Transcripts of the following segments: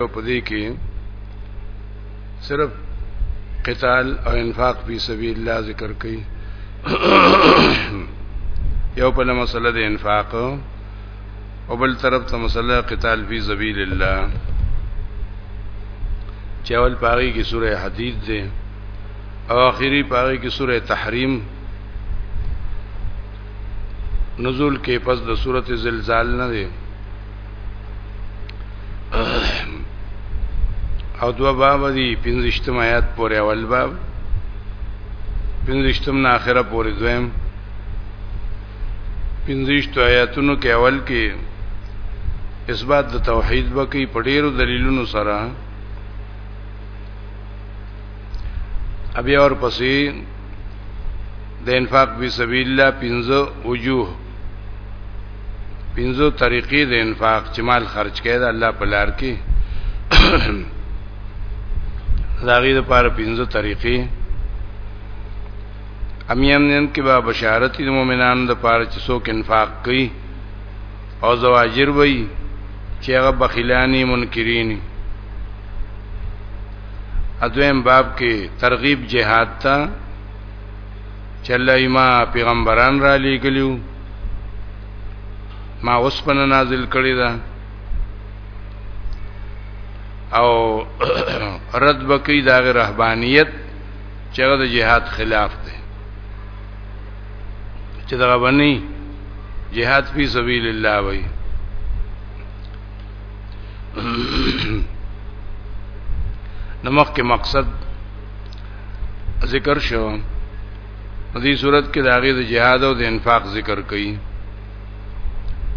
په دې کې صرف قتال او انفاق په سبیل الله ذکر کړي یو په مسله د انفاق او بل طرف ته مسله قتال فی سبیل الله چاول پاغي کې سوره حدید ده او اخیری پاغي کې سوره تحریم نزول کې پس د سوره زلزال نه ده او دو باب دی پنځشتم آیات پورې اول باب پنځشتم نه اخره پورې دویم پنځشت آیاتونو کې اول کې اثبات د توحید وکي په ډیرو دلیلونو سره ابي اور پسې د انفاق په سبیل الله پنځه وجوه پنځو طریقې د انفاق چې مال خرج کړي د الله په لار کې داغي د پاره پنځو طریقې امیم نن کې با بشارت د مؤمنانو د پاره چې څوک انفاق کوي او زواجر وي چې هغه بخیلانی منکرینی اځویم باب کې ترغیب جهاد ته چې الله ما پیغمبران را لېګلیو ما اوسپنه نازل کړی ده او رد بکی دا رهبانیت چې د جهاد خلاف ده چې دا باندې جهاد فی سبیل الله وای نمخ کې مقصد ذکر شو په دې صورت کې د هغه د جهاد او د انفاق ذکر کړي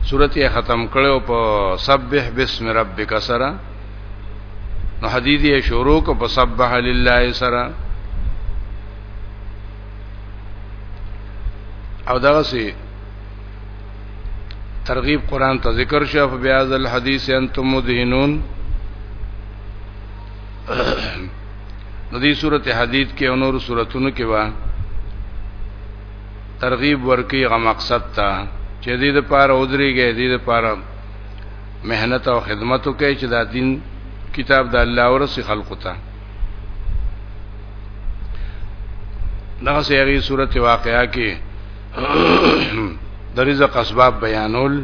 صورت یې ختم کړو په سبح بسم ربک سره نو حدیث یې شروع کو په سبح لله سره او دغه سي ترغیب قران ته ذکر شو په بیاض الحدیث انتم مدهنون د دې سورته حدید کې او نور سوراتونو کې وا ترغیب ورکی غ مقصد ته چې دې د پاره ودرېږي دې د پاره مهنت او خدمت وکړي چې دا دین کتاب د الله ورسې خلقو ته دغه سیری صورت واقعا کې د رزق اسباب بیانول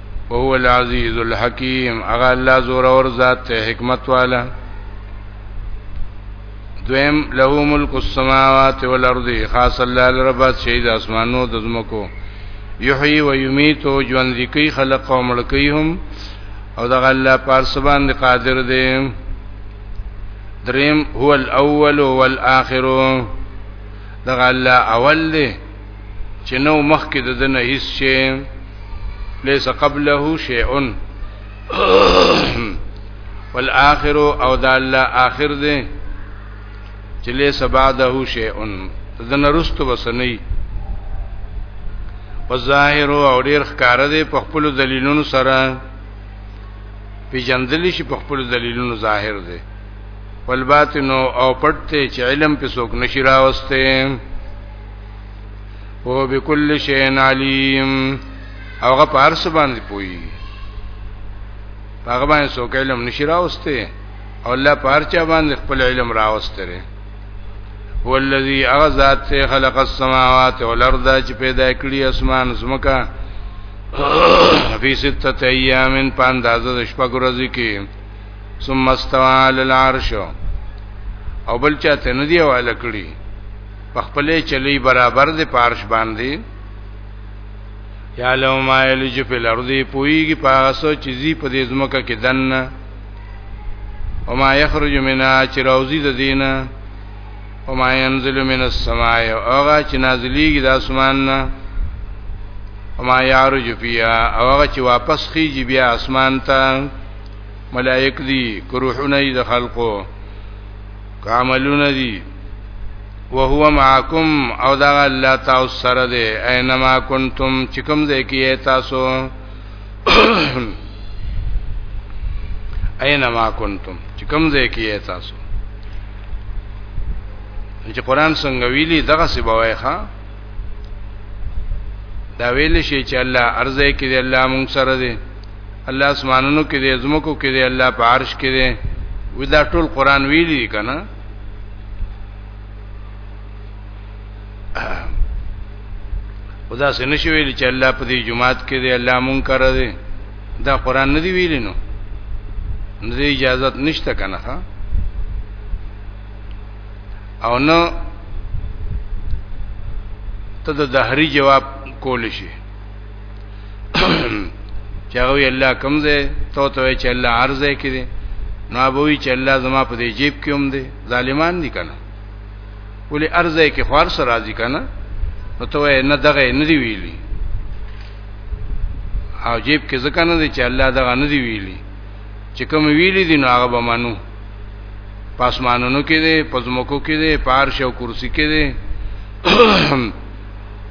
وهو العزیز الحکیم هغه الله زور اور ذات ته حکمت والا دویم له ملک السماوات والارض خاص الله لربات شهید اسمانو د زمکو یحیی و یمیت او ژوند کی خلق او ملکی هم او دغه الله پارسبان دی قادر دی دریم هو الاول والآخر دغه الله اول دی چې نو مخکې د دنه هیڅ شي ليس قبله شيء والآخر او د الله آخر دی چې ليس بعده شيء دنه رستو بسنی والظاهر او ډیر ښکار دی په خپل دلیلونو سره پیجندل شي په خپل دلیلونو ظاهر دی والباطن او پټ ته چې علم په څوک نشي راوسته او بكل شيء عليم هغه په هر څه باندې پوي هغه باندې څوک علم نشي راوسته او الله په هر چا باندې خپل علم راوسته لري هو الذي اغذات ته خلق السماوات والارض چې پیدا کړی اسمان زمکا فی ستت ایام په اندازه د شپږ ورځې کې ثم استوى على العرش او بل چاته ندی والا کړی په خپلې چلی برابر دی پارش باندې یا لو ما یلج فی الارض پویږي په سو چې زی په دې زمکه کې دنه او ما یخرج منا چې روزي د دینه او ما ينزل من السماء او هغه چې نازلېږي د اسمان نه او ما يعرج فيها او هغه چې واپس خيږي بیا اسمان ته ملائک دي کروحونه د خلقو کاملونه دي وهو معکم او دا الله تاسو سره دی اينما کنتم چې کوم ځای کې تاسو اينما کنتم چې کوم ځای کې تاسو چې قران څنګه ویلي دغه سی بوای ښا دا ویل شي چې الله ارزه کې دی الله مونږ سره دی الله اسمانونو کې دی زمکو کې دی الله په عرش کې دی ودا ټول قران ویلي کنه خدا سه نشي ویل چې الله په دې جماعت کې دی الله منکر دی دا قران نه دی ویلی نو نه دی اجازه نشته کنه ها او نو ته د دهری جواب کول شي چاوی الله کمزه تو ته چې الله عرضه کړي نو ابوي چې الله زما په دې جیب کې هم دي ظالمان دي کنه ولی عرضه کې خور سره راضي کنه نو ته نه دغه نه دی ویلي او جیب کې ځکه نه دي چې الله دغه نه دی ویلي چې کوم ویلي دي نو هغه به منو پاسمانونو کې دي پزموکو کې دي پارش او کرسی کې دي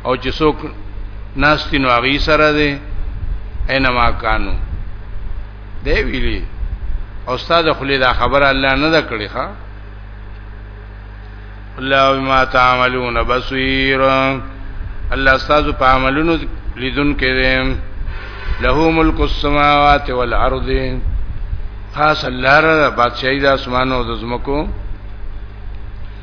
او چې څوک ناستی نو هغه سره دی اينما کانو دی ویلي او استاد خلی دا خبره الله نه دا کړی ښا الله بما تعملون بصير الله استاد په عملونو لیدون کې دی له ملک السماوات والارض خاص الله را بادشاہي د اسمانو او د زمکو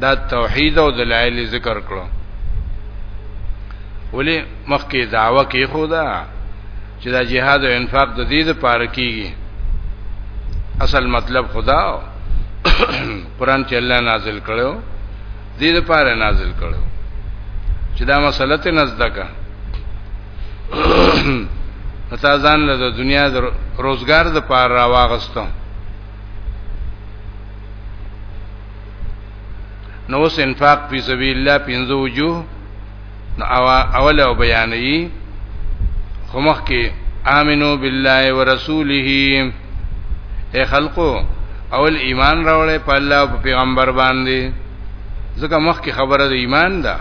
دا توحید او دلایل ذکر کړو ولی مخکې دعوه کې خدا چې دا جهاد او انفاق د دې لپاره کیږي اصل مطلب خدا قرآن چې الله نازل کړو دې لپاره نازل کړو چې دا مسله ته نزدکه پتا ځان له دنیا د روزګار د پاره راوغستم نو اوس انفاق فی سبیل الله پنځه وجوه نو اول او بیانې خمخ کې امنو بالله ورسوله اے خلقو اول ایمان راوړې په الله او پیغمبر باندې ځکه مخ کې خبره د ایمان ده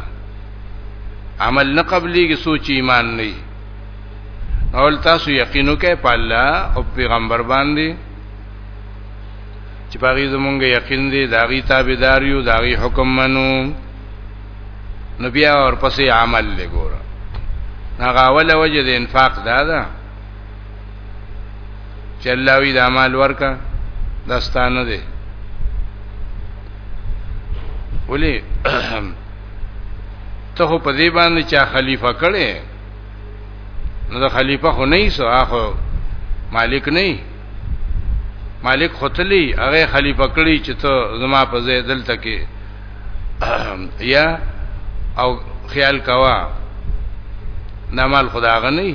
عمل نه قبلي کې سوچ ایمان نه اول تاسو یقینو کې په الله او پیغمبر باندې چې پاغي زمونږ یقین دی داغي تابعدار یو داغي حکم منو نو بیا ورپسې عمل لګور هغه اوله وجه د انفاق دا ده چې الله وی د اعمال ورکا داستانه دی ولی ته په دې باندې چا خلیفہ کړي نو د خلیفہ خو نه ایسو اخو مالک نه مالک خطلی هغه خلیفہ کړی چې ته زما په ځای دلته کې یا او خیال کوا نه مال خدا غنی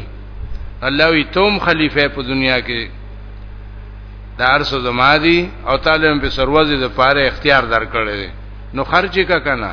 الله وی توم خلیفہ په دنیا کې دا ارس زما دی او تعالی هم په سروازي د پاره اختیار درکړی نو خرچ کا کنه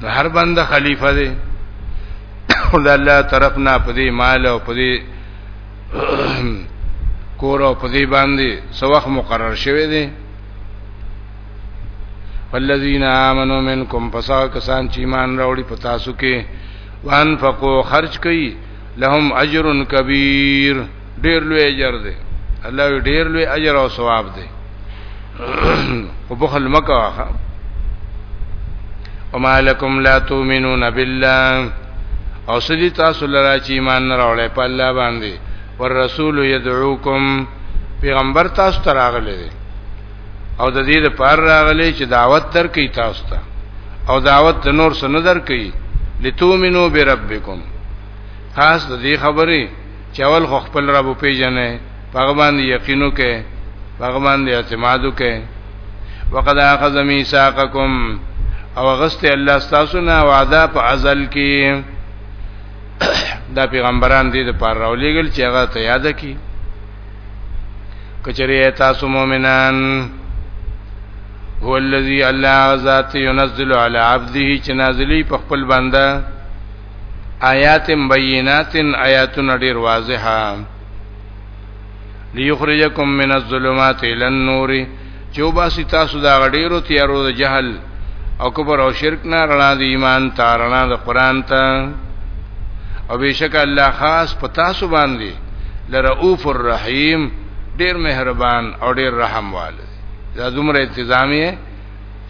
د هر بنده خلیفہ دی د الله طرف نه په دې مال او په دې کور او په دې باندې سوخ مقرر شوی دی والذین آمنوا منکم فسا کسان چې ایمان راوړي په تاسو کې وانفقوا خرج کړي لهم اجر کبیر ډیر لوی اجر دی الله ډیر لوی اجر او ثواب دی او بخل مکه وما لكم لا تؤمنون بالله او سدي تاسو لرا چې ایمان نه راوړې په الله باندې والرسول يدعوكم پیغمبر تاسو ته راغلی دی او د دې لپاره راغلی چې دعوت درکې تاسو ته او دعوت د نور سره نه درکې لتومنو بربکم خاص د دې خبرې چې اول خو خپل رب پیژنې هغه باندې یقینو کې هغه باندې اعتماد وکې وقد اخذ میثاقکم او غست الله تاسو نه وعده په ازل کې دا پیغمبران دې د پاره راولېګل چې هغه ته یاد کړي کچری تاسو مؤمنان هو الذی الله ذات ينزل علی عبده چې نازلی په خپل بنده آیات بینات آیاتنا ډیر واضحه ليخرجكم من الظلمات الى النور جو باسی تاسو دا غډیرو تیارو د جهل او کبر او شرک نه رڼا د ایمان ته رڼا د قران ته او بشک الله خاص پتا سو باندې لرؤف الرحیم ډیر مهربان او ډیر رحم والے دا دومره انتظامی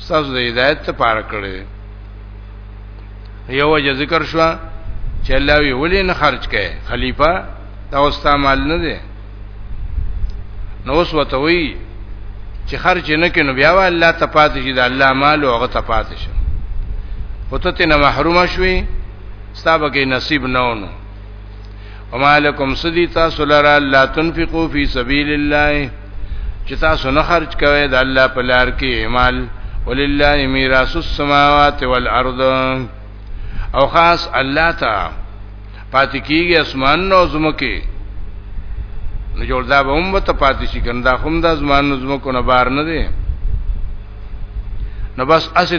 تاسو د هدایت ته پار کړی یو وجه ذکر شو چې الله وی ولې نه خرج کړي خلیفہ دا اوستا مال نه دی نو اوس وته وی چې خرج نه کینو بیا ول الله تپاتې چې د الله مال او هغه تپاتې شي او ته نه محروم شوي ستابه کې نصیب نه ونه وما لكم سدي تاسو لرا لا تنفقوا في سبيل الله چې تاسو نه خرج کوئ د الله په لار کې مال ولله میراث السماوات والارض او خاص الله ته پاتې کیږي اسمان نو زمکه نو جوړ دا به هم ته پاتې شي کنه دا هم د اسمان نو زمکو نه بار نه دی نو بس اسه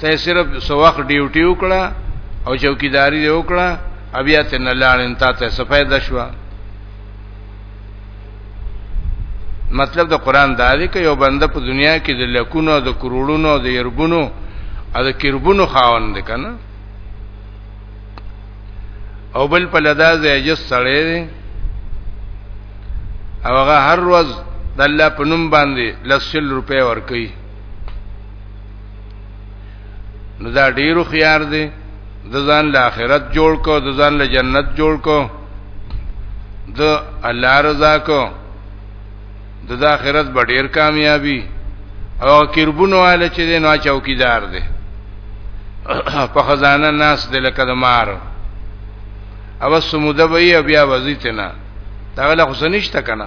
ته صرف سواق ډیوټي وکړه او چوکیداری دی وکړه بیا ته نه لاړین تا ته سفیده شو مطلب د قران دا دی چې یو بنده په دنیا کې د لکونو د کروڑونو د یربونو او د کربونو خاوند کنه او بل په لدا زیجس سړی دی او هغه هر ورځ د الله په نوم باندې لسل روپے ورکي نو دا ډیرو خيار دی د ځان له آخرت جوړ کو د ځان له جنت جوړ کو د الله رضا کو د آخرت به ډیر کامیابی او قربونو والا چې دی نو چوکیدار دی په خزانه ناس دی لکه د مار او سموده به بیا وزیتنه دا له خو نشته کنه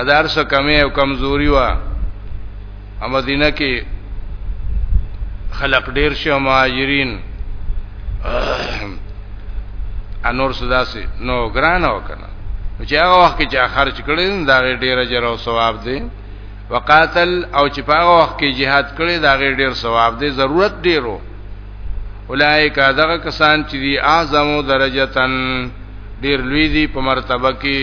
ادار سره کمی او کمزوري وا او مدینه کې خلق ډیر شو مهاجرین انور صداسي نو ګران او کنه چې هغه وخت کې چې خرج کړي دا ډیره جره او ثواب دی وقاتل او چې په هغه وخت کې jihad کړي دا غي ډیر ثواب دی ضرورت ډیرو اولائک دغه کسان چې دی اعظم درجتن ډیر لوی دی په مرتبه کې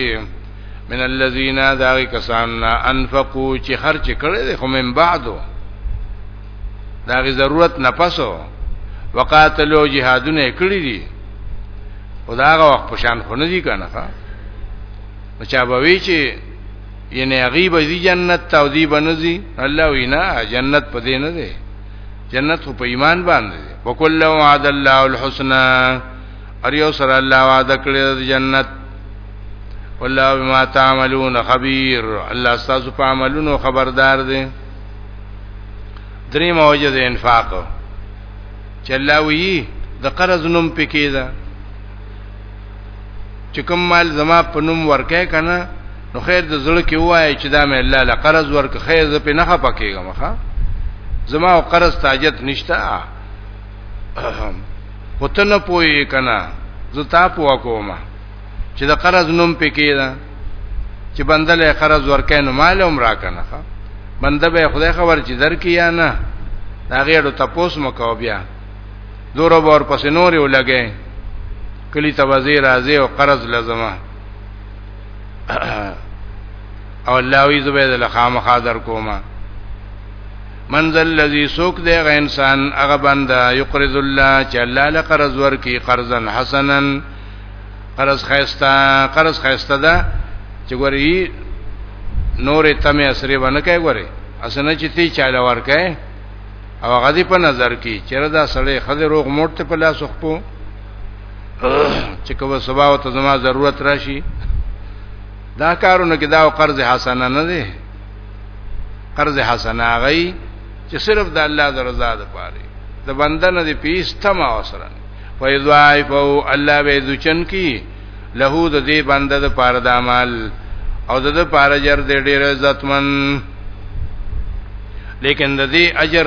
من الذين دغه کسان انفقوا چې خرچ کړي دي خو من بعدو دا غي ضرورت نه پسو وقاتلو جهادونه کړی دي او دا هغه وخت پشان خو نه دي کنه ها بچا به وی چې یعنی هغه به دی جنت ته او دی بنځي الله وینا جنت په دې نه دی جنت خو په ایمان باندې دی وکله وعد الله الحسنا ار یو سره الله وعده کړی د جنت والله بما تعملون خبير الله تاسو په عملونو خبردار دی درې موجه د انفاق چلاوی د قرض نوم پکې ده چې کوم مال زما په نوم ورکه کنه نو خیر د زړه کې وایي چې دا مې الله له قرض ورک خیر زه په نه خپه کېږم ښا زما او قرض تاجت نشتا وته نه پوي کنه زه تا پوا کوم چې د قرض نوم پکې ده چې بنده له قرض ورکې نو مال هم را کنه ښا بنده به خدای خبر چې درکې یا نه دا غیړو تپوس مکو بیا دورو بور پس نورې ولګې کلی ته وزیر راځي او قرض لازمه او الله وی زبید لخام خاضر کوما منزل الذي سوق دی غ انسان هغه بندا یقرض الله چې الله له قرض ورکی قرضا حسنا قرض خیستا قرض خیستا دا چې ګوري نورې تمه اسرې باندې کوي ګوري اسنه چې تی چاله ورکه او غدی په نظر کې چیرې دا سړی خدای روغ موټ ته په لاس خپو چې کوم سبا او ته زما ضرورت راشي دا کارونه کې دا قرض حسنه نه دی قرض حسنه غي چې صرف د الله د رضا لپاره د بندنه دی پیس تم اوسره فیضایفو الله به ذچن کی له د دې بنده د پاره د عمل او د دې پاره جر دې ډېر عزتمن لیکن د دې اجر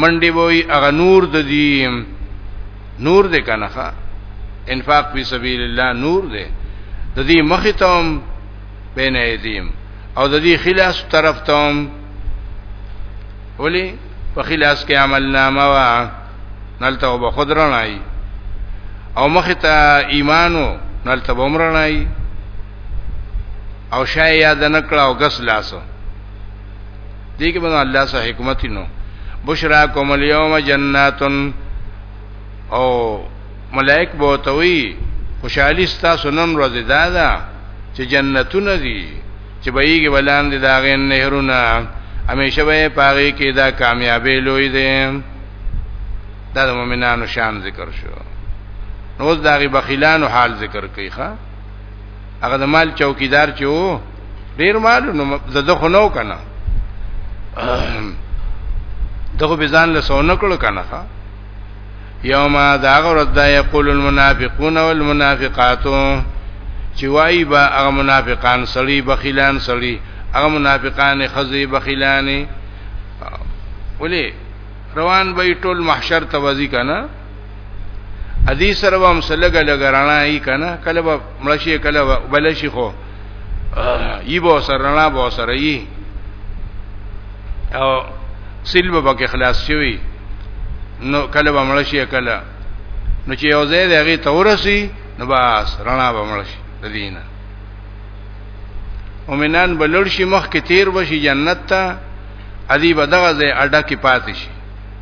منډي وای هغه نور د دې نور دې کنه انفاق فی سبیل الله نور دې د دې مخ ته هم بین ایدیم او د دې خلاص طرف ته هم ولی په خلاص کې عمل نامه وا نلته وب خضرنای او مخ ته ایمانو نلته بمرنای او شای یاد نکړه او غس لاسو دې کې به الله سره حکمت نو بشراکم اليوم جنات او ملائک به توي خوشحالي ستاسو نن ورځ دا ده چې جنتونه دي چې بهيږي ولاندې دا غي نهرونه همیشه به پاره کې دا کامیابی لوی دي دا د مؤمنانو شان ذکر شو نو دا غي بخیلانو حال ذکر کوي ښا هغه د مال چوکیدار چې وو ډیر مالو نو زده خو نو کنه دغه بزان له سونه کړو کنه یوم دا غرض دا یقول المنافقون والمنافقات چې وای با هغه منافقان سړي بخیلان سړي هغه منافقان خزي بخیلانه ولی روان به ټول محشر توازی کنه ادي سره هم سلګ لګرانا ای کنه کله به ملشي کله بلشي خو ای به سره رڼا به سره ای او سیل به پکې خلاص شوی نو کله به ملشي کله نو چې یو ځای دی هغه تورسي نو بس رڼا به ملشي دینه مومنان بلړ شي مخ کې تیر وشي جنت ته ادي بدغه ځای اډه کې پاتې شي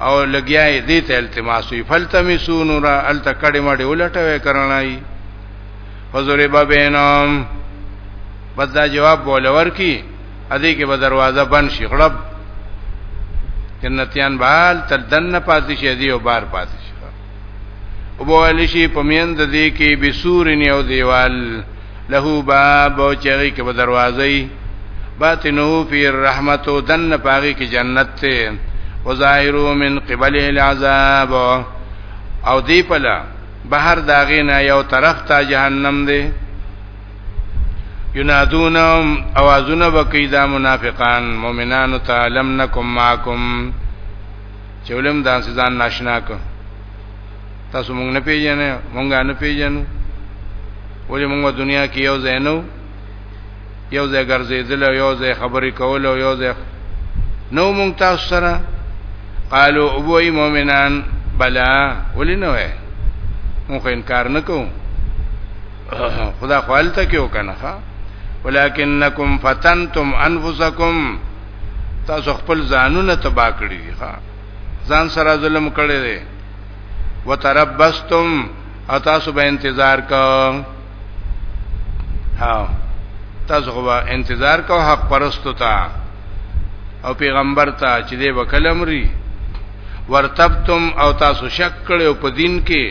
او لګیاي دې ته التماس وی فلتمسو نور الت کډې مړې ولټوي کرنای فزربا بینام بس دا جواب بولور کی ادي کې به دروازه بند شي غړب جنتیان بال تر دن پاتې شي دی او بار پاتې شي او بوال شي په میند دې کې بسور نیو دیوال له باب او چغې کې په دروازې باطنه فی الرحمت او دن پاغي کې جنت ته او ظاهرو من قبله العذاب او دی پلا بهر داغې نه یو طرف ته جهنم دی ینادون اوازونه وکي دا منافقان مؤمنانو تعلم نکم معکم چې ولم دا ځان ناشنا کو تاسو مونږ نه پیژنې مونږ نه پیژنو ولې مونږ دنیا کې یو ځای نو یو ځای ګرځېدل یو ځای خبرې کول او یو ځای نو مونږ تاسو سره قالو ابوی مؤمنان بلا ولې نه وای مونږ انکار نکو خدا خپل تکیو کنه ولکنکم فتنتم انفسکم تاسو خپل ځانونه تبا کړی دي ښا ځان سره ظلم کړی دی وتربستم او تاسو به انتظار کو ها تاسو خو انتظار کو حق پرستو ته او پیغمبر ته چې دی وکلمري ورتبتم او تاسو شک کړو په دین کې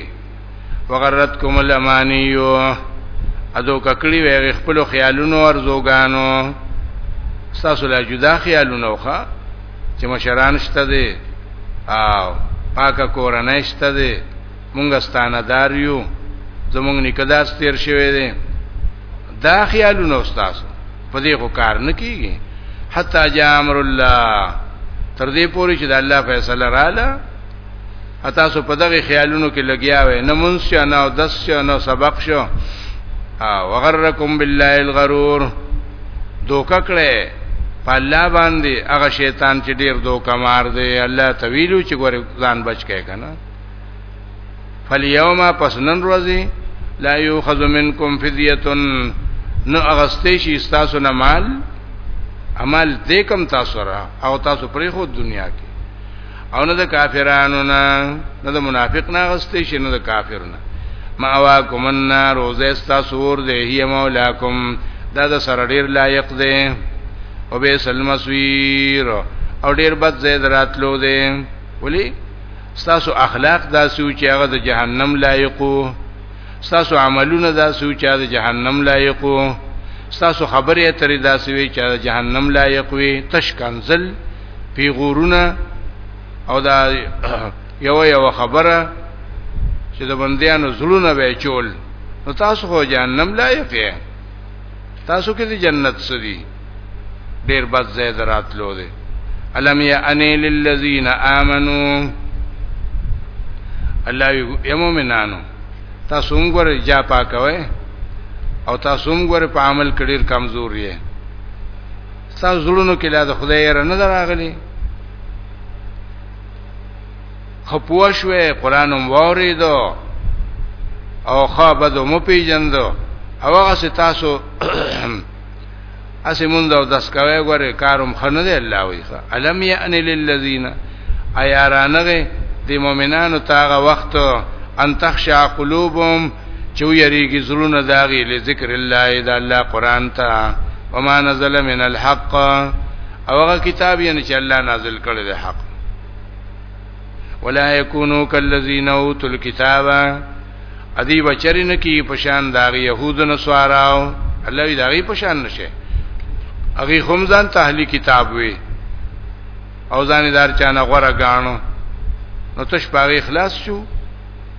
وغرتکم الامانیو ادو ککړی وی خپل خیالونو ارزوګانو تاسو لا جدا خیالونه وخه چې مشران شته دي او پاکه کورنۍ شته دي مونږ ستانه دار یو زمونږ نکداس تیر شوی دی دا خیالونه تاسو په دې خو کار نه کیږي حتا جامر الله تر دې پوري چې د الله فیصله رااله اته سو په دغه خیالونو کې لګیا وې نه مونږ شو نه او دس شو نه سبق شو او غرکم بالله الغرور دوکه کړې په الله باندې هغه شیطان چې ډیر دوکه مار دی الله طویلو چې ګور ځان بچ کې کنه فالیوما پس نن ورځې لا یوخذ منکم فدیه نو اغستې شي تاسو نه مال عمل دې کم تاسو را او تاسو پرې خو دنیا کې او نه د کافرانو نه نه د منافق نه غستې شي نه د کافر نه ماواکم النار وزستا سور دی هی مولاکم دا د سره ډیر لایق دی او به سلمسویر او ډیر بد زید راتلو دی ولی ستاسو اخلاق دا سو چې هغه د جهنم لایقو ستاسو عملونه دا سو چې د جهنم لایقو ستاسو خبرې اترې دا سوي چې د جهنم لایق وي تشکنزل پیغورونه او دا یو یو خبره چې د بندیانو زړونه به چول نو تاسو خو جهنم لایق یې تاسو کې د جنت سړي ډیر بد ځای دراتلو دي الم یا انی للذین آمنو الله یو مومنانو تاسو موږ ور جا پاکوي او تاسو موږ ور په عمل کډیر کمزور یې تاسو زړونو کې لا د خدای یې نه دراغلي خپوا شوې قران هم واوریدو او خابد مو پیجندو او هغه تاسو اسی مونږ او داس کوي غره کاروم خنه دی الله وی علم یان للذین ایارانغه دی مؤمنانو تاغه وخت ان تخشع قلوبهم چې یریږي زړونه داغي لذکر الله د الله قران ته وما نزل من الحق او هغه کتاب یې چې الله نازل کړی دی حق ولا یکونو کالذین اوتوا الكتاب ادی بچرین کی پشان داغي يهود نسواراو الله وی داغي پشان نشه اغي هم ځان تحلی کتاب وی او ځان دار چانه غره غاڼو نو تش پاره اخلاص شو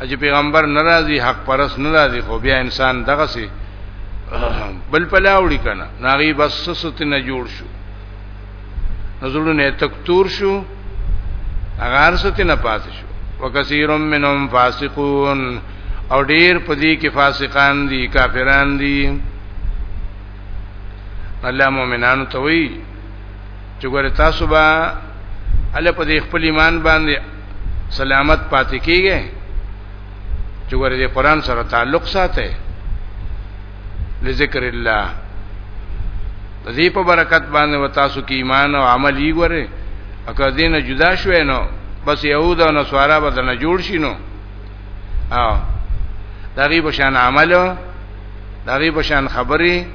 چې پیغمبر ناراضي حق پرس ناراضي خو بیا انسان دغه سي بل پلاوړي کنه ناغي بس ست نه جوړ شو نزلونه تکتور شو اغار ست نه پات شو وکثیر منهم فاسقون او ډیر پدی کې فاسقان دي کافران دي الله مؤمنانو ته وی چې ګوره تاسو به الله په دې خپل ایمان باندې سلامت پاتې کیږئ چې ګوره دې قران سره تعلق ساتئ لذکر الله د دې په برکت باندې و تاسو کې ایمان او عمل یې ګوره اکه دینه جدا شوې نو بس يهود او نصارا به نه جوړ شي نو او دغه بشان عمل دغه بشان خبري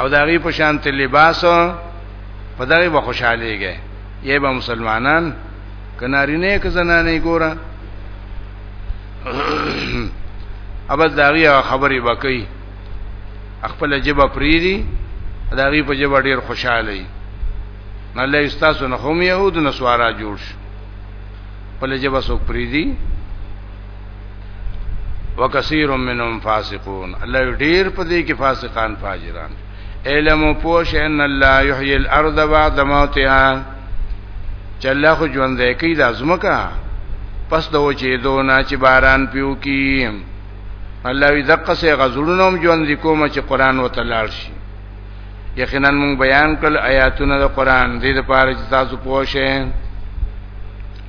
او دا غي په شان ته لباس په دغه به خوشاليږي یی به مسلمانان کنارینه ک زنانه ګوره ابد داغي خبرې وکي خپل جبه پریری داغي په جبه ډیر خوشاله وي الله استاسو نه هم يهود نسوارا جوړ شو خپل جبه سو پریری وکثیر منهم فاسقون الله ډیر په دې کې فاسقان فاجران علم او پوش ان الله یحیی الارض بعد موتها چې الله خو ژوند دی کوي د ازمکا پس د وچې دونه چې باران پیو کی الله وی دقه سه غزړونم ژوند دی کوم چې قران وتلال شي یقینا مون بیان کړ آیاتونه د قران دې لپاره چې تاسو پوه شئ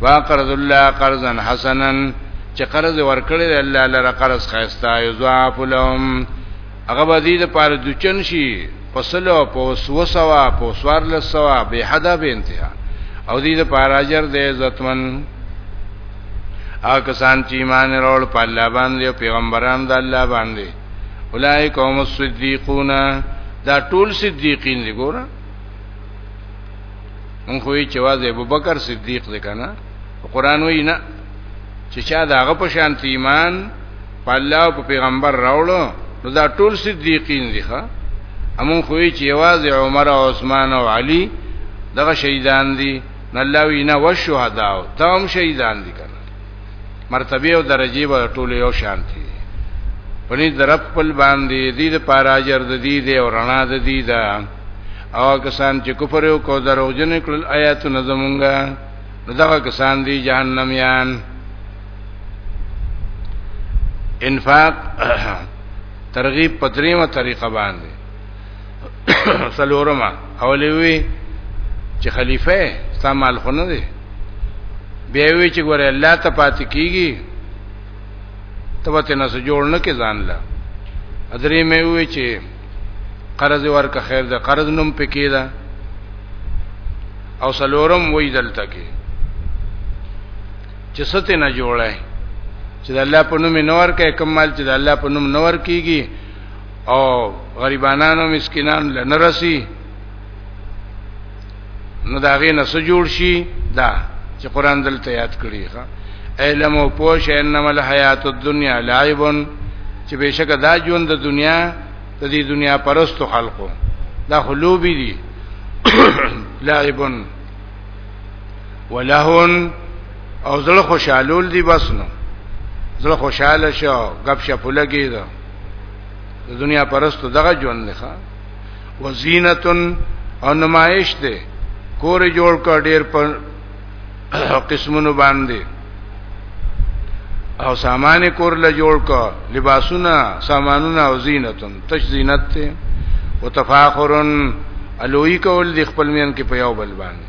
واقرض الله قرضا حسنا چې قرض ورکړي دی الله لره قرض خيستا يضاعف لهم هغه به دې لپاره د چن شي پسلو په وسوا په سوار لسوا به حدا به انتها او دې لپاره اجر دې عزتمن او کسان چې ایمان وروړ په الله باندې او پیغمبران د الله باندې اولای قوم الصدیقون دا ټول صدیقین دي ګوره مونږ خو یې چې واځي ابو بکر صدیق دی کنه قرآن وی نه چې چا دا غ په شان ایمان په الله او په پیغمبر راوړو نو دا ټول صدیقین دي ښا امون خو یې چې یوازې عمر او عثمان او علی دغه شهیدان دي نه الله وینا او شهدا او تام شهیدان دي کنه مرتبه او درجه به ټول یو شان دي پني درپ پل باندې دې د پاراجر د دې او رڼا د دې دا او کسان چې کفر او کو دروغجن کړل آیاتونه زمونږه دغه کسان دي جهنميان انفاق ترغیب پدریمه طریقه باندې سلورما اولوی چې خلیفہ استعمال خونه دی بیا وی چې ګوره الله ته پات کیږي تبته نه جوړ نه کې ځان لا ادرې مې وی چې قرض ورکه خیر ده قرض نوم پکې ده او سلورم وای دلته کې چې ستې نه جوړه چې د الله په نوم نور کې کمال چې د الله په نوم نور کیږي او غریبانانو مسکینانو لنرسي نو دا غي نه سجور شي دا چې قران دلته یاد کړی ښا علم او پوش انما الحیات الدنیا لعب چې بشک دا ژوند د دنیا د دې دنیا پرستو خلقو دا خلوبی دي لعب ولهون او زړه خوشالول دي بس نو زړه خوشاله شو غب شپلګي دا د دنیا پرستو دغه ژوند ښا وزینتن او نمایش دی کور جوړ کړ ډیر په قسمونو باندې او سامان کور له جوړ کړ لباسونه سامانونه او زینتن تش زینت ته وتفاخرن الوی کول د خپل مین کې په یو بل باندې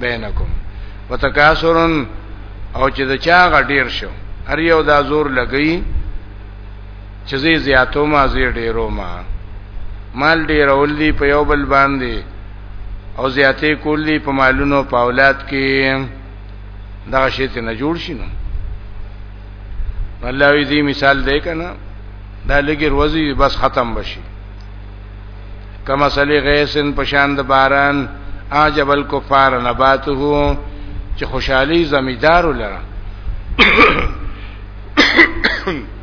بینکم وتکاسرن او چې د چا غډیر شو هر یو دا زور لګی چې زه یې زیاتوم او زه یې ډېروم. مال ډېرول دي په یو بل باندې او زیاتې کول دي په مالونو په اولاد کې دغه شی ته نه جوړ شي نو الله وی دې مثال دی که نه دا لږې ورځې بس ختم بشي کما صلی غیسن پشان د باران عجب الکفار نباته چې خوشحالي زمیدار لره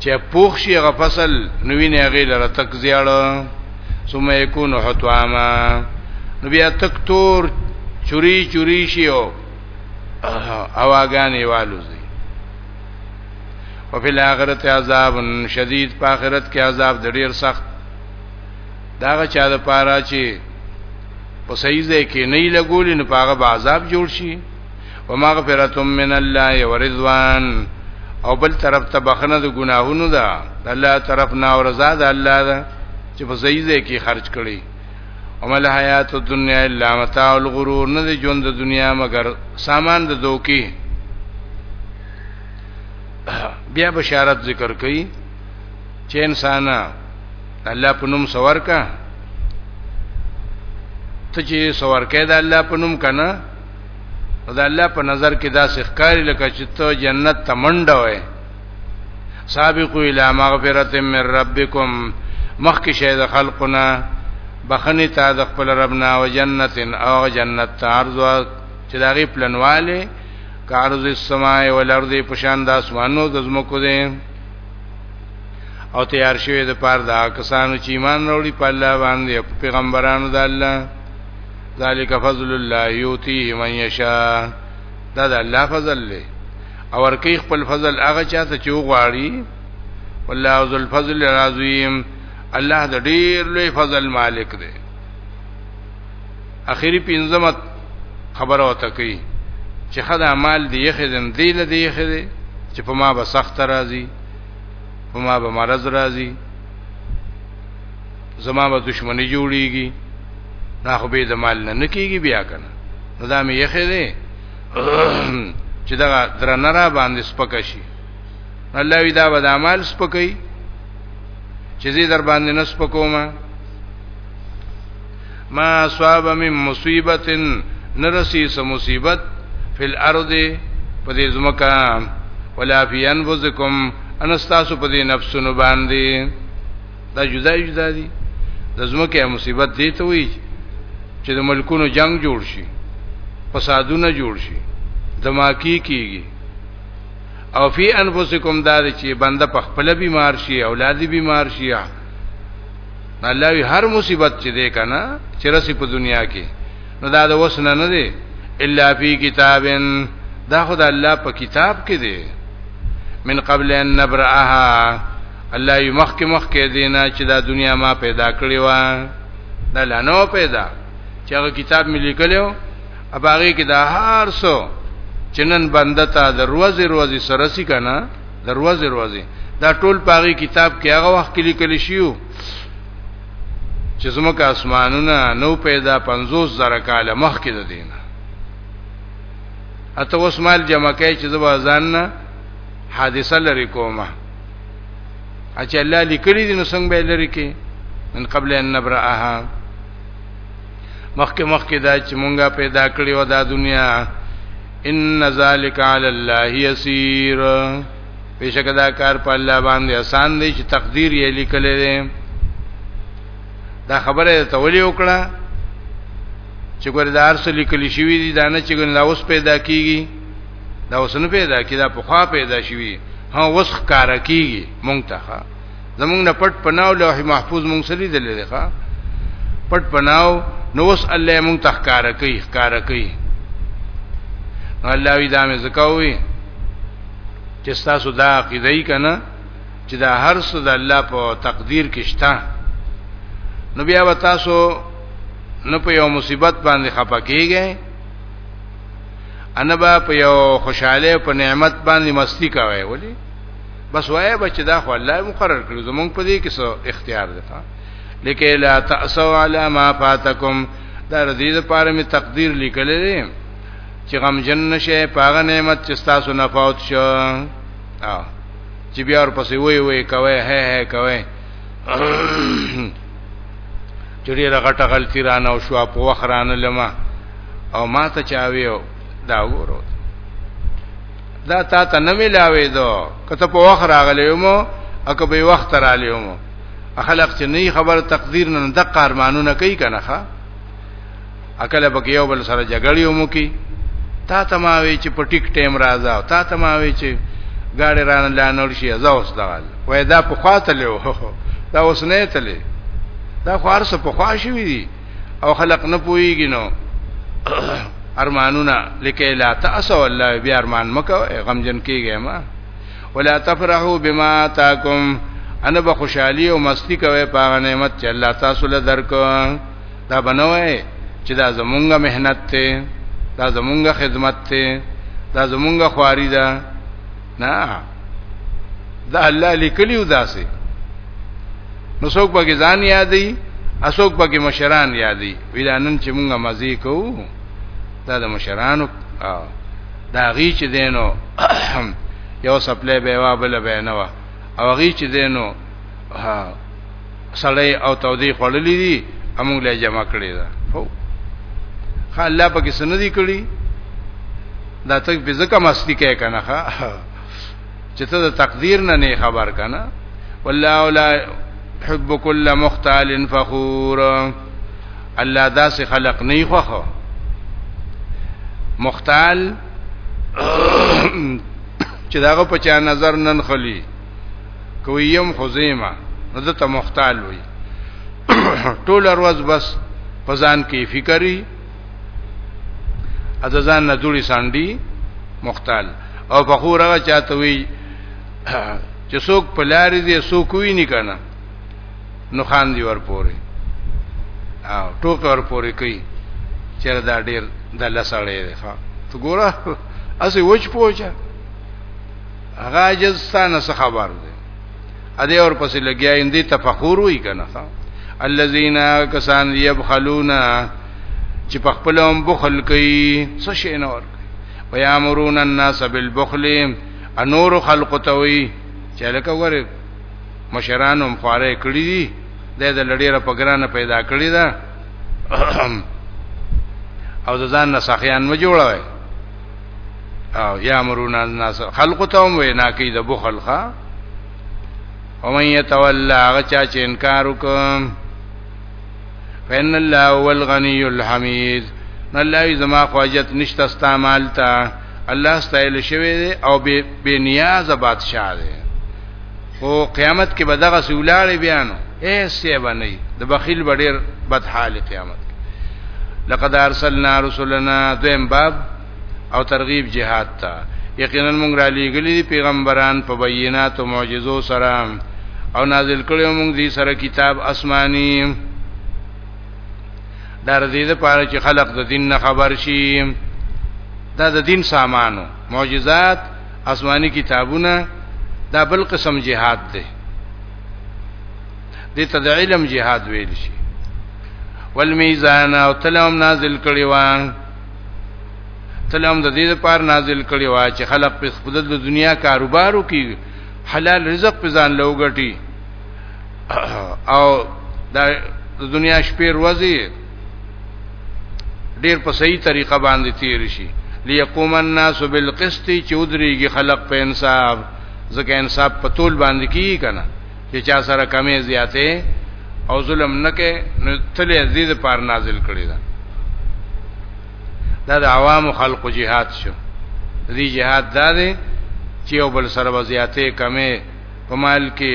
چې پوخ شي هغه فصل نو ویني هغه لره تک زیړ ثم يكون حطاما نو بیا تک تور چوری چوری شي او اواګانې والوزي او په آخرت عذاب شدید په آخرت کې عذاب ډیر سخت داغه چا د پاره چې په صحیح ځای کې نه لګولې نو پاغه به عذاب جوړ شي ومغفرت من الله ورضوان او بل طرف ته بخنه د ګناهونو ده د الله طرف نه او رضا ده الله ده چې په صحیح ځای کې خرج کړي عمل حیات الدنیا الا متاع الغرور نه دی ژوند د دنیا مگر سامان د دوکي بیا بشارت ذکر کړي چې انسان الله په نوم سوار کا ته چې سوار کې د الله په نوم کنه نو د الله په نظر کې دا ښکاری لکه چې ته جنت ته منډه وې سابقوا الى مغفرة من ربکم مخکې شه د خلقنا بخنی ته د خپل ربنا او جنت او جنت تعرض چې دا غي پلنواله کارز السماء والارض پشان د اسمانو د زمکو دي او تیار شوی د پاره دا کسانو چې ایمان وروړي په الله باندې پیغمبرانو د الله ذالک فضل الله یوتیه من یشاء دا د الله فضل له او ورکی خپل فضل هغه چاته چې وغواړي والله ذو الفضل العظیم الله د ډیر لوی فضل مالک دی اخیری پنځمه خبره وته کوي چې خدای مال دی یخې دم دی له دی یخې دی چې په ما به سخت راځي په ما به مرض راځي زما به دشمنی جوړیږي نه خو به د مال نه نکیږي بیا کنه نو دا مې یخې دی چې دا درنه را باندې سپک شي الله وی دا به د مال سپکې چې زی در باندې نس پکوما ما اصاب من مصیبت نرسی سم مصیبت فی الارض په دې زمکا ولا فی انفسکم انستاسو په دې نفسونو باندې دا جدا جدا دي د زمکه مصیبت دی ته وی چې د ملکونو جنگ جوړ شي فسادونه جوړ شي دماکی کیږي او فی انفسکم دار چې بنده په خپل بیمار شي اولاد بیمار شي الله وی هر مصیبت چې دی کنه چې رسی په دنیا کې نو دا د وسنه نه دی الا فی کتابن دا خدای الله په کتاب کې دی من قبل ان نبرأها الله یې مخکې مخکې دینا چې دا دنیا ما پیدا کړې و دا لانو پیدا چې هغه کتاب مې لیکلو اباغه کې دا هر څو چنن بنده ته د روزي روزي سرسي کنه د روزي روزي دا ټول پاغي کتاب کې هغه وخت کې لیکل شیو چې زموږ اسمانونه نو پیدا 50 زره کال مخکې د دینه اته اوس مال جمع کوي چې زبا ځان حادثه لري کومه اچھا الله لیکلی دي نو څنګه به لري کې من قبل ان نبرأها مخکې مخکې دا چې مونږه پیدا کړی و دا دنیا ان ذالک علی الله یسیر بشک دا کار په الله باندې آسان دی چې تقدیر یې لیکلې ده دا خبره ته ولي وکړه چې ګوردار سره لیکل شوی دی دا نه چې ګن لا اوس پیدا کیږي دا وسنه پیدا کی دا په خوا پیدا شوی ها وسخ کار کیږي مونږ ته زمونږ نه پټ پناو لوح محفوظ مونږ سره دي لږه پټ پناو نو وس الله مونږ ته کار کوي کار کوي الله وی دا مې زکاوي چې تاسو دا عقیده یې کنه چې دا هر څه د الله په تقدیر کې شته نو بیا وتاسو نو په یو مصیبت باندې خپکیږئ ان با په یو خوشاله په نعمت باندې مستی کوي ولی بس وای بچ دا خو الله مقرر کړو زمونږ په دې کې څه اختیار ده لکه لا تاسو علی ما فاتکم دا رضی د پاره می تقدیر لیکل دي چې غم جن نشه پاغه نعمت چې تاسو نه فوت شو او چې بیا ور پسې وای وای کوي هه هه کوي چې ډیره غټه غلطی رانه او شو په وخت رانه لمه او ما ته چاویو دا ورو دا تا ته نه ملاوي دو کته په وخت راغلی مو اکه به وخت را لیومو خلق چې نه خبر تقدیر نه دقه ارمانونه کوي کنه ښا اکل پکې یو بل سره جګړې ومو کی تا تماوي چې په ټیک ټیم راځه او تا تماوي چې ګاډي رانه لانول شي ازا اوس دا وای دا په خواته لیو دا اوس نه تلې دا خارسه په خوا شوی دي او خلق نه پويږي نو ارمانونه لکه لا تاسو الله بیا ارمان مکو غمجن کیږي ما ولا تفرحوا بما تاکم ان به خوشحالي او مستی کوي په نعمت چې الله تاسو له درکو دا بنوي چې دا زمونږه مهنت ته دا زمونږه خدمت ته دا زمونږه خواري ده نه دا الله لیکلی وداسي نو څوک پکې ځان یادې اسوک پکې مشران یادې ویلانن چې مونږه مزي کوو دا د مشرانو دا غي چې دینو یو سپلې به وا بل به نه وا او غي چې دینو سړی او تودې خړلې دي امو له جمع کړي دا هو خا الله پکې سندې کړي دا ته به زکه مستی کوي کنه ها چې ته د تقدیر نه نه خبر کنه والله ولا حب كل مختال فخور الله داسې خلق نه خوخه مختال چې داغه په چا نظر نن خلی کوي يم خزيمه نو دته مختال وي ټول ورځ بس پزان کې فکرې اززان نه جوړي سانډي مختال او په خو راغ چاته وي چې څوک په لارې دي څوک وی نه کنه نو خان دی ورپوري او ټوک ورپوري کوي چې دا ډیر د لسړې ده ته ګوره اسی وچ پوجا هغه عجز ستانه څه خبر دی ا دې اور پسې لګیا اندي تفخور وی کنه الذين کسان يبخلون چې په خپل هم بخل کوي څه شي نه ور ويامرون الناس بالبخل انور خلق توي چې لکه ور مشران هم خواره کړی دي د دې لړیره په ګرانه پیدا کړی ده او ځان نه سخیان مجوړوي او یا امرون الناس خلق ته هم وینا کوي د بخل ښا او من يتولى هغه چا چې انکار وکم فإن الله هو الغني الحميد الله زما خواجت نشته استعمال تا الله ستایل شوی او بے نیاز بادشاہ دی او قیامت کې به دغه سولاړې بیانو ایسه باندې د بخیل بډیر بد حال قیامت لقد ارسلنا رسلنا ذم باب او ترغیب جهاد ته یقینا موږ را لېګلې پیغمبران په بینات او معجزو سره او نازل کړو موږ دې سره کتاب آسماني در دې د پاره چې خلق د دین نه خبر شي دا د دین سامانو معجزات آسماني کتابونه دا بل قسم جهاد دی د ته د علم جهاد ویل شي والمیزان او تلم نازل کړي وا تلم د دې لپاره نازل کړي وا چې خلق په خپل د دنیا کاروبارو کې حلال رزق په ځان لوګټي او دا د دنیا شپې ورځې ډیر په صحیح طریقه باندې تیر شي ليقوم الناس بالقسط چې ودرېږي خلق په انصاف ځکه انصاف په تول باندې کیږي کنه چې چا سره کمې زیاتې او ظلم نکې نو تلې عزیز پار نازل کړی دا دا د عوام خلق جهاد شو دې جهاد دا دی چې یو بل سره وضعیتې کمې په مال کې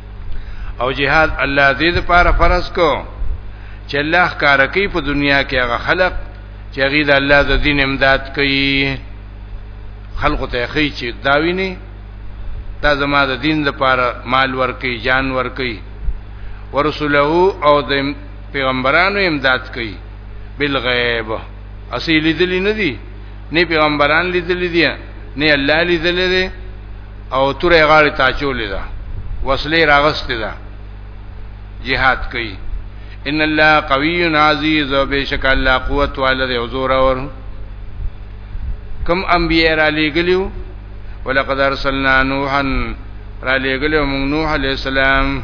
او جهاد الله دې لپاره فرض کو چې الله کار کوي په دنیا کې هغه خلق چې هغه د الله د دین امداد کوي خلق ته خي چې داوی نه تا زما د دین لپاره مال ورکي جان ورکي ورسوله او د پیغمبرانو امداد کوي بالغیب اصلي دلی نه دي نه پیغمبران لیدل دي نه الله لیدل دي او تورې غاړې تاچولې ده وسلې راغستې ده jihad کوي ان الله قوي عزيز او بشک الله قوت والده او زور اور کم انبيار علی ګلیو ولقد ارسلنا نوحا را لګلو موږ نوح عليه السلام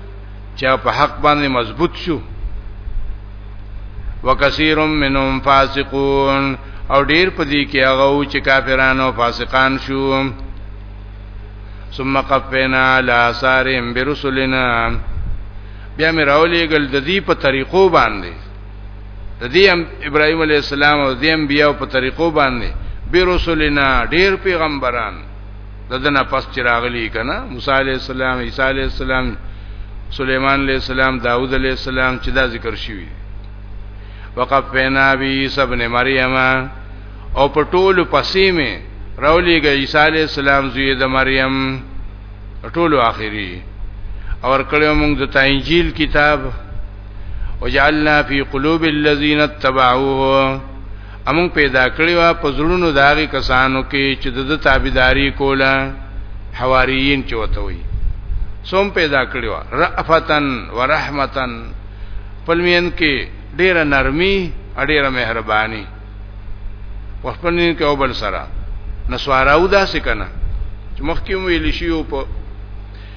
چې په حق باندې مضبوط شو وکثیر منهم فاسقون او ډیر په دې کې هغه و چې کافرانو فاسقان شو ثم قفنا على آثارهم برسلنا بیا مې راولې ګل د دې په طریقو باندې د دې ابراهيم عليه السلام او د انبيو په طریقو باندې برسلنا ډیر پیغمبران ددنه پس چې راغلی کنه موسی علی السلام عیسی علی السلام سليمان علی السلام داوود علی السلام چې دا ذکر شوی وقفنا بی ابن مریم او په ټولو پسې می راولېږي عیسی علی السلام زوی د مریم ټولو اخري اور کړو موږ د انجیل کتاب وجعلنا فی قلوب الذین اتبعوه امون پیدا کړی وا په زړونو داغي کسانو کې چې د تابعداري کوله حواریین چې وته وي سوم پیدا کړی وا رأفتن ورحمتن پلمین کې ډیره نرمي ډیره مهرباني وخپلین کې او بل سره نسواراو داسې کنه چې مخکې ویل شي په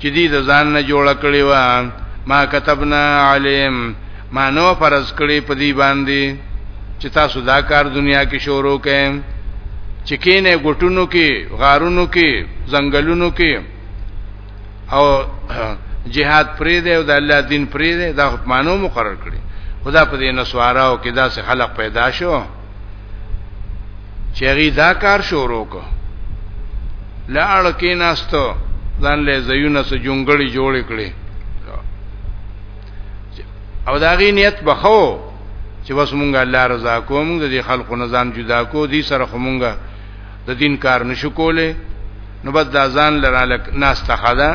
چې دې د ځان نه جوړ کړی و ما كتبنا عليهم ما نو فرض کړی په دې باندې چې تاسو دا کار دنیا کې شروع کړئ چې کینه ګټونو کې غارونو کې ځنګلونو کې او جهاد پرې دی او د الله دین پرې دی دا مانو مقرر کړی خدا په دې نسواراو کې داسې خلق پیدا شو چېغي دا کار شروع کو لاړ کې ناستو ځان له زيونه سره جونګړي جوړ کړي او دا غي نیت بخو چې بس مونږه الله رضا کوم د خلکو نظام جدا کو دي سره خو مونږه د دین کار نشو کوله نو بس دا ځان لره لک ناس ته خدا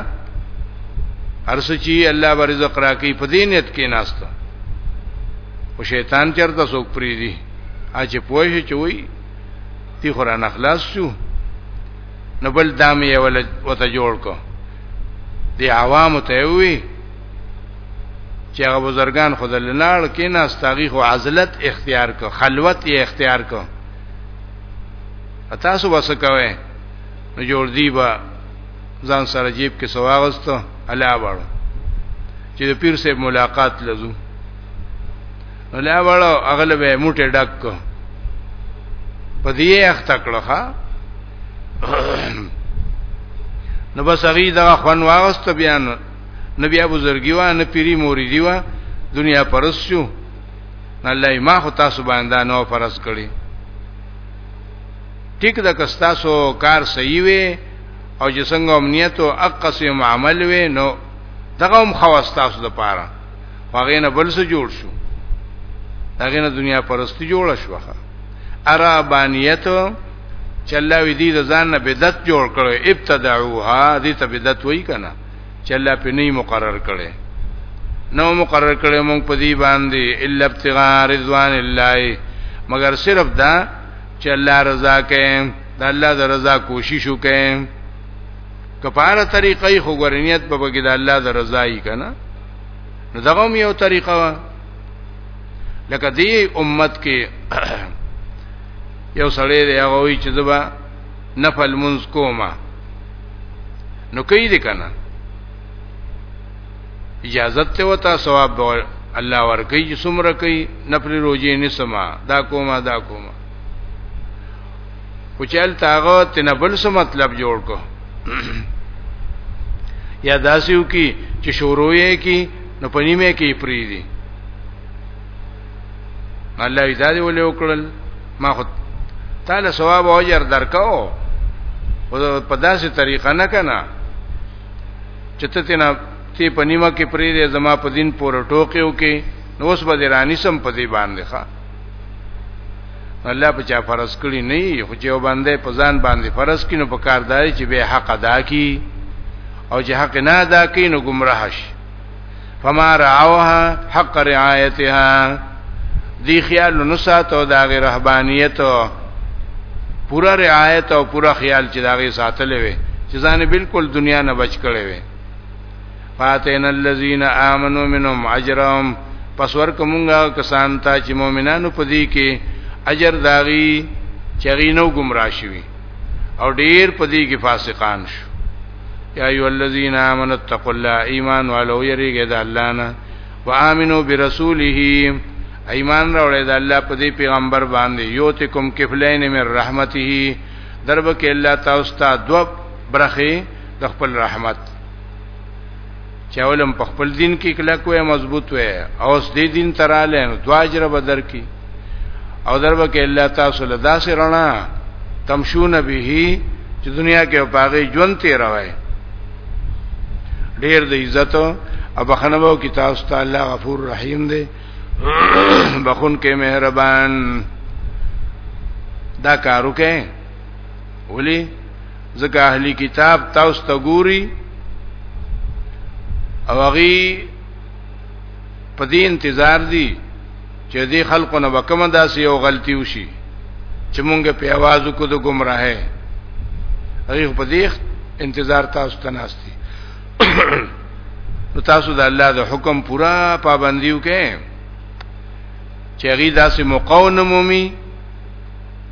ارس چی الله بر رزق راکی په دې نیت کې ناسته او شیطان چرته سوک پری دی اچ پوه شي چوي تی قران اخلاص شو نو بل دامه یې ول وته جوړ کو دی عوام ته وی چې هغه بزرگان خدای لناړ کې ناس تاریخ او عزلت اختیار کو خلوت یې اختیار کو تاسو وسه کوي نو جوړ دی با ځان سره جیب کې سواغستو الا وړو چې د پیر سره ملاقات لزو الا وړو اغلبه موټه ډک کو په دې اخت کړه نو بس هغه دا خوان واغست بیان نبی ابو زرګی و نه پیری موریدی و دنیا پرسیو الله ما خو تاسو باندې نو فرض کړی ټیک د کستاسو کار صحیح وي او چې څنګه امنیت او اقسم عمل وي نو دغه هم خواص تاسو د پاره هغه نه بل څه جوړ شو هغه نه دنیا پرستی جوړ شو عربانیت چلاوی دي د ځان نه بدعت جوړ کړو ابتدعوها دي ته بدعت وای کنه چې الله په نه مقرر کړي نو مقرر کړي مونږ په دې باندې الا ابتغاء رضوان الله مگر صرف دا چې الله رضا کوي د الله د رضا کوشش وکړي کفاره طریقې خو ګرنیت په بګی د الله د رضا یې کنه نو دغه یو طریقه وا لکه دی امت کې یو سړی دی هغه وی چې زبا نفل منز کوما نو کوي دې کنه اجازه ته وتا ثواب الله ورکي چې څومره کوي نفل روزي نسما دا کوما دا کوما خو چل تاغه تنبل سو مطلب جوړ کو یا داسیو کی چې شروع یې کی نو پنیمه کې پری دي الله یې دا دی ولې وکړل ما خو تعالی ثواب او اجر درکاو او په داسې طریقه نه کنه چې ته تینا تی په نیمه کې پرې دې زما په دین پور ټوکې وکې نو اوس به رانی سم په دې باندې ښا الله په چا فرض کړی نه یو خو یو باندې په ځان باندې فرض کینو په کارداري چې به حق ادا کی او چې حق نه ادا کینو گمراه شي فما رعاوها حق رعایتها دی خیال نو ساتو دا غیر رهبانیت پورا رعایت او پورا خیال چې دا غي ساتلې وي چې ځان بالکل دنیا نه بچ کړي وي فاتین الذین آمنو منهم اجرهم پس ورکومږه کسان ته چې مؤمنانو په دې کې اجر داغي چغینو گمراه شوی او ډیر په دې کې فاسقان شو یا ایو الذین آمنوا اتقوا الله ایمان والو یریګه د الله نه وامنو برسوله ایمان راوړی د الله په دې پیغمبر باندې یوتکم کفلین من رحمته درب کې الله تاسو ته دو برخه د خپل رحمت چې اولم په خپل دین کې کلک وې مضبوط وې او اوس دې دین تراله نو دواجر بدر کې او دربه کې الله تاسو له داسې رڼا تمشون به چې دنیا کې او پاغي ژوند تیر وای ډیر د عزت او بخنبو کې تاسو ته الله غفور رحیم دی بخون کې مهربان دا کارو کې ولي ځکه اهلی کتاب تاسو ته ګوري او هغه په دې انتظار دي چې دې خلکو نه وکم داسې یو غلطي وشي چې مونږه په आवाज کو د گمراهه هغه په دې انتظار تاسو ته ناشتي نو تاسو د الله د حکم پورا پابندیو کې چې هغه داسې مقاومت مومي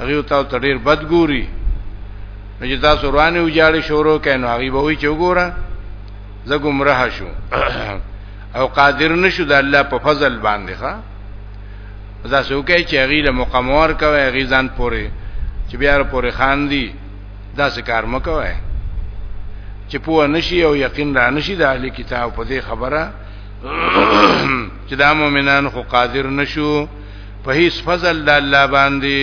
هغه تاسو ته ډیر بد ګوري نو چې تاسو روانه وجاړې شروع کینو هغه به وی چې وګوره زه گمراه شو او قادر نشو د الله په فضل باندې ښا دا څوک چې هغه له مقامور کوي هغه ځان پوري چې بیا پوري خان دي دا څه کار مکوي چې پوه نشي او یقین را نشي د اهل کتاب په دې خبره چې دا مؤمنان خو قادر نشو په هیڅ فضل د الله باندې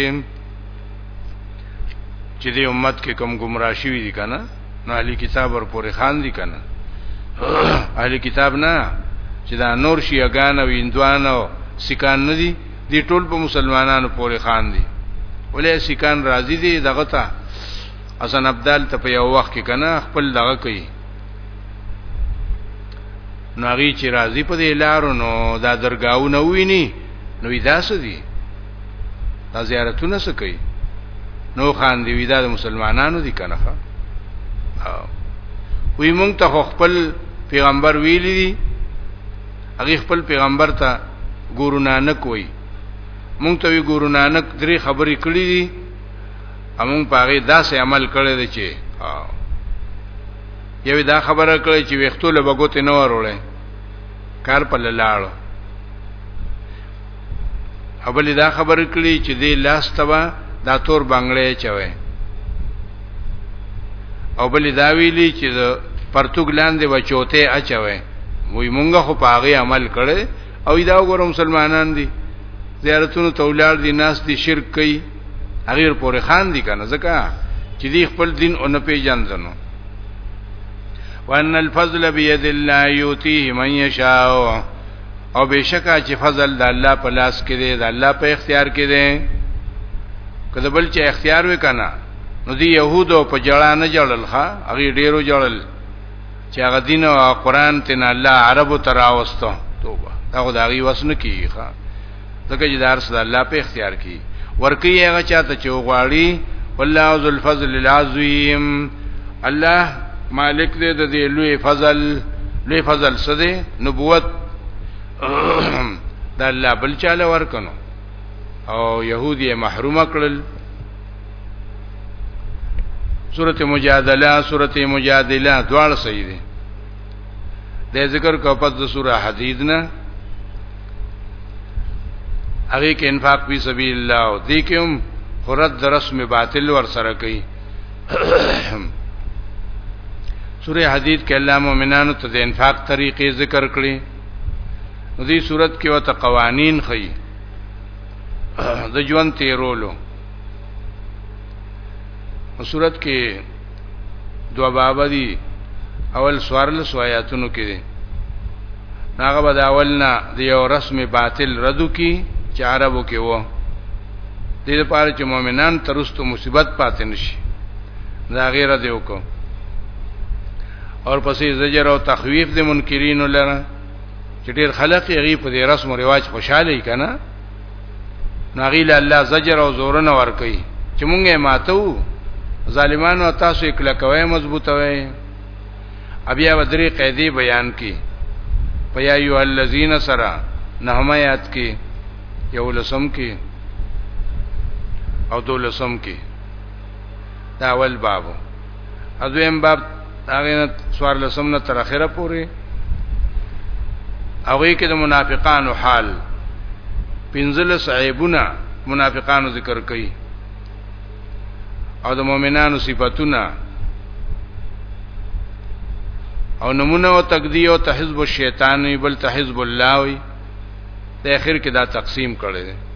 چې دې امت کې کم گمراه شوی دي کنه نو اهلي کتاب ور پورې خان دي کنه اهلي کتاب نه چې دا نور شیعاګان او هندوان او سکان نه دي دي ټول په مسلمانانو پورې خان دي ولې سکان راضي دي دغه ته حسن عبدال ته په یو وخت کې کنه خپل دغه کوي نو هغه چې راضي په دې لارو نو دا درگاہونه ویني نو دا څه دي دا زیارتونه څه کوي نو خان دی وی دا د مسلمانانو دي کنه وی مونږ ته خپل پیغمبر ویلی دي هغه خپل پیغمبر ته ګورو نانک وی مونږ ته وی ګورو نانک درې خبرې کړې دي امون پاره داسې عمل کړی دی چې یوه دا خبره کړې چې وختو له بغوت نه ورولې کار په لاړو اول دا خبر کړی چې دې لاس تبا دا تور بنگلې چوي او بل دا ویلی چې پرتګ لاندې وچوته اچوي وی مونږه خو پاغي عمل کړي او دا وګورم مسلمانان دي زیارتونو تولار دي ناس دي شرک کوي هغه پورې خان دي کنه ځکه چې دی خپل دین او نه پیژندنو وان الفضل بيد الله يؤتيه من يشاء او بشکا چې فضل د الله په لاس کې دی د الله په اختیار کې دی کله بل چې اختیار وکنه نو دی يهودو په جړا نه جړل ښا هغه ډیرو جړل چې هغه دین او قران تن الله عربو تراوستو توبه دا خدای وسنه کیږي ښا ځکه چې دارس د الله په اختیار کې ورکی هغه چاته چې وغواړي والله ذو الفضل العظیم الله مالک دې د دې لوی فضل لوی فضل څه دی نبوت د الله بل چاله ورکنو او يهودي محروم کړل سورته مجادله سورته مجادله دواړه صحیح دي د ذکر کو پس د سوره حدید نه هغه کې انفاق په سبیل الله او دې کې هم خرد رسم باطل ور سره کوي سوره حدید کې الله مؤمنانو ته د انفاق طریقې ذکر کړې نو دې صورت کې وته قوانین خي د ژوند تیرولو په صورت کې دوا باب دي اول سوارل سوایاتونو کې دي هغه به دا اولنا د یو رسم باطل ردو کی چې عربو کې وو د دې لپاره چې مؤمنان ترستو مصیبت پاتې نشي دا غیره دی وکړو اور پسې زجر او تخویف د منکرین لره چې ډیر خلک یې په دې رسم او رواج خوشاله کنا ناغیل الله زجر او زورن ور کوي چې مونږه ماتو ظالمانو تاسو کله کوي مضبوطه وي ابیا ودری قیدی بیان کی پیا ایو الذین سرا نهمه یاد کی یو لسم کی او دو لسم کی دا اول بابو اذویم باب هغه نه سوار لسم نه تر اخره پورې هغه کې د منافقانو حال پنځل صعيبونه منافقانو ذکر کړي او د مؤمنانو صفاتونه او نمونه او تقدی او تحزب الشیطان بل تحزب الله وي ته اخر کې دا تقسیم کړي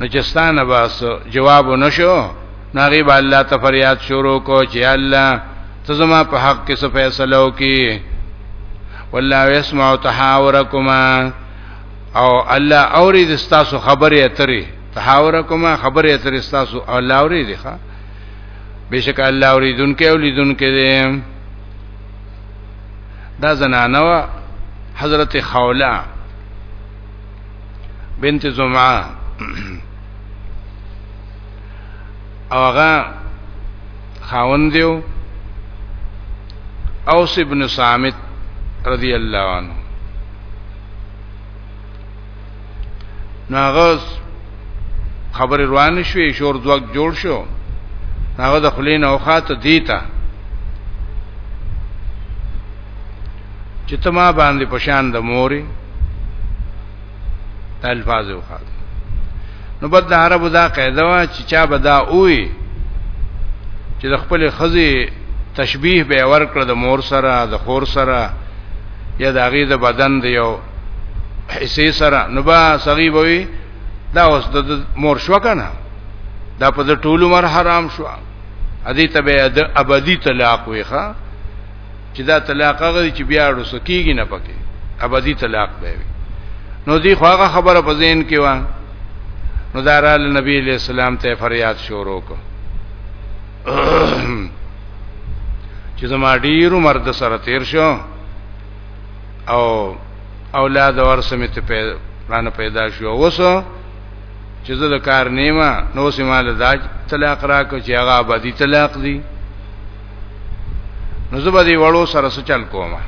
نو چستانه باس جواب نشو ناغي با الله ته فریاد شروع کو چې الله ته زما په حق کې څه فیصله وکي والله يسمع تحاوركما او الله اوري د تاسو خبرې اترې تحاوركما خبرې اترې تاسو الله اوري دي ښا بشک الله اوري دونکو اولیدونکو دي دا زنانه حضرت خوله بنت زمعه او هغه خاوند دیو اوس ابن صامت رضی الله عنه ناغس خبر روان شوې شور دوک جوړ شو هغه د خلینو خاطه دیتا چې ته ما باندې پشان د موري الفاظ وخاله نو بد د عربو دا قاعده وا چې چا به دا وې چې د خپل خزي تشبیه به ورکړه د مور سره د خور سره یا د هغه د بدن دی یو حصے سره نو با سغي بوي دا اوس د مور شو کنه دا په ټولو مر حرام شو ادي ته به ابدي طلاق وي ښا چې دا طلاق هغه دی چې بیا ورسو کیږي نه پکې ابدي طلاق به وي نو دی خو هغه خبره په ذهن کې و نو دارال نبی علیہ السلام ته فریاد شروع کو چې زما ډیر عمر د سره تیر شو او اولاد ورسمه ته پلان پیدا شو اوسه چې زه د کار نیمه نو سیمه له داج طلاق راکو چې هغه آبادی طلاق دی نو زبر دی وړو سره سچل کومه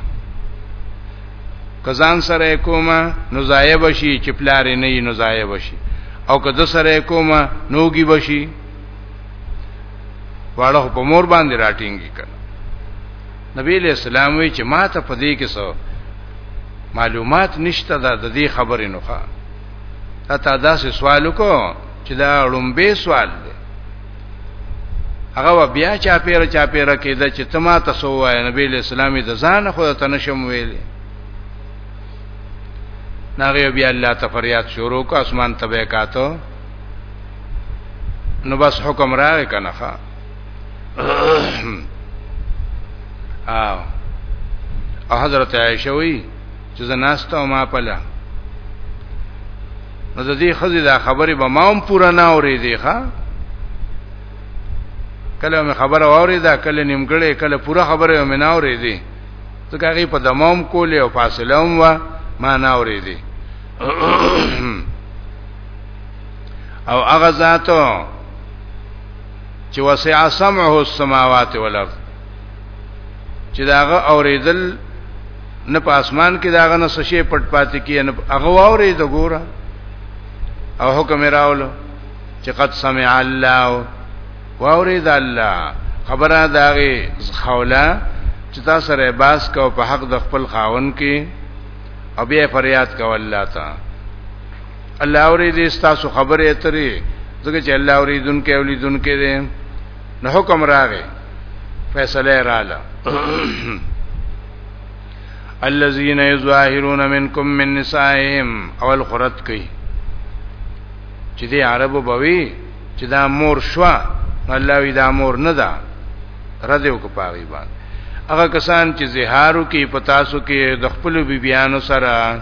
کزان سره کومه نو ضایع بشي چې پلار نه نو ضایع بشي او که د سره کومه نوګي بشي واړه په مور باندې راټینګي کړ نبی له اسلام وی چې ما ته پدې کې څو معلومات نشته دا د دې خبرې نه ښه اته دا سوال کو چې دا لومبه سوال دی هغه بیا چا پیره چا پیره کېده چې تما تاسو وای نبی له اسلامي د ځان خو ته نشم ویلې ناغه بیا الله ته فریاد شروع کو اسمان ته وکاتو نو بس حکم راغی کنه ښا او حضرت عائشہ وی چې زناسته او ما پله نو د دې خزې دا خبرې به ما هم پورا نه اورې دی ښا کله مې خبره اورې دا کله نیمګړې کله پورا خبره مې نه اورې دی ځکه هغه په دمام کولې او فاصله هم وا ما نه اورې دی او هغه ذاتو چې وسع سمعه السماوات والارض چې داغه اوریدل نه په اسمان کې داغه نه سشي پټ پاتې کې نه هغه ووري د ګوره او حکم راولو چې قد سمع الله ووري د الله خبره داغه خوله چې تا سره باس کو په حق د خپل خاون کې او بیا فریاد کو الله تا الله اوري دې تاسو خبره اترې ځکه چې الله اوریدونکو اولیدونکو دې نو حکم راغی فیصله رااله الذين يظاهرون منكم من نسائهم اول قرت کوي چې دې عربو بوي چې دا مور شوا الله وی دا مور نه ده رد یو کو پاغي باندې هغه کسان چې زهارو کې پتاسو کې د خپل بیبيانو سره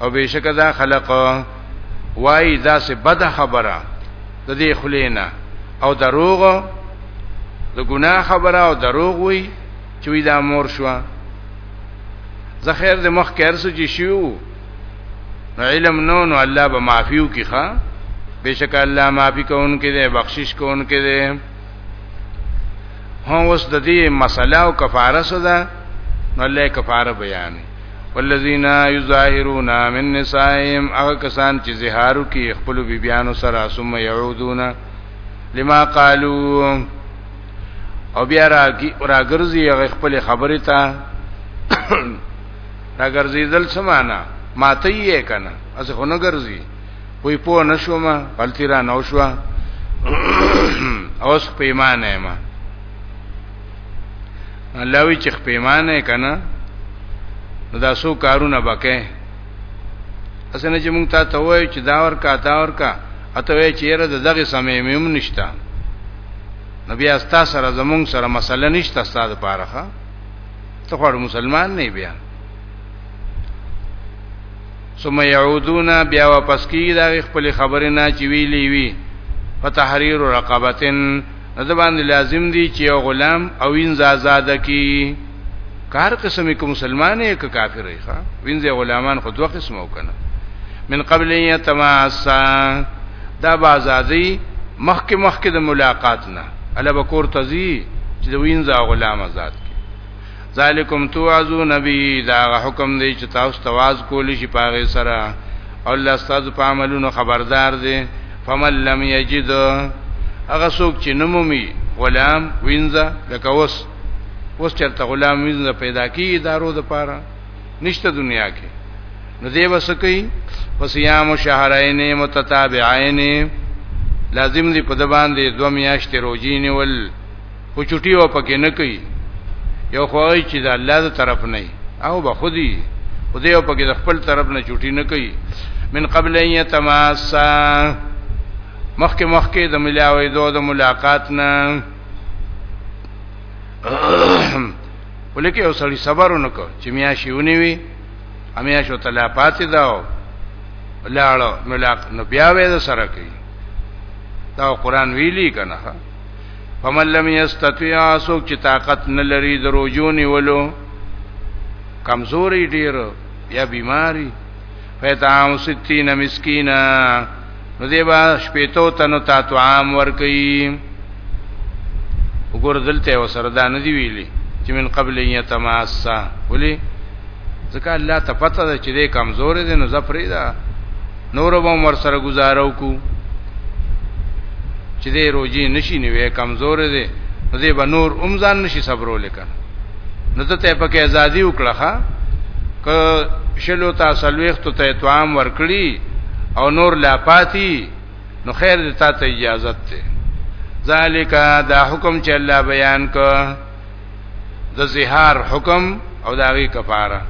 او بشک دا خلق وای دا سه بد خبره د دې خلینا او دروغ د ګناه خبره او دروغ وی چې وی دا مور شو زه خیر د مخ کار سو چې شو نو علم نو نو الله به معافیو کی ښا بشک الله معافی کوونکې ده بخشش کوونکې ده هو اوس د دې مسله او کفاره صدا نو الله کفاره بیان والذین یظاهرون من نسائهم هغه کسان چې زهارو کې خپل بیبیانو سره ثم يعودون لما قالوا او بیا راګرځي هغه خپل خبره ته راګرځي دل سمانا ماته یې کنه از خونه ګرځي وی پو نشوم غلطی را نو شو اوس پیمانه ما الله وی چې پیمانه کنه نو دا سو کارونه بکې اسنه چې مونږ ته ته وای چې دا ور کا دا ور کا اته وی چیرې دغه سمې مم نشتا نبی استا سره زمونږ سره مسله نشته استاد پاره ته خو مسلمان نه بیا ثم يعودون بیا واپس کیږي دا خپل خبرې نه چې ویلې وی فتحرير رقبتن نو باندې لازم دي چې یو غلام او انز آزاد کی کار قسم کې مسلمان یې که کافر یې ښا وینځه غلامان خو دوه قسمه وکنه من قبل یتماسا دا بازادی مخک مخک د ملاقات نه الا بکور تزي چې د وینځه غلام آزاد ذالکم توعزون به دا حکم دی چې تاسو تواز کول شي پاغه سره او الله ستاسو په عملونو خبردار دی فمن لم یجد هغه څوک چې نمومي غلام وینځه لکه وس وس چرته غلام وینځه پیدا کی ادارو د پاره نشته دنیا کې نو دی وسکی وصيام شهرين متتابعين لازم دی په د باندې دوه میاشتې روزي نیول خو چټي و پکې نه کوي یو خوای چې د الله د طرف نه او به خودي خدای او پکې د خپل طرف نه چټي نه کوي من قبل ان يتماسا مخکې مخکې د ملاوي دوه د ملاقات نه ولیکه یو سړی صبر ونکړ چې میا شیونی وي امیا شو تلا پاتې داو لاړو ملاق نو بیا وې سره کوي دا قران ویلی کنه فمن لم یستطیع سوک چې طاقت نه لري د روجو نیولو کمزوري ډیر یا بیماری فیتام 60 مسکینا نو دی با شپیتو تنو تا تو عام ورکی وګور دلته وسره دا نه دی ویلی چې من قبل یتماسا ولی ځکه الله ته پته ده چې دې کمزور دي نو زفری ده نور به مر سره گزارو کو چې دې روزي نشي نیوې کمزور دي نو دې به نور امزان نشي صبرو لکه نو ته ته پکې ازادي وکړه ښا ک شلو تا سلويخت ته توام ورکړي او نور لا پاتي نو خیر دې تا ته اجازه ته ذالک دا حکم چې الله بیان کړ د زهار حکم او داغي کفاره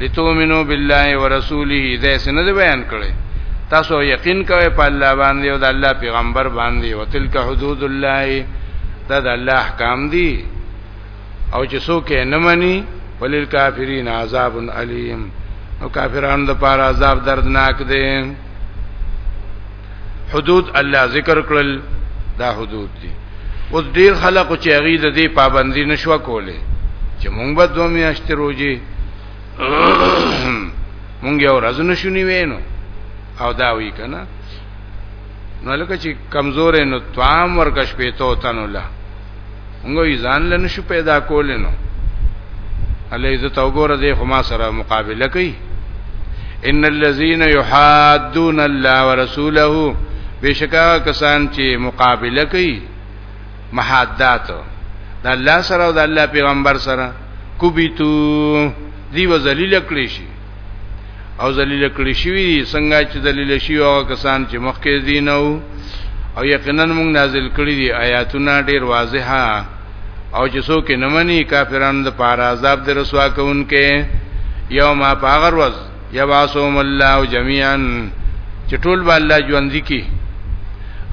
لتومنو بالله ورسوله دې سند بیان کړي تاسو یقین کوئ په الله باندې او د الله پیغمبر باندې او تلک حدود الله دا د الله احکام دي او چې څوک یې نه مني ولل کافرین عذاب الیم او کافرانو د پاره عذاب دردناک دی حدود الله ذکر کړل دا حدود دي اوس ډیر خلک چې هغه د دې پابندي نشو کوله چې مونږ به دوه میاشتې روزي مونږ یو ورځ نشو نیوینو او دا وی کنه نو لکه چې کمزورې نو توام ورکش پیتو تنو له موږ یې ځان له نشو پیدا کول نو الله دې ته وګوره دې خو ما سره مقابله کوي ان الذين يحادون الله ورسوله بشکا کسان چې مقابله کوي محادات د الله سره او د الله پیغمبر سره کوبیتو دی وذلیل کړی شي او ذلیل کړی شوی څنګه چې ذلیل شي او کسان چې مخکې دین او او یقینا موږ نازل کړی دی آیاتونه ډیر واضحه او چې څوک نه مني کافرانو د پاره عذاب در رسوا کوونکې یوم پاغر وز یبعثهم الله جميعا چې ټول به الله ژوند کی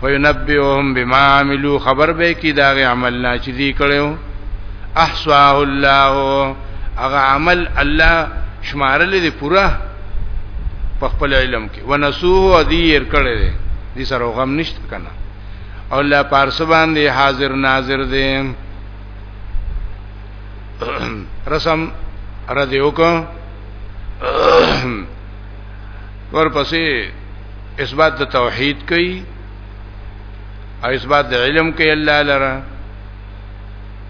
فینبئهم بما عملوا خبر به کی دا عمل نه چې دی کړو احصاه الله هغه عمل الله شمارل دي پورا په خپل علم کې ونسوه دي ير کړي دي دي سره غم نشته کنه او الله پارس باندې حاضر ناظر دي رسم ردی وکړه ورپسې اثبات د توحید کوي او اثبات د علم کوي الله لره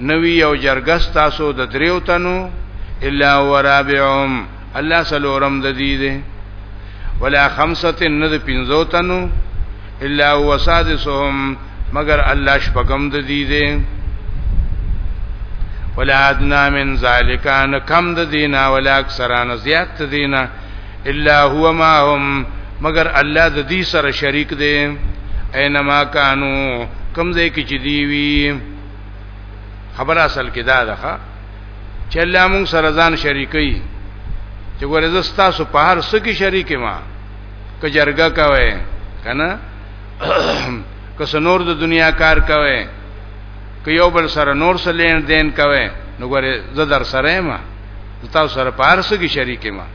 نوی یو جرګه تاسو د دریو تنو الا ورابعهم الله سلورم د دې ده ولا خمسه ند پنځو تنو الا وسادسهم مگر الله شپغم د دې ده ولا ادنا من ذالکان کم د دینا ولا اکثران زیات دینا الا هو معهم مگر الله د دې سره شریک دی اينما کانو کم ځای کې چې دی وی خبر اصل کې دا ده چې الله موږ سره ځان شریکي چې ګوره زستا سو په هر څه کې شریک ما کجرګه کوي کنه کس نور د دنیا کار کوي که یو بل سره نور سره لین دین کوي نو ګوره زه در سره ما تاسو سره پارس کې شریک ما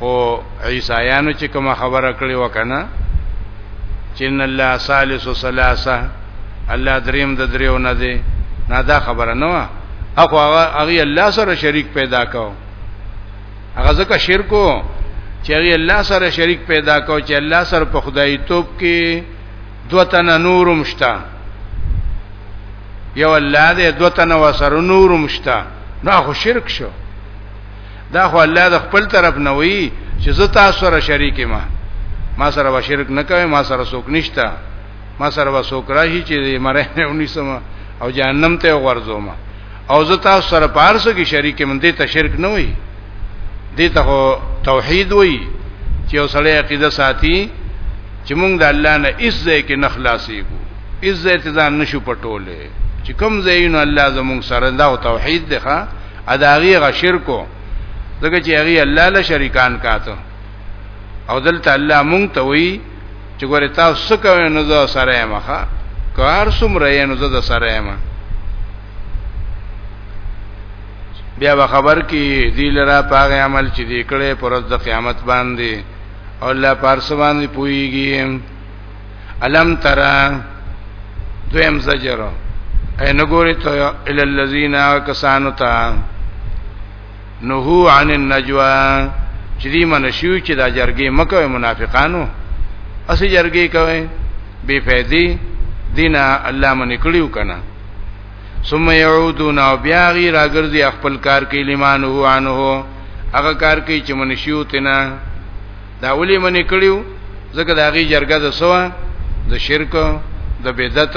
او عیسایانو چې کوم خبره کړې وکنه چې ان الله ثالث ثلاثه الله دریم د دریو نه دی نه دا خبره نه وا اخو هغه الله سره شریک پیدا کاو هغه ځکه شرکو چې هغه الله سره شریک پیدا کاو چې الله سره په خدای توپ کې دو تن نورم شتا یو الله دې دو تن وسر نورم شتا نو خو شرک شو دا خو الله د خپل طرف نه وی چې زه تاسو سره شریک ما ما سره و شرک نه کوي ما سره څوک نشتا ما سره و څوک راهي چې مره نه ونیسم او جهنم ته ورځوم او زه تاسو سره پارسو کې شریک مندې ته شرک نه وي دې ته توحید وایي چې یو سړی عقیده ساتي چې موږ د الله نه هیڅ ځای کې نه خلاصيږو هیڅ ځای ته ځان نشو پټولې چې کوم ځای نو الله زموږ سره دا توحید دی ښا اداغي غ شرکو ځکه چې هغه الله له شریکان کاته او دلته الله مونږ ته وی چې ګوره تاسو څه کوئ نو زه سره مخه کار سم رې نو زه سره مخه بیا به خبر کې دی لرا پاغه عمل چې دی کړي پر د قیامت باندې او الله پارس باندې پويږي الم ترى دویم زجر اے نګوري ته ال الذین کسانو ته نهو عن النجوا چې دې منشو چې دا جرګې مکوې منافقانو اسی جرګې کوي بے فائدې دینه الله منې کړیو کنه ثم يعودون او بیا غي راګرځي خپل کار کې لمان هو عنه هغه کار کې چې منشیو تینا دا ولي منې کړیو ځکه دا غي جرګه د سوا د شرک د بدعت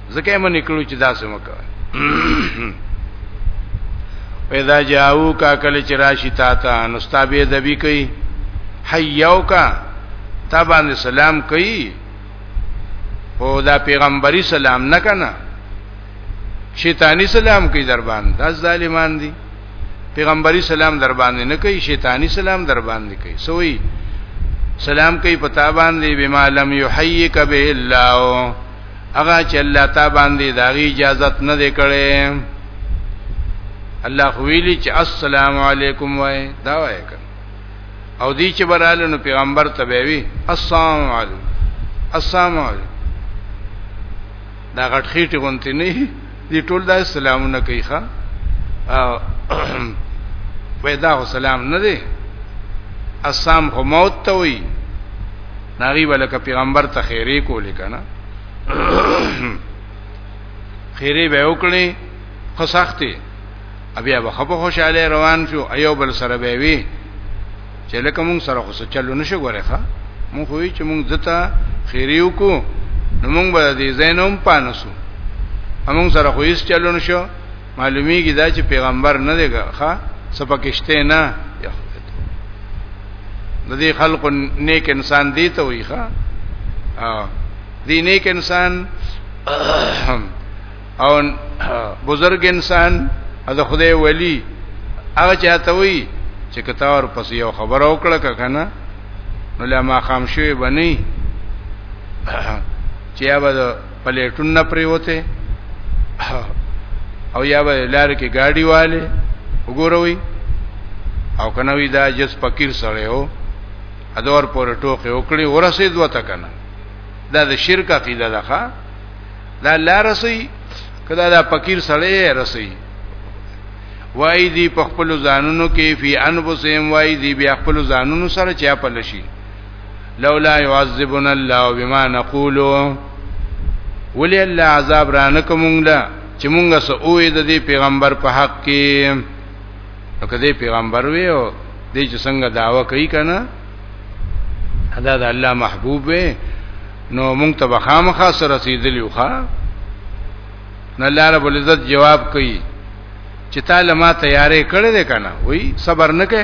ځکه مې نکړو چې داسې مکه پیدا جاو کا کل چې راشي تا ته نو ستابې دبي کوي حیاو کا تا باندې سلام کوي او دا پیغمبري سلام نه کنه شیطانی سلام کوي در باندې دا ظالمان دي پیغمبري سلام در باندې نه کوي شیطانی سلام در باندې کوي سوئی سلام کوي پتا باندې بما لم يحييك به الله هغه چې الله تعالی باندې دا غي اجازه نه دی کړې الله خو ویلي چې السلام علیکم وای دا وای او دی چې براله نو پیغمبر ته وی السلام علیکم السلام علیکم دا غټ خېټه غونتی نه دې ټول دا سلامونه کوي ښا پیدا او سلام نه دی اسام خو موت ته وي ناری ولکه پیغمبر ته خیره کولې کنه خیره به وکړي خو سختي بیا به خپه خوشاله روان شو ایو بل سره به وي چې لکه مونږ سره خو څه چلو نشو غوړې ښا مونږ خو چې مونږ دته خیریو کو نو مونږ به دې زینوم پانسو همون سره خو هیڅ چلو نشو معلومیږي دا چې پیغمبر نه دی ښا سپکشته نه د دې خلق نیک انسان دی ته وي ښا دی نیک انسان او بزرګ انسان از خدای ولی هغه چاته وی چې کتاور پس یو خبر او کړه کنه نو لا ما خام شوی بنی چې یا به پلیټون نه پریوته او یا به لار کې گاډي والے وګوروي او کنه وی دا جس فقیر سره هو ادور پورې ټوکې وکړي ورسېد وته کنه دا د شرک عقیده ده دا الله رسي کدا دا فقیر سړی رسي وای دی په خپل ځانونو کې فی انفسهم وای دی بیا خپل ځانونو سره چا پلشي لولا يعذبنا الله بما نقول ولی الله عذاب را نکومږه چې مونږه سوې د دې پیغمبر په حق کې نو کدی پیغمبر وی او دی چې څنګه داوا کوي کنه ادا د الله محبوب وی نو مونږ ته بخامخه سره رسیدلی وخا نو الله رب العزت جواب کوي چې تعالی ما تیارې کړې ده کنه وای صبر نه کې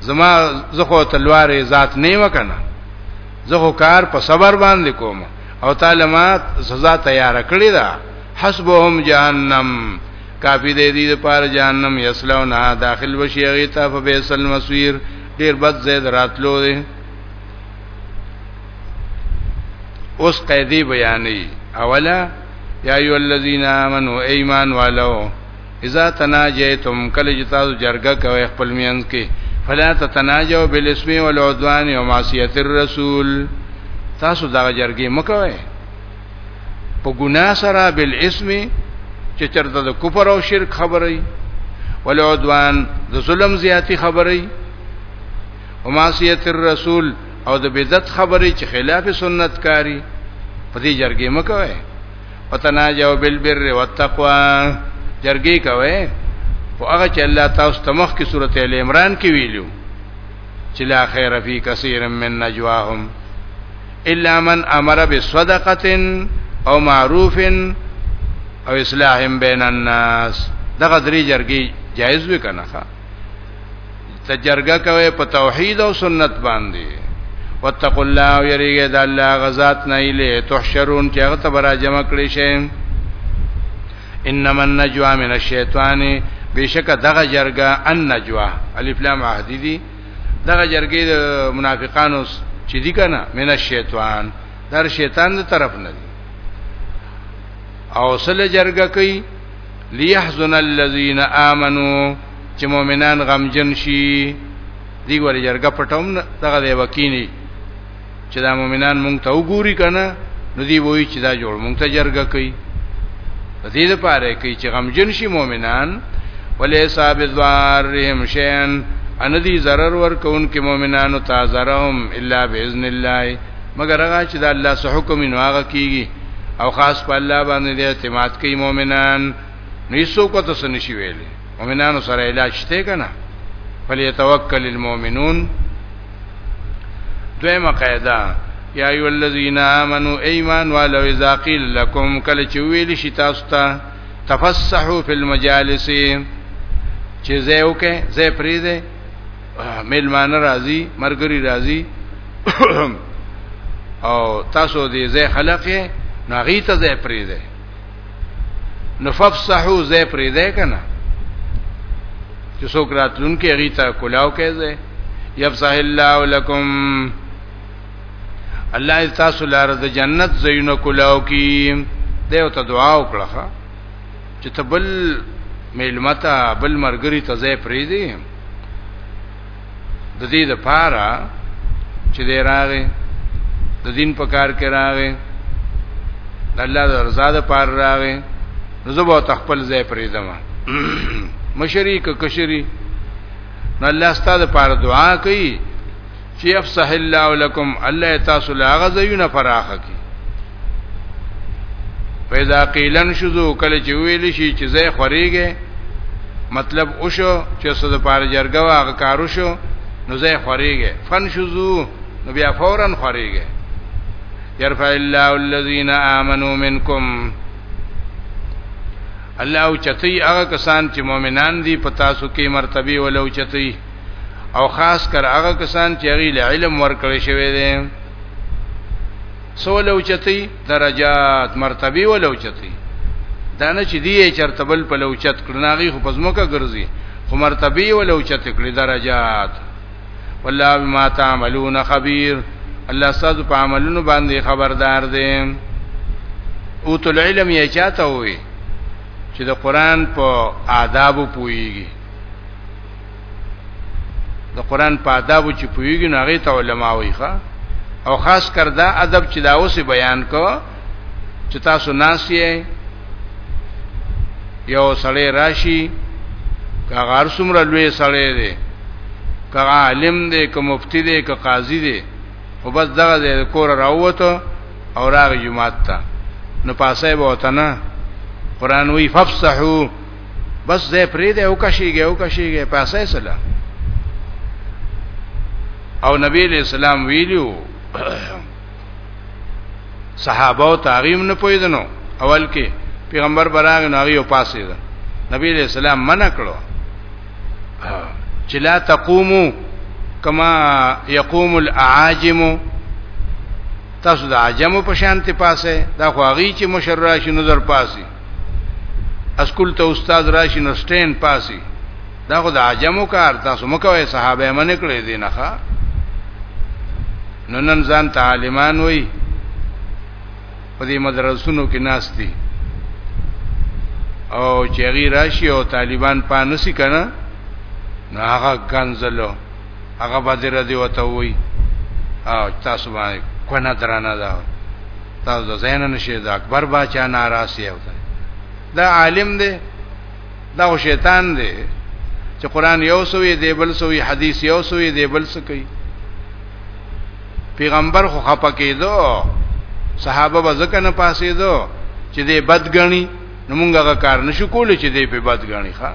زما زخه تلوارې ذات نه وکنه زخه کار په صبر باندې کوم او تعالی ما سزا تیار کړې ده حسبهم جهنم کافی دی دی لپاره جهنم یصلونها داخل بشي هغه ته فبئس المصير ډیر بد زید راتلو دی اوس قیدی بیانې اولا یا ایو الذین آمنو ایمان والو اذا تناجیتم کله چې تاسو جرګه کوي خپل میانس کې فلا تتناجوا بالاسم والعدوان ومعصیت الرسول تاسو دا جرګې مکوئ په ګناه سره بل اسم چې چرته د کفر او شرک خبرې ولعدوان د ظلم زیاتی خبرې ومعصیت الرسول او د بدعت خبرې چې خلاف سنت کاری په دې جرګې مکوي وتناجوا بالبر والتقوا جرګې کوي او هغه چې الله تاسو تمخ کی سورته ال عمران کې ویلو چې لا خیر فی کثیر من نجواهم الا من امر بصدقه او معروف او اصلاح بین الناس دغه درې جرګي جایز وکنه ښا ته جرګه کوي په توحید او سنت باندې واتقوا الله ويريګه د الله غزاد نه اله تحشرون چې هغه ته برا جمع کړی شي انما النجوا من الشیطان بشک دغه جرګه النجوا الف لام عهدی دغه جرګې د منافقانو چې دي کنه من الشیطان در شیطان د طرف نه دي او سل جرګه کوي ليحزن الذين امنوا چې مؤمنان غمجن شي دی ور جرګه پټوم دغه دی وکینی چې دا مؤمنان مونږ ته وګوري کنه نو دی وایي چې دا جوړ مونږ ته جرګه کوي په دې لپاره کوي چې غمجن شي مؤمنان ولې صاحب ذارهم شین ان دي zarar ور کون کې مؤمنانو ته zarum الا باذن الله مگر هغه چې د الله سره حکم نو هغه کیږي او خاص په الله باندې د اعتماد کوي مؤمنان نو هیڅ کو ته سن شي ویلې مؤمنانو سره علاج شته کنه فلیتوکل المؤمنون دویمه قاعده یا ایو الذین آمنو ایمان والو اذا قیل لکم کله چې ویل شي تاسو ته تفسحوا فی المجالس چې زیو کې زې پریده ملمان راضی مرګری راضی او تاسو دې زې خلقه ناغي ته زې پریده نففسحو زې پرې ده کنه چې څوک راتلونکي هغه ته کلاو کوي یفسح الله لكم الله تاسو لار د جنت زینو کلاو کی دیو ته دعا وکړه چې تبل میلمتا بل مرګری ته زې پریدي د دې د پاره چې دی راغې د دین په کار کې راغې د الله د رضا د پاره راغې نو زه به تخپل ځای پرې دما مشری ک کشری نو الله ستاسو لپاره دعا کوي چې افصح الله لكم الله تاسو لا غزيونه فراخه کی فإذا قيلن شذو کله چې ویل شي چې زه خوريږي مطلب اوشو چې صد پار جرګه واغ کارو شو نو زه خوريږي فن شذو نو بیا فورا خوريږي يرفع الله الذين آمنوا منكم الله او چتی هغه کسان چې مؤمنان دي په تاسو کې مرتبه ولو چتی او خاص کر هغه کسان چې غیله علم ورکړی شوی دی سول اوچتي درجات مرتبه ول اوچتي دا نه چې دی چرته بل په لوچت کړناغي خو پزموکه ګرځي خو مرتبه ول اوچت کړي درجات والله بما تعملون خبير الله ستاسو په عملونو باندې خبردار دی او تل علم یې چاته وي چې د قران په آدابو پويږي د قران په آداب چې پویږي نو هغه ته علما وایي او خاص کر دا ادب چې دا اوس بیان کو چې تاسو ناسیه یو سړی راشي کاغه هر څومره لوی سړی دی کاغه عالم دی که مفتی دی که قاضی دی خو بس دغه د کور راووته او راغی جمعات ته نو پاسه به وته نه قران وی ففسحو بس زه پرې دی او کشيږي او کشيږي پیسې سره او نبی علیہ السلام ویلو صحابه او تعظیم نه پویدنو اول کې پیغمبر براغ نه یو پاسې ده نبی علیہ السلام منع کړو چې لا تقومو کما یقوم الاعاجم تاسو د عجمو په شان ته پاسه دا خو هغه چې مشرع شي نظر پاسي اسکول ته استاد راشي نو سټین پاسي دا خو د عجمو کار تاسو مکوې صحابه یې منې کړې دي نه ښا نو نن ځان تعالیمان وای په دې مدرسونو کې ناس دي او چې غیر راشي او طالبان پانسی کنه نو هغه کنزلو هغه باندې ردی وته وای او تاسو باندې کونه درانه ده تاسو د زین نشي د اکبر باچا ناراضي او دا عالم دی دا شیطان دی چې قران یو سوی دی بل سوی حدیث یو سوی دی بل سکی پیغمبر خو خپه کېدو صحابه به ځکه نه پاسېدو چې دې بدګنی نو موږ هغه کار نشو کولای چې دې په بد غاڼي ښا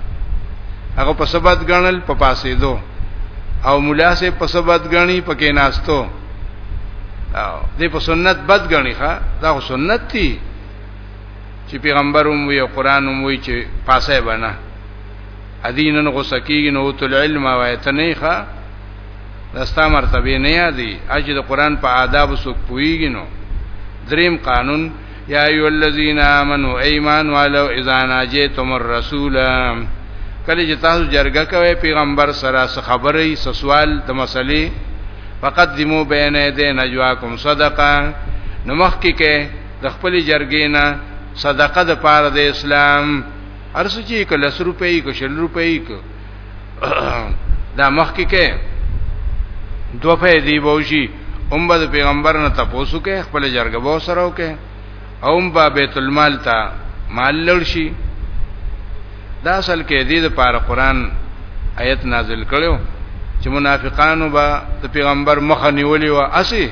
هغه په سبد غاڼل په پاسې دو او مولا سه په سبد غاڼي پکې ناستو او دې په سنت بد غاڼي ښا دا سنت دي چې پیغمبر هم وي او قران هم وي چې پاسه بنا ادینن غوسه کیږي نو تل علم وایته نه ښا دستا مرتبه نه یادي اجه د قران په آداب سو پویږي نو دریم قانون یا ایو الذین آمنو ایمان والو اذا ناجیتم الرسول کله چې تاسو جرګه کوي پیغمبر سره څه خبرې څه سوال د مسلې فقدمو بین یدی نجواکم صدقه نو مخکې کې د خپل جرګې نه صدقه د پاره د اسلام ارسو چې کله 100 روپۍ کو 100 روپۍ کو دا مخ کې کې دوه فائدې بوشي هم به پیغمبر نه تاسو کې خپل جرګه بو سره وکې او هم به بیت المال ته مال لړ شي دا اصل کې دې د پاره قران آیت نازل کړو چې منافقانو به د پیغمبر مخ نیولې و اسی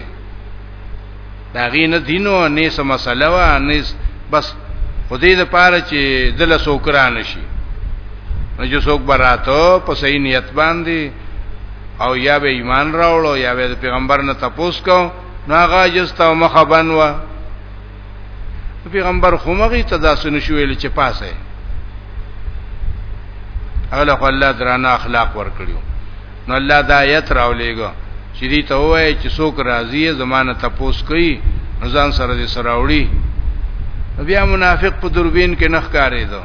دا غي نه دینو نه سم مسله وا نه بس خدای د پاره چې دل سوکران شي نو جو سوک براته په صحیح نیت باندې او یا به ایمان راوړو یا به پیغمبر نه تپوس کو ناغه جستا مخه بنوا پیغمبر خو مغي تداسن شویل چې پاسه اغله خو الله درانه اخلاق ورکړیو نو الله دا آیت راولېګو چې دې ته وایي چې څوک راضي زمانه تپوس کوي نو ځان سره دې سراوړي بیا منافق په دوربین کې نخ کارې دو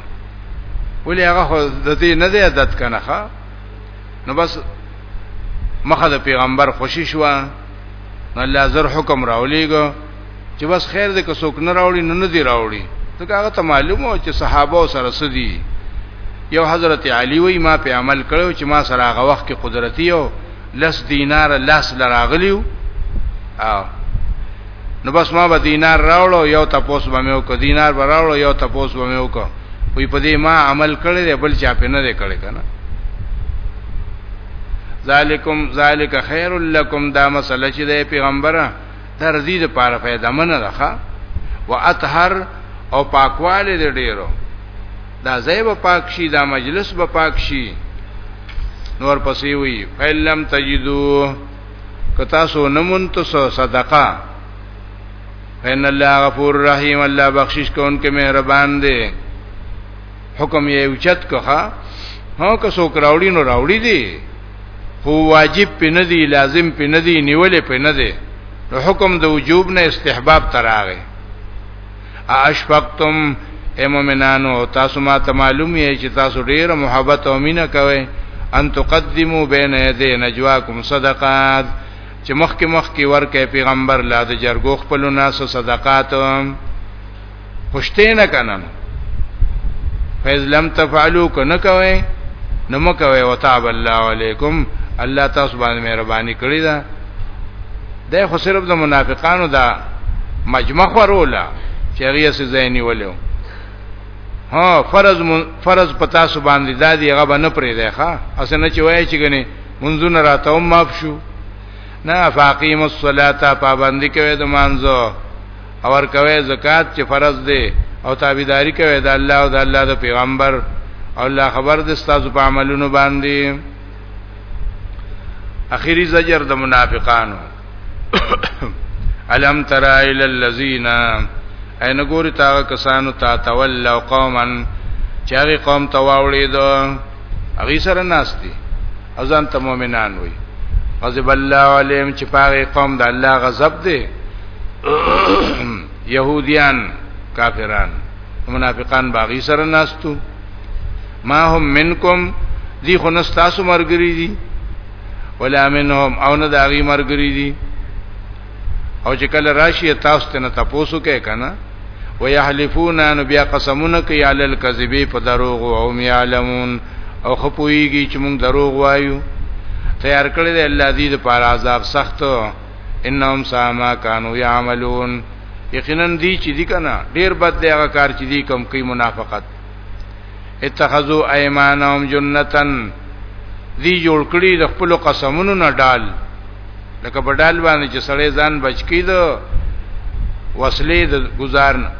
ولې هغه د دې نه دی عادت کنه ښا نو بس مخه د پیغمبر خوشی شو الله زر حکم راولېګو چې بس خیر دې که څوک نه راوړي نو نه دی راوړي ځکه هغه ته معلومه چې صحابه سره سدي یو حضرت علی وی ما په عمل کړو چې ما سره هغه وخت کې قدرتي یو لس دینار لاس لراغلیو او نو بس ما به دینار راوړو یو تاسو به مې وکړ دینار به راوړو یو تاسو به مې وکړ وی په دې ما عمل کړی دی بل چا په نه دی کړی کنه ذالکم ذالک خیر لکم دا مسله چې د پیغمبره در دې د پاره پیدا منه راخه واطهر او پاکواله دې ډیرو دا زیب پاک شي دا مجلس به پاک شي نور پسې وی فلم تجدو کتا سو نمونت سو صدقه فین الله غفور رحیم الله بخشش کوونکې مهربان دی حکم یې اوچت کخه هو که څوک راوړي نو راوړي دي هو واجب په ندی لازم په ندی نیولې په ندی نو حکم د وجوب نه استحباب تراغه اشفقتم اے مومنانو تاسو ما ته معلوم یې چې تاسو ډیر محبت او مینه کوئ ان تقدمو بین یدی نجواکم صدقات چې مخکې مخکې ورکه پیغمبر لا د جرګو خپل ناس صدقات خوشته نه کنن فیض لم تفعلوا کنه کوي نو مکوي وتعب الله علیکم الله تاسو باندې مهرباني کړی ده دا خو صرف د منافقانو دا مجمع ورولا چې هغه سي زینی ولیو ها فرض من فرض پتا سو باندې دا دی هغه نه پرې دی ښا اسنه چې وای چې غني منځونه راته هم معاف شو نه فاقیم الصلاۃ پابندی کوي د مانځو او ور کوي زکات چې فرض دی او تابعداري کوي د الله او د الله د پیغمبر او الله خبر د استاد په عملونو باندې اخیری زجر د منافقانو الم تر ال الذین اين ګور تا کسانو تا تولوا قوما چاغي قوم تواولید اغي سره ناشتي ازان ته مؤمنان وي غضب الله عليهم چې پاره قوم د الله غضب دی يهوديان کافران منافقان باغی سره ناستو ما هم منکم دی خو نستاسو مرګری دي ولا منهم او نه داغي مرګری دي او چې کله راشي تاسو ته نه تاسو کې کنه ويحلفون ان بیا قسمونه کوي علی الكذب په دروغ او هم يعلمون او خپويږي چې موږ دروغ وایو تیار کړی دی الله دې لپاره عذاب سخت انهم ساما كانوا يعملون یقینا دي چې دي کنه ډیر بد دی هغه کار چې دي کم کوي منافقت اتخذوا ايمانهم جنتن دی جوړ کړی د خپل قسمونو نه ډال لکه په ډال باندې چې سړی ځان بچ کید وسلې د گزار نه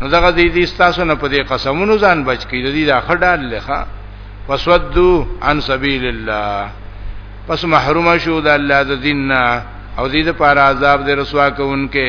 نو دغه دې دې تاسو نه په دې قسمونو ځان بچ کید دې دا خډال لخه وسودو عن سبیل الله پس محروم شو د الله د دین او دې د پار عذاب دې رسوا کوونکې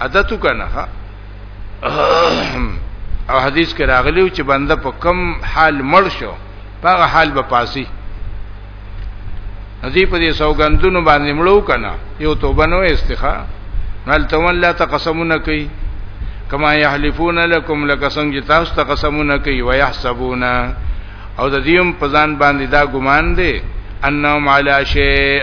عادت کنه ها او حدیث کې راغلی چې بنده په کم حال مړ شو په حال به پاسي ندی په دې سوګندونو باندې مړو کنه یو توبه نو استخا مل ته ولا تقسمونه کوي کما یحلفون لكم لك څنګه تاسو ته قسمونه کوي ويحسبون او د دې په ځان باندې دا ګمان دی انهم علی شیء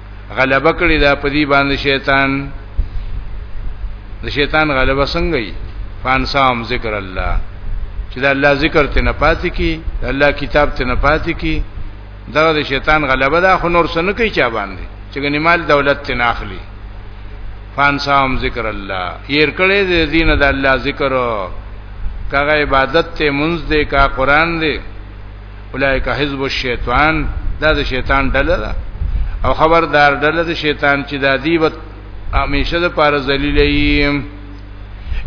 غلبه کړی دا په دې باندې شیطان د شیطان غلبه څنګه یې فانسام ذکر الله چې د الله ذکر ته نه پاتې کی د الله کتاب ته نه پاتې کی دا د شیطان غلبه ده خو نور سن کوي چا باندې چې غنیمال دولت ته نه اخلي فانسام ذکر الله ير کړي د دین د الله ذکر کغه عبادت ته منځ دې کا قران دې اولایک حزب الشیطان دا د شیطان ډله ده او خبردار ډله د شیطان چې دا دی و همیشه د پاره ذلیلیم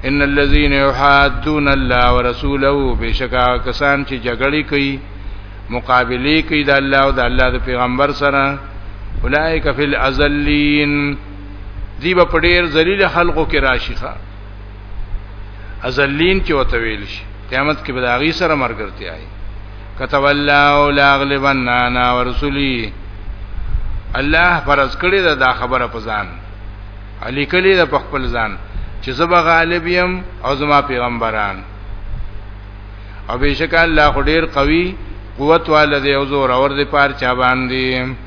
ان الذين يحادون الله ورسوله بشکا کسان چې جګړه کوي مقابله کوي د الله او د الله د پیغمبر سره اولئک فی الازلین دی په ډیر ذلیل خلقو کې راشي ازلین کې وته ویل شي قیامت کې بداغي سره مرګرتي آي كتب الله لا اغلبن انا ورسلي الله فرض کړی دا, دا خبره په ځان علي کلی دا په خپل ځان چې زبا غالب يم او زما پیغمبران او بشک الله خډیر قوي قوت والده او زور اور دې پار چا باندې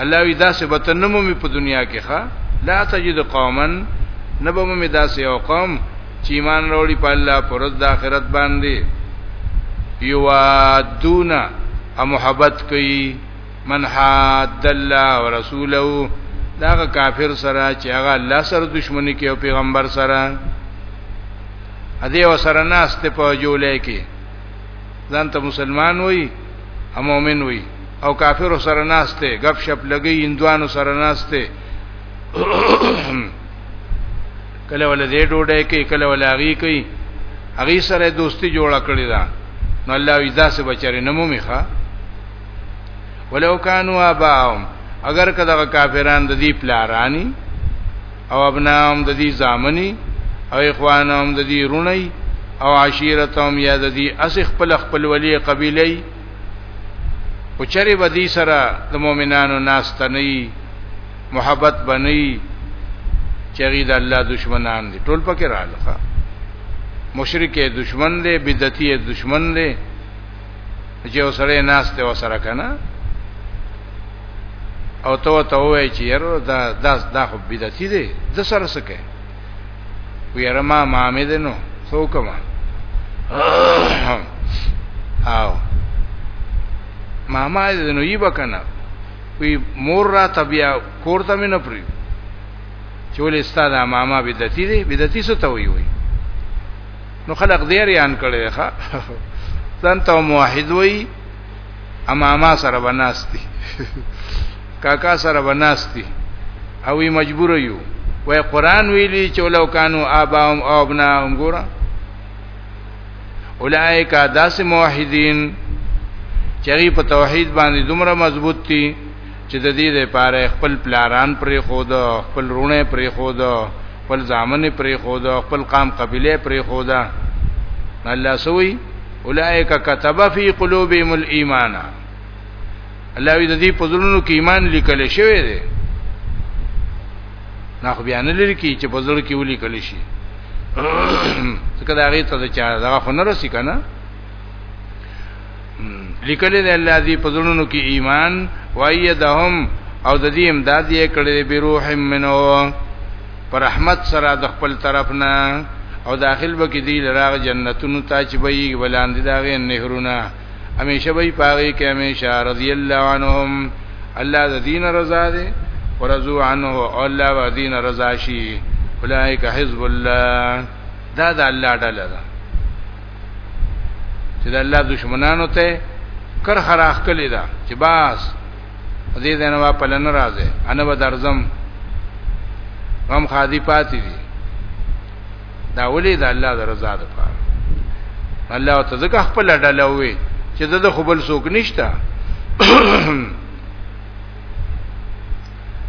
الله وی داسې بتنمو می په دنیا کې ښا لا تجد قوما نبم می داسې یو قوم چې ایمان وروړي په الله پرز د آخرت باندې یوادون او محبت کوي من حد الله ورسوله داغه کافر سره چې هغه الله سره دښمنی کوي او پیغمبر سره ا دې وسره ناست په جولې کې ځان ته مسلمان وای او مؤمن وای او کافر سره ناشته غب شپ لګي اندوانو سره ناشته کله ول دې ډوډۍ کوي کله ول هغه کوي هغه سره دوستی جوړه کړی دا نو الله وی داسې بچره نمو میخه ولو کانوا باهم اگر کداغه کافران د دې پلارانی او ابنام د دې زامنی او اخوانام د دې رونی او عشیرتام یا د دې اس خپل خپل ولی قبیله او چرې بدی سره د مؤمنانو ناس تنئی محبت بنئی چغی د الله دشمنان دي ټول پکې رااله مشرک دشمن دی بدعتي دشمن دی چې وسړې ناس ته وسره کنه او ته ته وای چې ير دا داس دا خو بدعتي دي د سره سکه ويره ما ما مې دنو څوک ما او ماما دې نو یی بکنه وی مور را تبیا کور ته مې نه پری چې ولې ستاده ماما بدتی دي بدتی څه ته وی وی نو خلق دې ریان کړي ښا ځان ته موحد وي اماما سره بناستي کاکا سره بناستي او وی مجبور یو وای قران ویلی چې لو کانو اباهم او ابناهم ګورا اولائک داس موحدین چری په توحید باندې دومره مضبوط دي چې د دې لپاره خپل پلاران پرې خود خپل رونه پرې خود خپل ځامن پرې خود خپل قام قبيله پرې خود الله سوي اولائک كتب في قلوبهم الايمان الله دې دې په زړونو کې ایمان لیکل شوی دی نه خو بیان لري کی چې په زړه کې ولي کلی شي څنګه دا غي ته دا خو نه رسی کنه لیکل دی الله دې پزړونو کې ایمان وایدهم او د دې امداد یې کړې به روح منو پر رحمت سره د خپل طرف نه او داخل به کې دی لراغ جنتونو ته چې به یې بلاندې داغه نهرونه همیشه به پاره کې همیشه رضی الله عنهم الله د دین رضا دې ورزو عنه او الله و دین رضا شي اولئک حزب الله دا د الله ډله ده چې د الله دشمنانو ته کر خراخ کلی دا چې باس دې دنه وا په لن راځي انا به درځم غم خادي پاتې دي دا ولې د الله د رضا ده پاره الله ته ځکه خپل ډله وي چې د خپل سوک نشته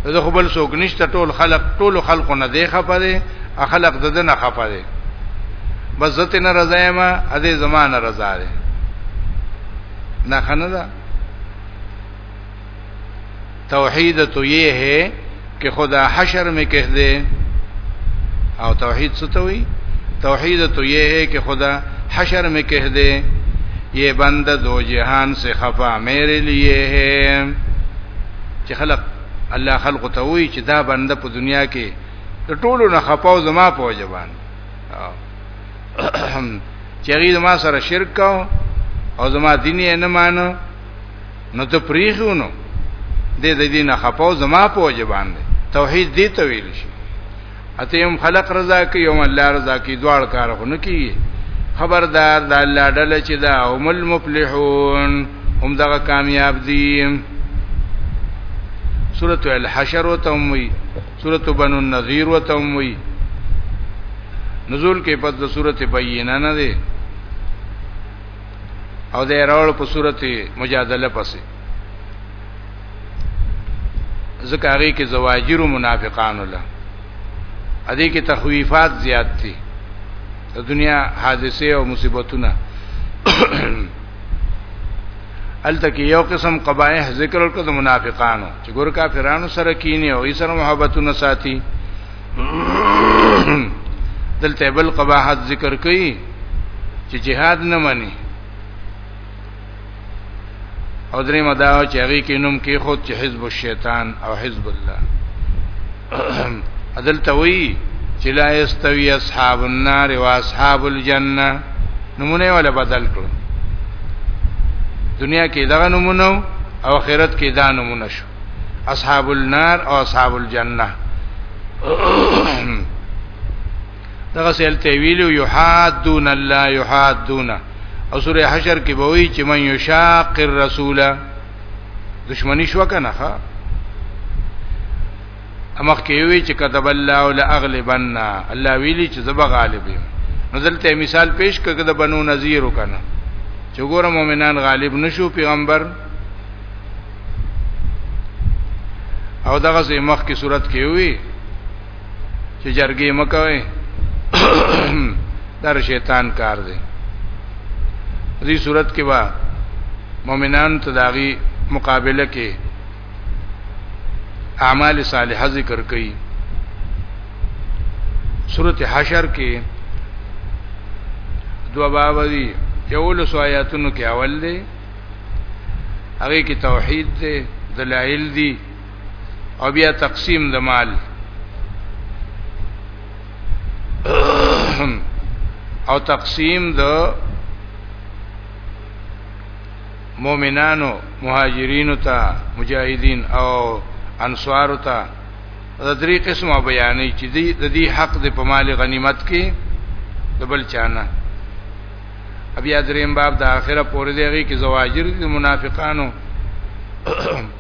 زه خو بل څوک نشته ټول خلق ټول خلق نه دی خفه دی اخلق د نه خفه دی بس زته نه رضا یم ا دې زمانه رضا دی نه خنه ده توحید تو یہ ہے کہ خدا حشر میں کہہ دے او توحید ستوي توحید تو یہ ہے کہ خدا حشر میں کہہ دے یہ بندہ دو جہان سے خفا میرے لیے ہے چې خلق الله خلق ته وایي چې دا بنده په دنیا کې د ټولو نه خپاو زما په وجبان چې هغه زما سره شرک کاو او زما دین یې نه مانو نو ته پریښونو د دې دینه خپاو زما په وجبان دی توحید دې ته ویل شي اته هم خلق رضا کوي او الله رضا کوي دواړ کار خو نه کوي خبردار د الله ډله چې دا هم المفلحون هم دغه کامیاب دي سورۃ الحشر وتموي سورۃ بنو النذیر وتموي نزول کې پس د سورۃ بینه نه ده او د راول په سورۃ مجادله پسې ځکه هغه کې زواجر منافقان ولا ادي کې تخویفات زیات دي د دنیا حادثه او مصیبتونه الته کې یو قسم قبایح ذکر ورکړه د منافقانو چې ګور کافرانو سره کینی او یې سره محبتونه ساتي دلته بل قباحت ذکر کړي چې جهاد نه مانی او درې مدا چې هغه کې نوم کې خود چې حزب الشیطان او حزب الله عدل توي چې لا استوي اصحاب النار او اصحاب الجنه نمونه ولا بدل کړو دنیا کې دا نمونه او آخرت کې دا نمونه شو اصحاب النار او اصحاب الجنه دغه سیل ته ویلو یحادون الله یحادون او سوره حشر کې به وی چې من یشاق الرسول دشمنی شو کنه ها امخ کې وی چې كتب الله لاغلبن الله ویلی چې زب غالب یم نزلته مثال پیش کړه د بنو نذیر وکنه چې ګوره مؤمنان غالب نشو پیغمبر او دغه زمخ کی صورت کې وی چې جرګې مکوي در شیطان کار دی دې صورت کې وا مؤمنان تداغي مقابله کې اعمال صالحه ذکر کړي سورته حشر کې دوا باب دي یو لس آیاتونو کې اول دی هغه کې توحید دی دلایل دي او بیا تقسیم د مال او تقسیم د مؤمنانو مهاجرینو ته مجاهدین او انصارو ته د درې قسمه بیانې چې د دې حق د په مال غنیمت کې د بل چانه بیا دریم باب د اخره پورې دیږي کې زواجر د منافقانو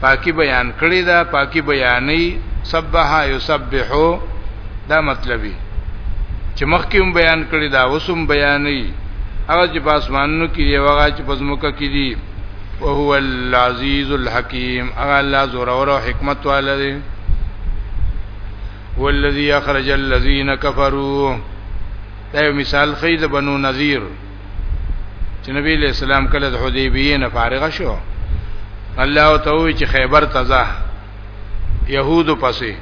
پاکي بیان کړی دا پاکي بیانې سبح یسبحو دا مطلبي چې مخکې هم بیان کړی دا وسم بیانې هغه چې په اسمانونو کې دی هغه چې په زمکه کې دی او هو العزیز الحکیم هغه الله زور او حکمت والا دی والذي اخرج الذين كفروا دا یو مثال خید بنو نذیر چې نبی علیہ السلام کله د حدیبیه نه فارغ شو الله ته وی چې خیبر تزا يهودو پسې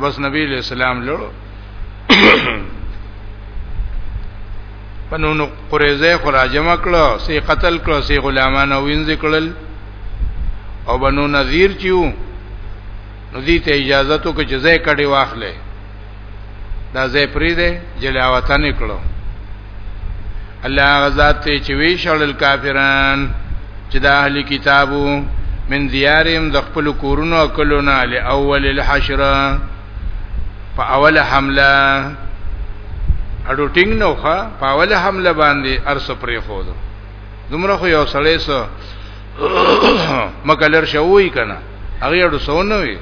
بس نبی علیہ السلام لړو پنونو قریزه خراجم کړو سی قتل کړو سی غلامانو وینځ کړل او بنو نذیر چیو نو دې ته اجازه تو کې جزای کړي واخلې دا زې پری دې جلاوطن کړو الله غزاد ته چې وی شړل کافران چې د اهلی کتابو من دیارهم د خپل کورونو کلونه ل اول الحشر په اوله حمله اډو ټینګ نوخه په اوله حمله باندې ارس پرې خو دومره خو یو سړی سو مکه لر شوی کنه هغه اړو سونه وي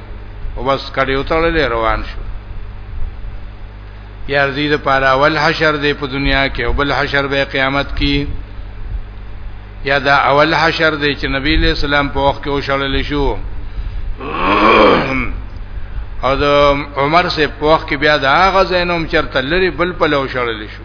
او بس کړي او تړل روان شو یا رضی د پاره اول حشر دی په دنیا کې او بل حشر به قیامت کې یا دا اول حشر دی چې نبی له سلام په وخت کې وشړل شو او د عمر سے په وخت کې بیا دا غزینوم چرته لري بل په لو شړل شو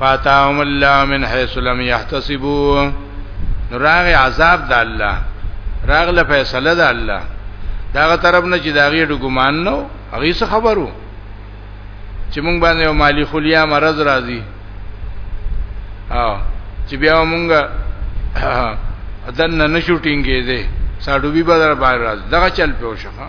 فاتاهم الله من حيث لم يحتسبوا راغ عذاب د الله راغ له فیصله د الله داغه طرف نه چې داغه د ګمان نو هغه څه خبرو چې مونږ باندې مالی خلیا مرض راځي او چې بیا مونږ اذن نه شوټینګې دي ساډو بي بدر بار راځي دغه چل په وشخه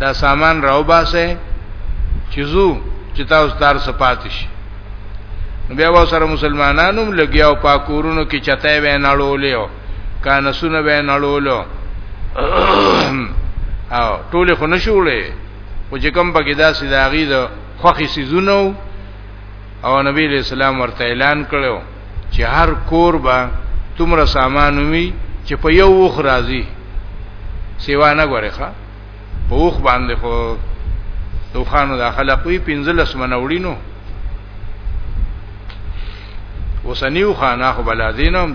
دا سامان راو باسه چیزو چې تاسو تار سپاتش بیا و سره مسلمانانو لګیاو پاکورونو کې چته وې نړولیو کان سونه وې نړولو او ټول خو نشولې او چې کوم پکې داسې داغي د خوخي سيزونو او نبی له سلام ورته اعلان کړو چې هر کور به تمره سامان وي چې په یو وخ راځي سیوا نه غوري ښا په وخ باندې خو دوخانو د خلقوي 15 منوړي نو وسنیو خانه خو بل ازینم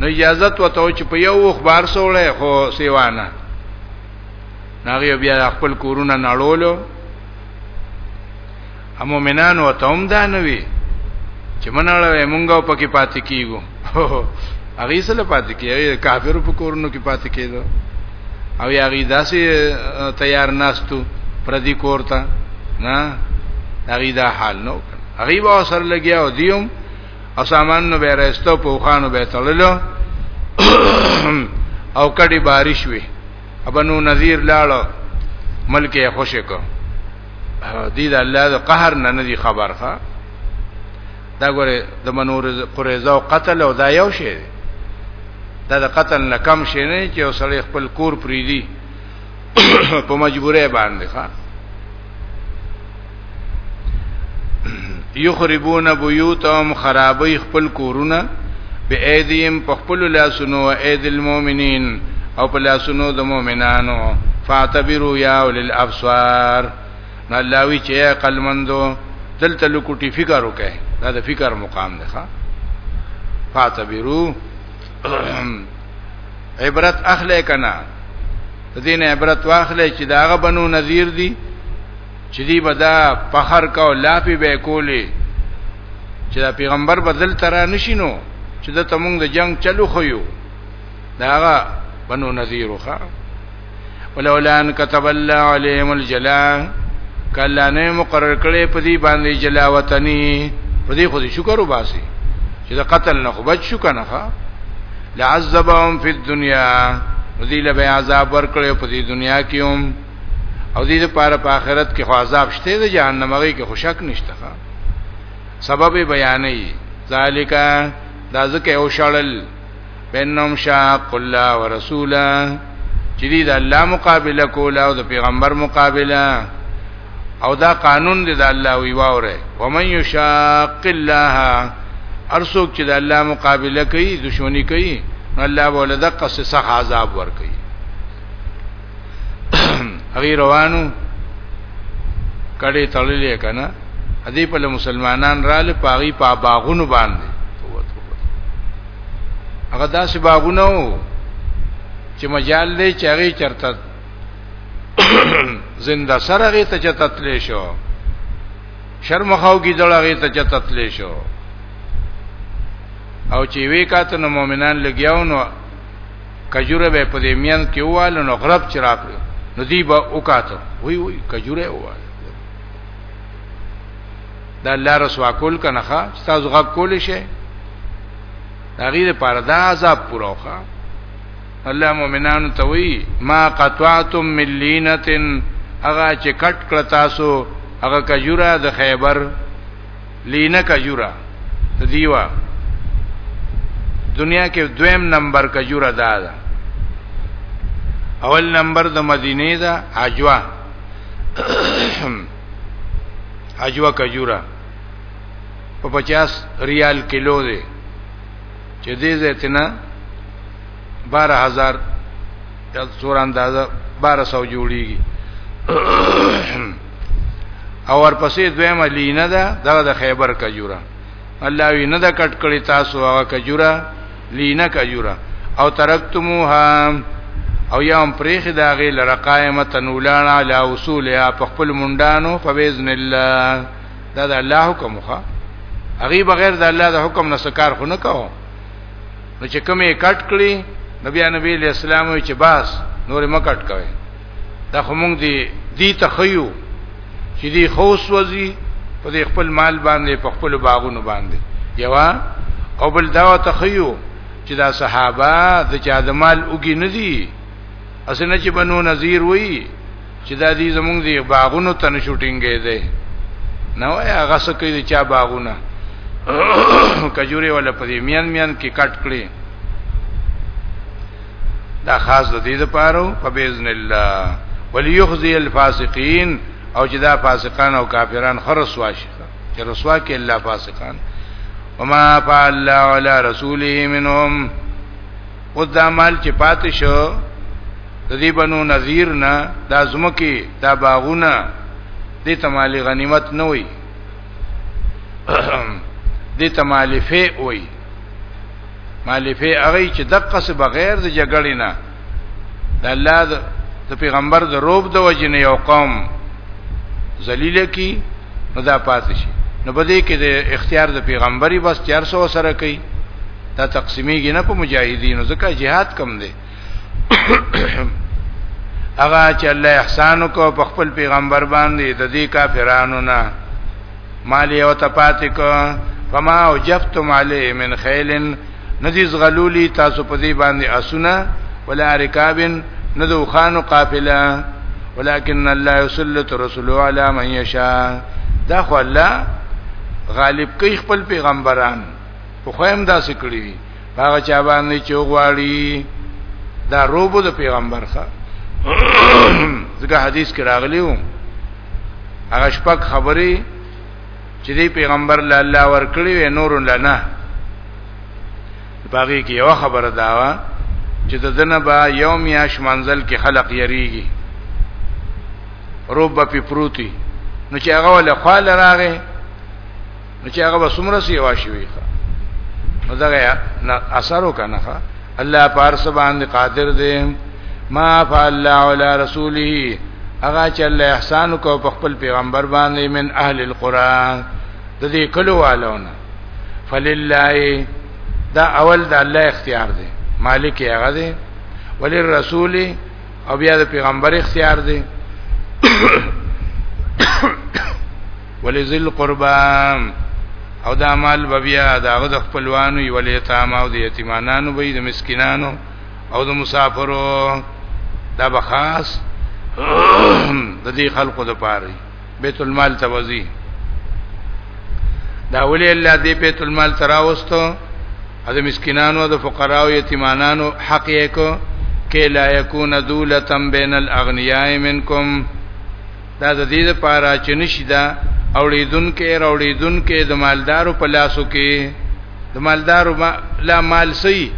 نو اجازه تو ته چې په یو وخ بار سوړې خو سیوا نه ناغي بیا خپل کورونه نړولو مومنان او ته هم دا نه وي چې منړوي مونږه پکې پاتې کیږو هغه سره پاتې کیږي کافرو په کورونو کې پاتې کیږي او یا غي داسې تیار ناستو پردي کورتا نه هغه دا حال نو هغه به سر لګیا او دیوم او سامان نو به راستو په خوانو به تړلو او کډي بارش وي ابنو نذیر لاړو ملک یې خوشې کو دې د الله د قهر نه نه دي خبر ښه دا ګوره د منور قریزه او قتل او دا یو شی دی دا د قتل نه کم شی نه چې وسړی خپل کور پریدي په مجبورې باندې ښا یخربون بیوتهم خرابی خپل کورونه بأیدیم په خپل لاسونو او اید المؤمنین او په لاسونو د مؤمنانو فاعتبروا یا اول الابصار الله وی چې عقل مندو دلته لکوټي فکر وکړي دا د فکر مقام دی ښا فاتبرو عبرت اخلي کنا دین عبرت واخلي چې داغه بنو نذیر دي چې دی به دا فخر کا او لاپی به کولی چې دا پیغمبر بدل ترا نشینو چې د تمونږ د جنگ چلو خو یو داغه بنو نذیر خو ولولا ان كتب الله عليهم الجلاء کله نه مقرر کړي په دې باندې جلا وطني په دې خو دې شکر وباسي چې دا قتل نه خو بچ شو کنه لعذبهم فی الدنیا ذیل به عذاب ورکړي په دې دنیا کې هم او دې لپاره په آخرت کې خو عذاب شته د جهنم هغه کې خوشک نشته سبب بیانې ذالک دا ځکه او شړل بینهم شاق الله ورسولا چې دې د الله مقابله کوله او د پیغمبر مقابله او دا قانون دی د الله وی واوره ومن یشاق الله ارسوک چې د الله مقابله کوي دشمنی کوي الله ولدا قصص عذاب ور کوي هغه روانو کړي تړلې کنه هدي په مسلمانان رااله پاغي په باغونو باندې هغه داسې باغونه وو چې مجال دې چاري چرته زنده سره غي ته چتتلې شو شرم خاو کی دړه غي ته چتتلې شو او چې وی کاته نو مؤمنان لګیاو نو کجوره به په دې مینځ کې واله نو غرب چې راکړو نو دی به وکاته وی وی کجوره واله دا الله رسوا کول کنه ښا تاسو غږ کول شي دا غیر پر دا عذاب پوروخه الله مؤمنانو ته وی ما قطعتم من لینتن اغه چې کټ کړ تاسو هغه کجوره د خیبر لینه کجوره د دیوا دنیا کې دویم نمبر کجوره دا ده اول نمبر د مدینه ده عجوا عجوا کجوره په 50 ریال کیلو دی چې دې زیتنه 12000 د څور اندازه 1200 جوړیږي او ورپسې دویمه لینه ده دغه د خیبر کجوره الله وی نه د کټ کړی تاسو هغه کجوره لینه کجوره او ترکتموها او یوم پریخ داغه لرقائمه تنولانا لا اصولها په خپل مونډانو په باذن الله دا د الله حکم خو هغه بغیر د الله د حکم نه سکار خو نه کاو نو چې کومه کټ کړی نبی نبی اسلام چې باس نور مکټ کوي دا خو مونږ دی دی تخیو چې دی خوس وزي په دې خپل مال باندې په خپل باغونو باندې یوا او بل دا تخیو چې دا صحابه د چا د مال اوګي نه دي اسنه چې بنو نذیر وای چې دا دې زمونږ دی باغونو تن شوټینګې دی نو هغه څه کوي چې باغونه کجوري ولا په دې میان میان کې کټ کړي دا خاص د دې لپاره په باذن الله وليخزي الفاسقين او چې دا فاسقان او کافران خرص واشي چې رسوا کې الله فاسقان وما فعل على رسوله منهم او دا مال چې پاتې شو د دې بنو نذیر نه دا زمکه دا باغونه دې تمالي غنیمت نه وي دې تمالي فی وي مالفه هغه چې دقه سه بغیر د جګړې نه د الله د پیغمبر د روب د وجنې یو قوم ذلیل کی نو دا پاتې شي نو بده کې د اختیار د پیغمبري بس 400 سره کوي دا تقسیمیږي نه په مجاهدینو ځکه jihad کم دی هغه چې الله احسان کو په خپل پیغمبر باندې د دې کافرانو نه مالی او تپات کو فما وجفتم علی من خیل ندی زغلولی تاسو په دې باندې اسونه ولا رکابن ندو خانو قافله ولكن الله يسلط رسوله على من يشاء دا خو الله غالب کوي خپل پیغمبران خو هم دا سکړي هغه چا باندې چې غواړي دا روبو د پیغمبر ښا ځکه حدیث کې راغلی وو هغه شپږ خبرې چې دی پیغمبر له الله ورکړي و نور لنا باغی کې یو خبره دا و چې د دنه با یوم یاش منزل کې خلق یریږي روبه په پروتي نو چې هغه له خال راغې نو چې هغه وسمره سی واشي وي نو دا اثر وکنه الله پارس باندې قادر دی ما فعل علی رسوله هغه چې الله احسان کو په خپل پیغمبر باندې من اهل القران د دې کلو والونه فللله دا اول د الله اختیار دی مالک هغه دی وللرسول او بیا د پیغمبر اختیار دی ولذل قربان او دا مال بیا داغه د خپلوانو یو لیتام او د یتیمانانو به د مسکینانو او د مسافرو دا بخاص د دې خلقو د پاره بیت المال ته وځي دا ولی الله دې بیت المال تراوستو د مسکینانو د فقراو یتیمانانو حق یې کو کې لا یکون دولتم بین الاغنیاء منکم دا د دې لپاره چې نشي دا اوړیدون کې راوړیدون کې د مالدارو په لاسو کې د مالدارو ما لا مال سي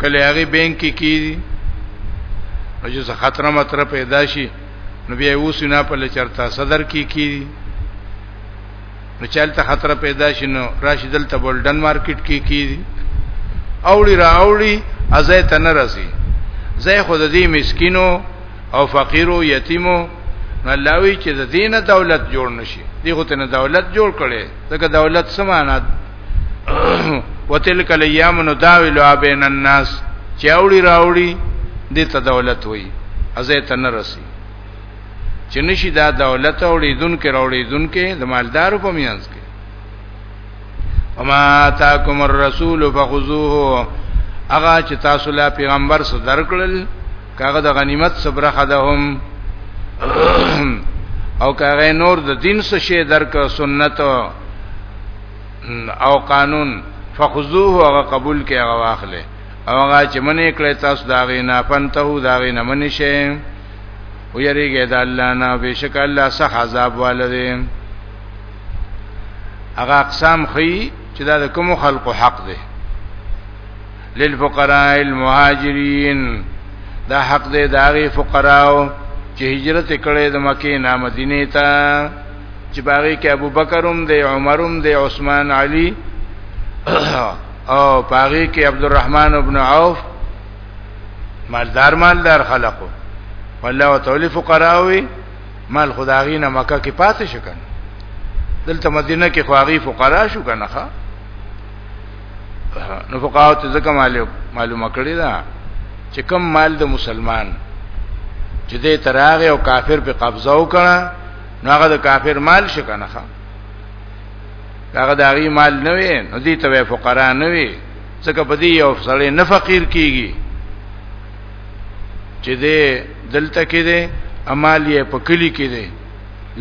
کله هغه بانک کې کی او چې خطر متر پیدا شي نو بیا اوس نه په لچرتا صدر کې کی نو چلته خطر پیدا شنو راشي دلته بولډن مارکیټ کې کی اوړي را اوړي ازه تن رسی زه خود دې مسکینو او فقیرو یتیمو ملاوی چې د دینه دولت جوړ نشي دی خو ته دولت جوړ کړي ځکه دولت سمانه وتلک الیام نو داویلو بین الناس چې اوړي راوړي د ته دولت وای ازه ته نه رسی چې نشي دا دولت اوړي دن کې راوړي دن کې د مالدارو په میانس کې وما تاکم الرسول فخذوه اغا چې تاسو لا پیغمبر سره درکړل کاغه د غنیمت صبره خدهم او کاغه نور د دین څخه درک سنت او قانون فخذوه هغه قبول کې هغه واخلې او هغه چې منې کړې تاسو دا غي نه فنته دا غي نه منې شي او یریږي د الله نه بشک الله سخ عذاب والده هغه اقسام خي چې دا د کوم خلقو حق دی للفقراء المهاجرين دا حق دی داغي فقراو چې هجرت کړي د مکه نه مدینه ته چې باغې کې ابو بکر هم دی عمر هم دی عثمان علي او باغې کې عبدالرحمن ابن عوف مالدار مالدار خلقو والله وتعالى فقراوي مال خداغي نه مکه کې پاتې شکن دلته مدینه کې خواغي فقرا شو کنه ښا نو فقاو ته ځکه معلومه کړی دا چې کم مال د مسلمان چې دې تراغه او کافر په قبضه وکړه نو هغه د کافر مال شي کنه ښا هغه د هغه مال نه وي نو دي ته فقرا نه وي ځکه په دې یو سړی نه فقیر کیږي چې دې دلته کې دې امال یې په کلی کې دې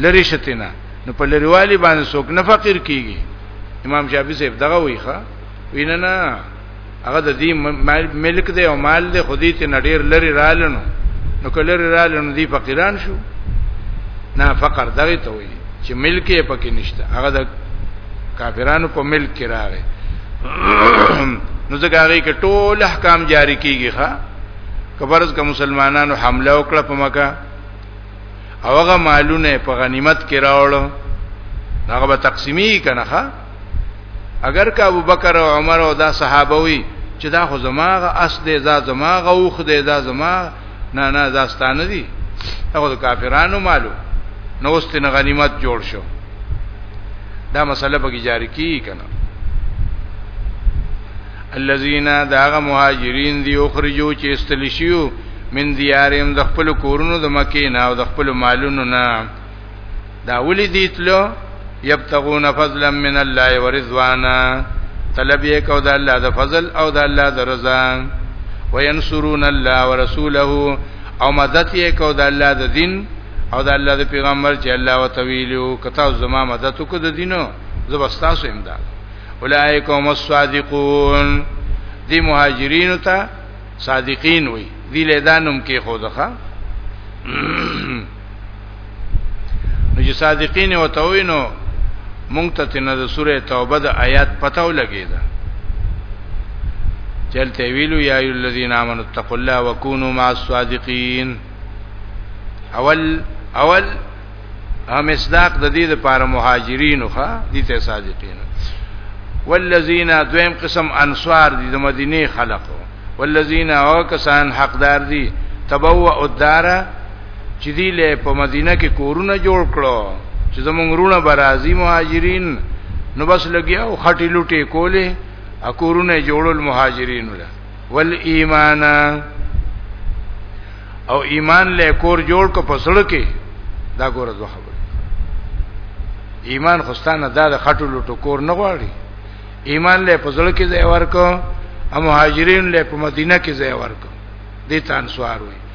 لری شتینا نو په لریوالي باندې څوک نه فقیر کیږي امام شافعي صاحب دغه وی ښا ویننه هغه د دې ملک دی او مال دی خو دې ته نډیر لري رالنو نو کله لري رالنو دی فقیران شو نه فقر دغه ته وي چې ملک یې پکې نشته هغه د کافرانو په ملک کې راغی نو ځکه هغه کې ټول احکام جاری کیږي ښا کبرز کا مسلمانانو حمله وکړه په مکه او هغه مالونه په غنیمت کې راوړل هغه به تقسیمی کنه ښا اگر که ابو بکر او عمر او دا صحابه وي چې دا خو زماغه اس دې دا زماغه اوخ دې دا زما نه نه دا ستانه دي هغه کافرانو مالو نو واستنه غنیمت جوړ شو دا مسله به جاری کی کنه الذين داغه مهاجرین دی اخرجو چې استلشیو من دیارهم د خپل کورونو د مکه نه او د خپل مالونو نه دا ولې دی تلو یبتغون فضلا من الله ورضوانا طلب یې کو د الله د فضل او د الله د رضا وینصرون الله ورسوله او مدد یې کو د الله د دین او د الله د پیغمبر چې الله وتویلو کته زما مدد کو د دینو زبستاسو امداد اولائکم الصادقون دی مهاجرین ته صادقین وي دی له دانم کې خودخه نو چې صادقین وتوینو مونږ ته تنه د سوره توبه د آیات پته ولګیدا چلته ویلو یا ای الذین آمنوا اتقوا الله وکونوا مع الصادقین اول اول هم اصداق د دې لپاره مهاجرین خو دي ته صادقین والذین دویم قسم انصار دي د مدینه خلقو والذین او کسان حقدار دي تبوء الدار چې دی له په مدینه کې کورونه جوړ کړو چې زمونږ رونه برازي مهاجرین نو بس لګیا او خټی لټې کولې اکورونه جوړول مهاجرین ول ول ایمان او ایمان له کور جوړ کو پسړ کې دا ګوره دوه خبر ایمان خوستانه دا د خټو لټو کور نه غواړي ایمان له پسړ کې ځای ورکو او مهاجرین له په مدینه کې ځای ورکو دې تانسوار وي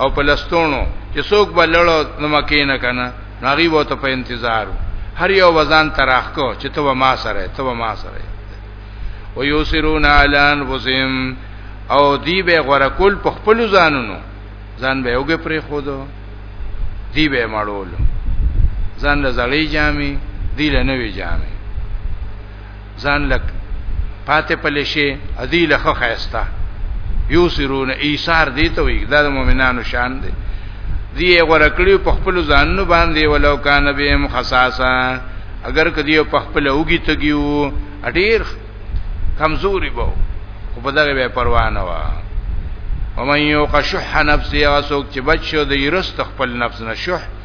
او په لستونو چې څوک به لړو نو مکه نه کنه ناغي وو ته په انتظار هر یو وزن تراخ کو چې ته ما سره ته ما سره و یوسرون علی انفسهم او دی به غره کول په خپل ځانونو ځان به یوګه پرې خودو دی به مړول ځان له زړی جامي دی له نوې جامي ځان لک پاتې پلې شي ادي له خو خيستا یوسرون ایثار دی ته وي دا د مؤمنانو شان دی دی ورکړي په خپل ځانونو باندې ولو کان بهم خصاصا اگر کدی په خپل اوګي تګیو اډیر کمزوري بو خو په دغه به پروا نه و ومن یوق شح نفسه وسوک چې بچو د یرست خپل نفس نه شح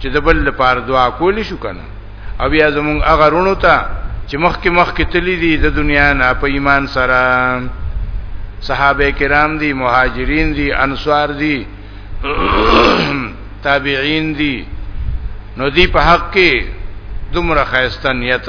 چې د بل لپاره دعا کولی شو کنه او بیا زمونږ هغه رونو ته چې مخکې مخکې تللی دي د دنیا نه په ایمان سره صحابه کرام دي مهاجرین دي انصار دي تابعین دي نو دی په حق کې دومره خیسته نیت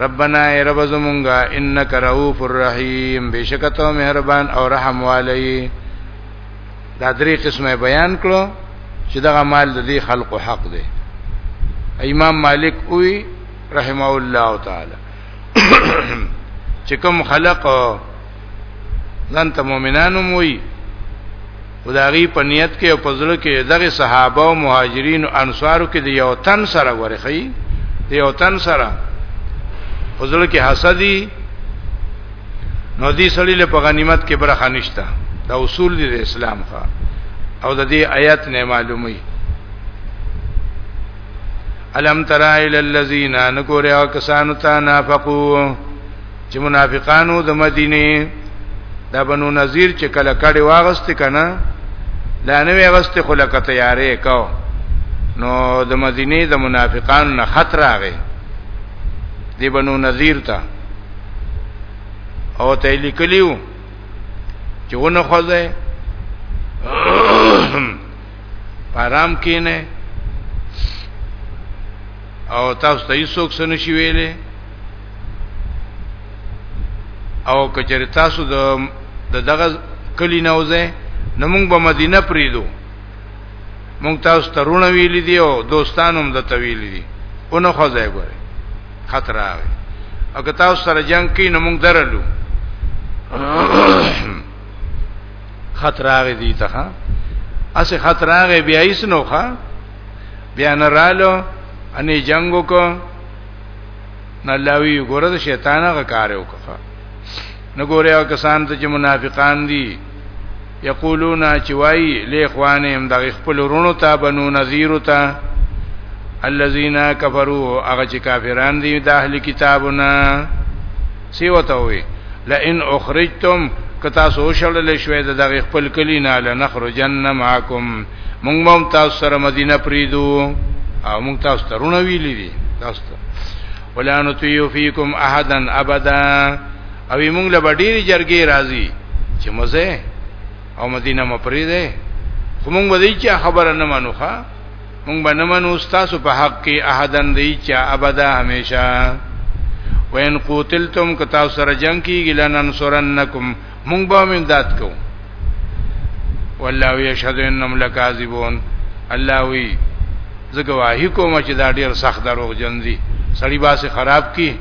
ربنا ای رب زمونږه انک رؤوف الرحیم بشکته مهربان او رحم والی دا درې قسمه بیان کړو چې دغه مال د دې خلقو حق دی امام مالک وی رحمه الله تعالی چې کوم خلق ځان ته مؤمنانو موي خدایي په نیت کې او په ځل کې دغه صحابه او مهاجرین او انصارو کې د یو تن سره ورخی د یو تن سره په ځل کې حسدي نو دې سړي له په غنیمت کې برخه نشته دا اصول دي د اسلام ښا او د دې آیات نه معلومي الم ترى الى الذين نكروا كسانوا تنافقوا چې منافقانو د مدینه د بنو نذیر چې کله کړي واغست کنه لا نه واغست خو لکه تیارې کو نو د مدینه د منافقان نه خطر راغی دی بنو نذیر ته او ته لیکلیو چې ونه خوځه پارام کینه او تاسو ته هیڅوک سن شي ویلې او کچری تاسو د دغه کلی نه وځئ نو موږ به مدینه پریدو مونږ تاسو ته رونه ویل دي او دوستان هم د تویل دي اونو خو ځای ګوري خطر راغی او که تاسو سره جنگ کوي نو مونږ درلو خطر راغی دي ته اسه خطر راغی بیا یې سنوخه بیا نه رالو اني جنگو کو نه الله وی ګوره د شیطان هغه کار وکړه نه ګوره هغه کسان ته چې منافقان دي یقولون چې وای له اخوانهم د خپل ورونو ته بنو نذیر ته الذين كفروا هغه چې کافران دي د اهل کتابونه سی وته وی لئن اخرجتم کتا سو شړل شوې د دغه خپل کلی نه لنخرجن معکم مونږ مم تاسو سره مدینه پریدو او مونږ تاسو ترونه ویلې دي تاسو ته ولا نتیو فیکم احدا ابدا او مونږ له ډیری جرګې راځي چې مزه او مدینه مپریده خو مونږ به دې چا خبره نه منو ښا مونږ به نه منو تاسو په حق کې احدن دی چا ابدا همیشه وین قوتلتم که تاسو سره جنگ کیږي لننصرنکم مونږ به امداد کوو والله یشهد انهم لکاذبون الله وی زګه واهی کوم چې دا ډیر سخت دروغ جن دي سړی باسه خراب کی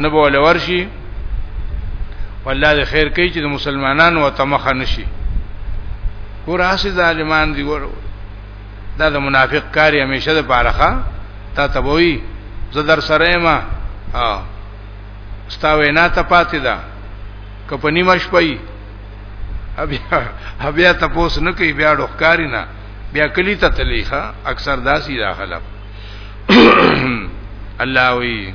نه بوله ورشي والله د خیر کوي چې د مسلمانانو ته مخه نشي ګور اسی ظالمان دي ګور دا د منافق کاری همیشه د پارخه تا تبوی زه در سره ما ستا وینا ته پاتې ده کپنی مش پي بیا بیا تاسو نه کوي بیا ډوخکاری نه بیا کلی ته تلیخه اکثر داسي داخله الله وی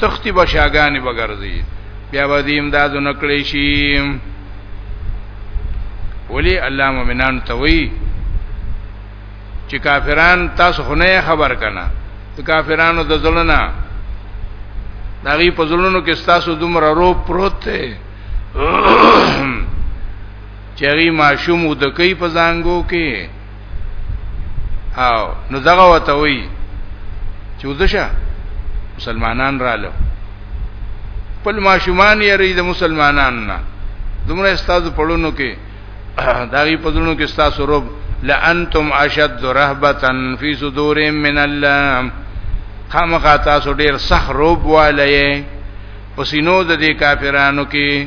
تختی بشاګانی بغرزی بیا وځي امداد نکړي شي ولی الله مؤمنان ته وی چې کافران تاسو خونه خبر کنا د کافرانو د ظلمنا داغي په ظلمونو کې تاسو دومره رو پروت ته چری ماشوم د کوي په زنګو کې او نو دغه وته وی چې وزشه مسلمانان رالو خپل ماشومان یې ری د مسلمانان نه دومره استاد پړونو کې داغي پدونو کې استاد سروب لانتم اشد رهبتن فی صدور من الله خامخا تاسو ډیر سخت روب والئ پسینو د دې کافرانو کې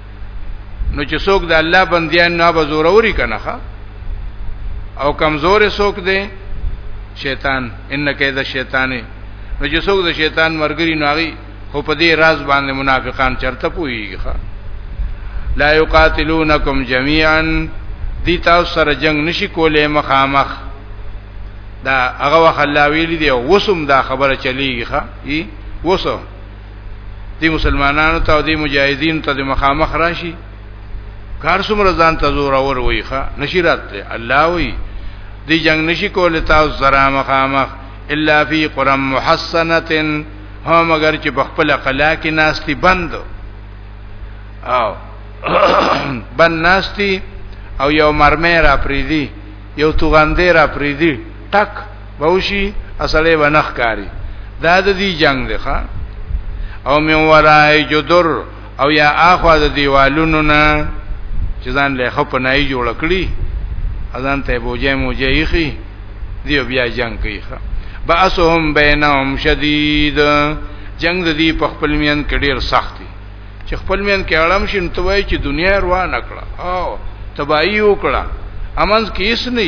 نو چې څوک د الله بندیان نه به زوروري کنه او کمزور څوک دی شیطان ان کید شیطان نو چې څوک د شیطان مرګري ناغي خو په دې راز باندې منافقان چرته پويږي لا یقاتلونکم جميعا دی تاسو سره جنگ نشي کولای مخامخ دا هغه وخت الله ویلی دی وسم دا خبره چلیږي ښا وسو دی مسلمانانو ته او دی مجاهدین ته د مخامخ راشي کار څومره ځان ته زور اور وای ښا نشی راتله الله وای دی جنگ نشی کول تاسو زرا مخامخ الا فی قرى محسنه ها مگر چې په خپل قلا کې ناشتي بند او بند ناشتي او یو مرمه را پریدي یو توغندې را پریدي ټک بوشي اصله ونخ کاری دا د دې جنگ دی ښا او من ورای جدر او یا اخوا د دیوالونو نه چې ځان له خپ نه ای جوړ کړی اذان ته بوجه موجه یخی دی بیا جنگ کوي ښا باسهم بینهم شدید جنگ د دې په خپل میان کې ډیر سخت دی چې خپل میان کې اړم شین توای چې دنیا روان کړه او تبایی وکړه امنز کیس نه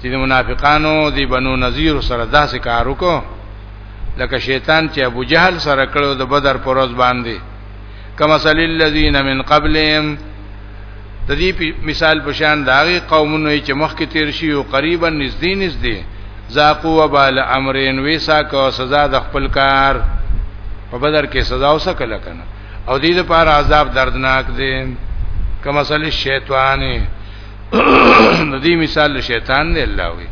چې د منافقانو د بنو نذیر سره داسې کار وکړو لکه شیطان چې ابو جهل سره کړو د بدر پر ورځ باندې کما صلی الذین من قبلهم د دې مثال په شان داغي قومونو چې مخکې تیر شي او قریبا نږدې نږدې زاقو وبال امرین ویسا کو سزا د خپل کار په بدر کې سزا اوسه کله کنه او دې لپاره عذاب دردناک دی کما صلی شیطانی د دې مثال شیطان دی الله وی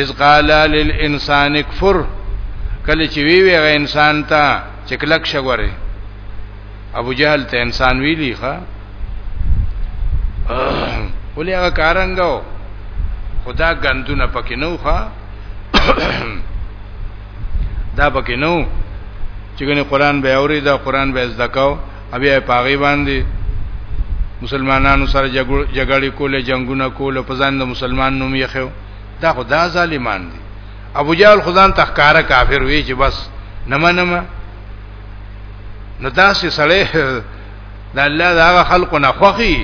اذ قال للانسان اكفر کله چې وی وی انسان ته چې کلک شګوره ابو جهل ته انسان ویلی ښا ولې هغه کارنګو خدا غندونه پکې نو ښا دا پکې نو چې ګنې قران به اوري دا قران به زده کاو بیا په هغه باندې مسلمانانو سره جګړې کولې جنگونه کول په ځان د مسلمان نوم یې خو دا خدا ظالمان دي ابو جهل خدان تخکارا کافر وی چې بس نما نما نو داسې سړی د الله د هغه خلکو نه خوخي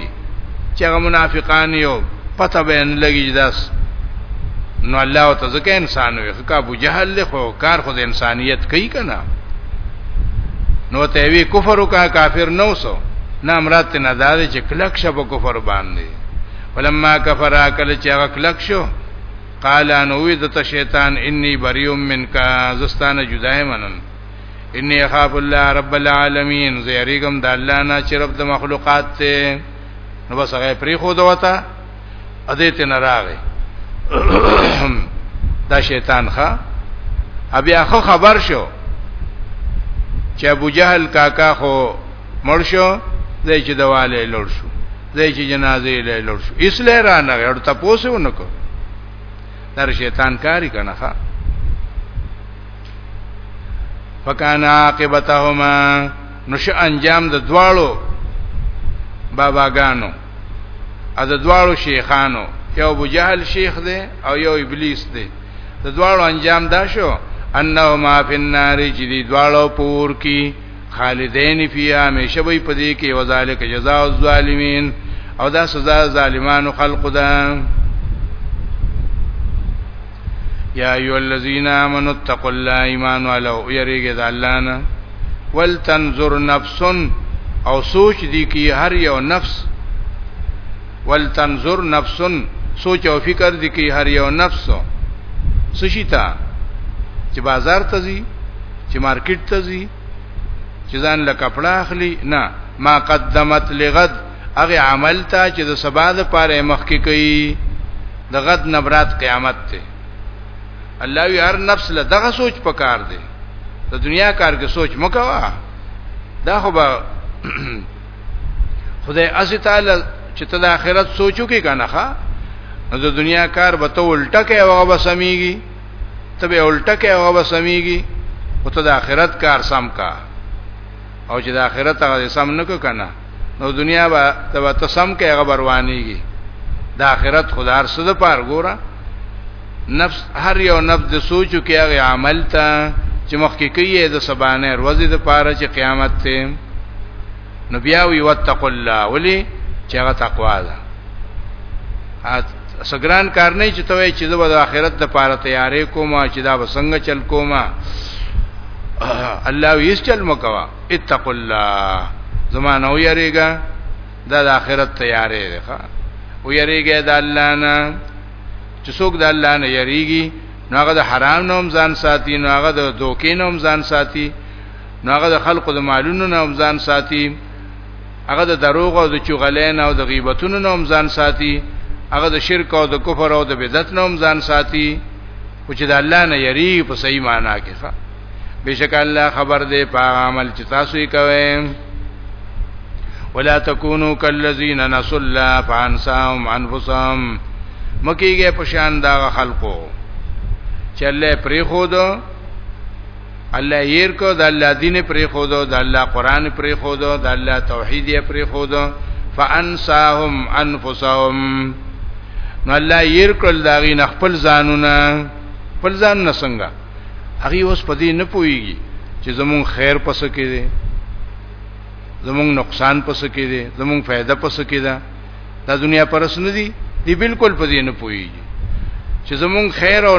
چې هغه منافقان یو پته به نه لګي داس نو الله ته ځکه انسان وي خو ابو جهل له خو کار خو د انسانيت کوي کنه نو ته وی کفر وکا کافر نو سو نه مراد ته نه داده چې کلک شه په کفر باندې فلما کفر اکل چې هغه کلک شو قال انو وی د شیطان انی بریوم منک زستانه جدای منم انی اخاف الله رب العالمین زیریګم د الله نه چې رب د مخلوقات ته نو بس هغه پری خو دوته اده ته نه راغی دا شیطان ښا بیا خو خبر شو چې ابو جهل کاکا خو مړ شو زې چې دواله لور شو زې چې جنازې له لور شو اسله را نه غړ ته پوسو نکو در شیطان کاری کنه ښا فکان عاقبتهما نو شه انجام د دواړو باباګانو ا د دواړو شیخانو یو ابو جهل شیخ دی او یو ابلیس دی د دواړو انجام دا شو انهما فی النار چې دی دواړو پور کی خالدین فی همیشه وي پدې کې وذالک جزاء الظالمین او دا سزا ظالمانو خلق ده یا ایو الذین آمنوا اتقوا الله ایمان والو یریګه د الله نه ولتنظر نفس او سوچ دی کی هر یو نفس ولتنظر نفس سوچ او فکر دی کی هر یو نفس سشیتا چې بازار ته ځي چې مارکیټ ته ځي چې ځان له کپڑا اخلي نه ما قدمت لغد هغه عمل ته چې د سبا د پاره مخکې کوي د غد نبرات قیامت ته الله وی هر نفس له دغه سوچ پکار دی د دنیا کار کې سوچ مکوا دا خو به خدای عزت تعالی چې ته د آخرت سوچو کې کنه ښا نو د دنیا کار به ته الټه کې هغه به سميږي ته به الټه کې هغه به سميږي او ته د آخرت کار سم کا او چې د آخرت هغه سم نه کو کنه نو دنیا به تبه تسم کې هغه بروانيږي د آخرت خدار سود پار ګوره نفس هر یو نفس د سوچو کې هغه عمل ته چې مخکې کوي د سبانه ورځې د پاره چې قیامت ته نو بیا وی وتق الله ولی چې هغه تقوا ده سګران کار نه چې توې چې د آخرت د پاره تیارې کومه چې دا وسنګ چل کومه الله یې چل مکوا اتق الله زمانه ویریګا دا د آخرت تیارې ده ښا ویریګا د الله نه چې څوک د الله نه یریږي نو هغه د حرام نوم ځان ساتي نو هغه د دوکې نوم ځان ساتي نو هغه د خلقو د مالونو نوم ځان ساتي هغه د دروغ او د چغلین او د غیبتونو نوم ځان ساتي هغه د شرک او د کفر او د بدعت نوم ځان ساتي او چې د الله نه یری په صحیح معنا کې ښه بشک الله خبر دی په عمل چې تاسو یې کوئ ولا تکونو کالذین نسوا الله فانساهم انفسهم مکیږي په شان دا خلقو چې الله پری خود الله ير کو د الله دین پرې خو دو د الله قران پرې خو دو د الله توحید یې پرې خو دو فانساهم انفسهم نو الله ير کول داغي نه خپل ځانونه خپل ځان نه څنګه هغه اوس پدې نه پويږي چې زمون خیر پس کې دي زمون نقصان پس کې دي زمون فائدہ پس کې ده دا دنیا پرس نه دي دی بالکل په دې نه پوهیږي چې زمونږ خیر او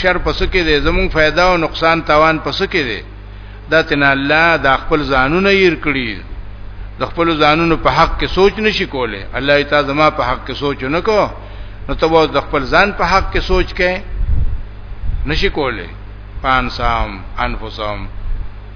شر پس کې دی زمونږ फायदा او نقصان تاوان پس کې دی دا تن الله دا خپل ځانونه یې کړی د خپل ځانونو په حق کې سوچ نشي کوله الله تعالی زما په حق کې سوچ نه کو نو ته وځ د خپل ځان په حق کې سوچ کې نشي کوله پانسام انفسام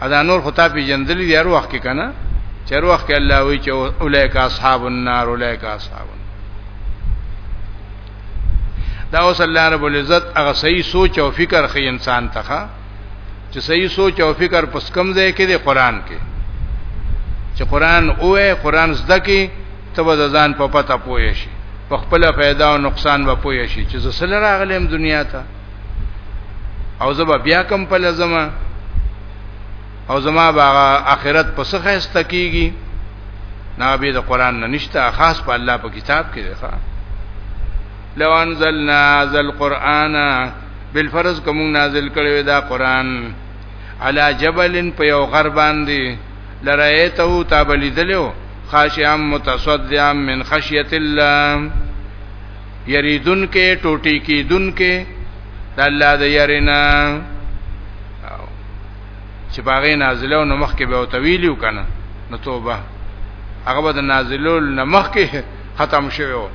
ادا نور خطا پی جندلی دی هر وخت کې کنه چر وخت کې الله وی چې اولئک اصحاب النار اولئک اصحاب دا اوس الله رب العزت هغه صحیح سوچ او فکر خې انسان ته چې صحیح سوچ او فکر پس کم ځای کې دی قران کې چې قران اوه قران زده کې ته ځان په پتا پوي شي په خپل फायदा او نقصان به پوي شي چې زسل راغلم دنیا ته او زبا بیا کم په لزمه او زما باغ اخرت په څه خسته کیږي نه به د قران نه نشته خاص په الله په کتاب کې ده لو انزلنا ذل قران بالفرض کوم نازل کړي دا قران علا جبل په یو غر باندې لرایته تابلیدلو خاشعا متصدعا من خشیت الله یریدون کې ټوټی کیدون کې د الله د یرینا چې باغې نازلو نو مخ کې به او طویلیو کنه نو توبه هغه به د نازلو نمخ کې ختم شوی و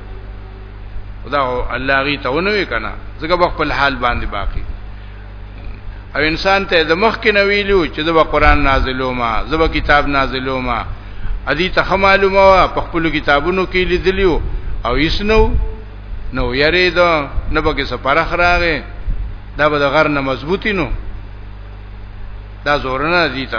دا الله غي ته ونوي کنه ځکه په خپل حال باندې باقی او انسان ته د مخ کې نویلو چې د قرآن نازلو ما زب کتاب نازلو ما ادي ته معلومه وا په خپل کتابونو کې لیدلیو او یسنو نو یری دا نه بګه سپرخ راغې دا به د غر نه مضبوطی نو دا زورنه دي ته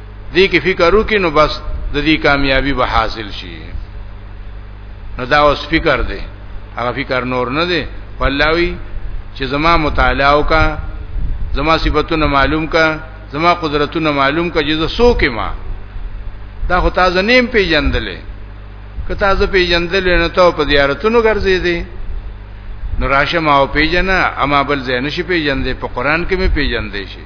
دې کې فکر وکړي نو بس د دې کامیابی به حاصل شي نو دا اوس فکر دی هغه فکر نور نه دی والله چې زما مطالعه وکا زما صفاتونه معلوم کا زما قدرتونه معلوم کا چې زه سوکې ما دا خو تازه نیم پیجندلې که تازه پیجندلې نه ته په زیارتونو ګرځې دي نو راشه ما او پیجنه اما بل زین شي پیجندې په قران کې مې پیجندې شي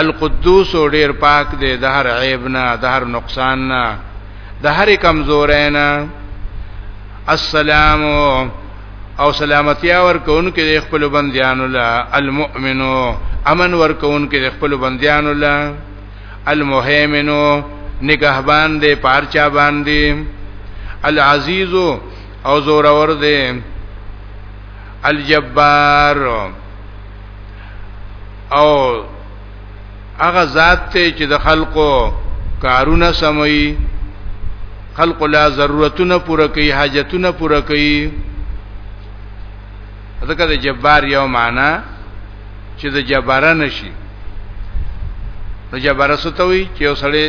القدوس ډیر پاک دی د هر عیب نه د هر نقصان نه د هر کمزورې نه السلام او سلامتیا ورکون کې د خپل بندیانو لا المؤمنو امن ورکون کې د خپل بندیانو لا المهیمنو نگهبان دې پارچا باندې العزیز او زور اور دې الجبار او هغه ذات ته چې د خلقو کارونه سموي خلق لا ضرورتونه پوره کوي حاجتونه پوره کوي ځکه د جبار یو معنا چې د جباران شي نو جبار ستوي چې وسړي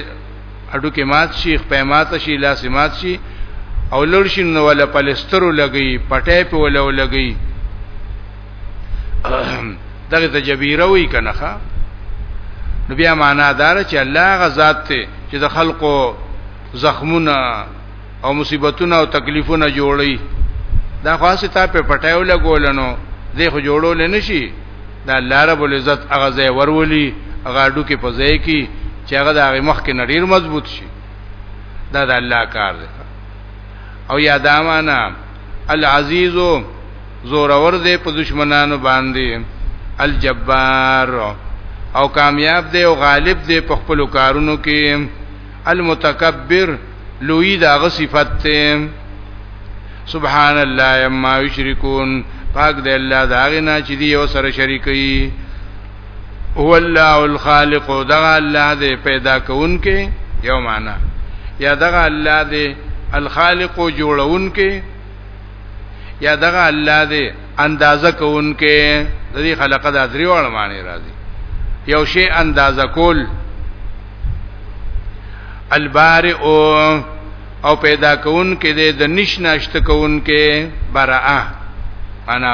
اډو کې مات شي خپېمات شي لاس مات شي او لړشن ولا پلسترو لګي پټې په ولا لګي دغه ته جبیره وی کنه ښا نو بیا معنا دار چې الله غزاد ته چې د خلقو زخمونه او مصیبتونه او تکلیفونه جوړي دا خاصه تا په پټایو لګولنو زه خو جوړول نه شي دا الله رب العزت هغه ځای ورولي هغه اډو کې پځای کی چې هغه د هغه مخ کې نړیر مضبوط شي دا د الله کار دی او یا دا معنا العزیز زور اور دې په دشمنانو باندې الجبار او کامیاب دې او غالب دې په خپل کارونو کې المتکبر لوی دا غ صفت ته سبحان الله یما یشرکون پاک دې الله دا غنا چې دی او سره شریکي هو الله الخالق دغه الله دې پیدا کوونکې یو معنا یا دغه الله دې الخالق جوړونکې یا دغه الله دې اندازه کوونکې د دې خلق د اذری وړ معنی راځي یو شی اندازه کول البارئ او پیدا کون کې د نشناشت کون کې برا انا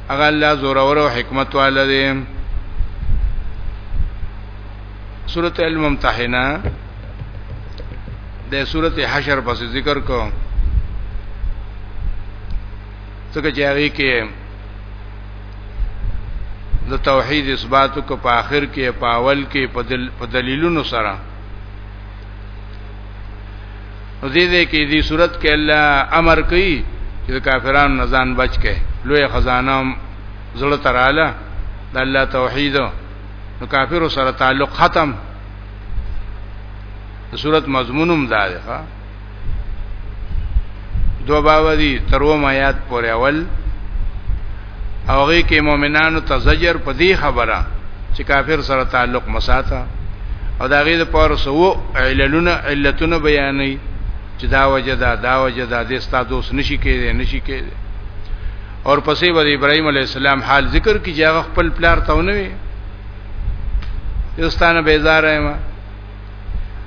هغه الله زورور او حکمت والا دی سورۃ الممتحنه د سورۃ حشر پس ذکر کو څنګه چې هغه کې د توحید اثبات کو په اخر کې په اول کې په دلیلونو سره نو دې دې کې دې صورت کې الله امر کوي چې کافرانو نه ځان بچ کې لوی خزانه زړه تراله د الله توحید نو کافرو سره تعلق ختم د صورت مضمونم دا دی ښا دو باوی تروم آیات پورې اول او هغه کې مؤمنانو ته زجر په دې خبره چې کافر سره تعلق مساته او دا غي د پاره سو عللونه علتونه بیانې چې دا وجدا دا وجدا د استادوس نشي کېږي نشي کېږي اور پسې ور ابراهيم عليه السلام حال ذکر کی چې هغه خپل پلار ته ونه وي یستانه بیزار یم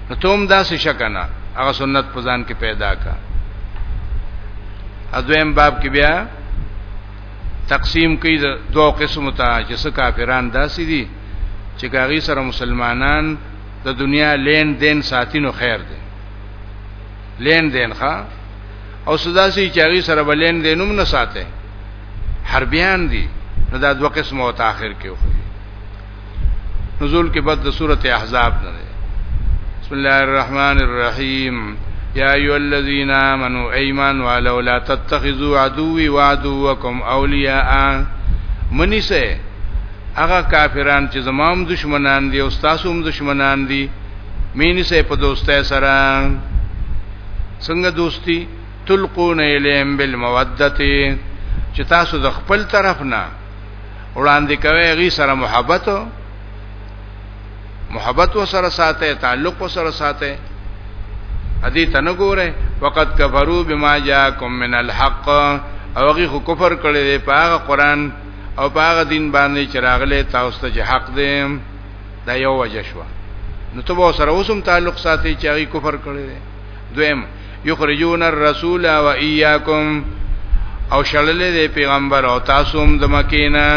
نو ته هم داسې شکنه هغه سنت په ځان کې پیدا کا اځویم باب کې بیا تقسیم کوي د دوه قسمو ته چې څه کافران داسې دي چې کاغی سره مسلمانان د دنیا لین دین ساتینو خیر دی لین دین ښا او سودا سي چې هغه سره بلین دینوم نه ساته حربیان دي نو دا دوه قسمه او تاخير کې وخوري نزول کې بعد د سوره احزاب نه ده بسم الله الرحمن الرحیم یا ایو الذین آمنو ایمان ولو لا تتخذوا عدوی وعدوکم اولیاء منی سه هغه کافران چې زمام دشمنان دي او تاسو هم دشمنان دي مینی سه په دوستۍ سره څنګه دوستی تلقون الیم بالمودته چې تاسو د خپل طرف نه وړاندې کوي غي سره محبت محبت وسره ساته تعلق وسره ساته ادي تنګوره وقد كفروا بما جاءكم من الحق او هغه خو کفر کړي دی په هغه قران او په هغه دین باندې چې راغله تاسو ته چې حق دی دا یو وجه شو نو ته به سره اوسم تعلق ساتي چې هغه کفر کړي دی دویم یخرجون الرسول و ایاکم او شړلې دې پیغمبر او تاسو هم د مکینا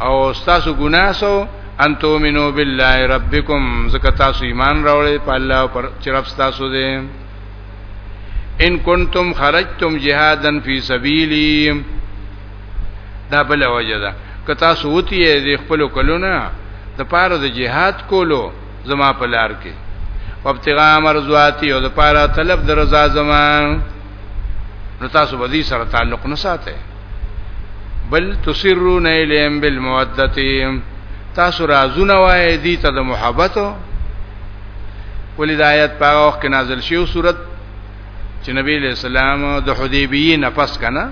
او تاسو ګناسو ان تؤمنو بالله ربکم زکه تاسو ایمان راوړې په الله او پر چرپ تاسو دې ان کنتم خرجتم جهادا فی سبیلی دا بل وجه ده که تاسو وتی د خپل کلونه د پاره د جهاد کولو زما په لار کې وابتغاء مرضاتی او د پاره طلب د رضا زما نو تاسو به دې سره تعلق نه ساتئ بل تسرون الیم بالمودتی تاسو رازونه وای دي ته د محبتو ولید آیات په وخت کې نازل شیو صورت چې نبی له سلام د حدیبیه نفس کنه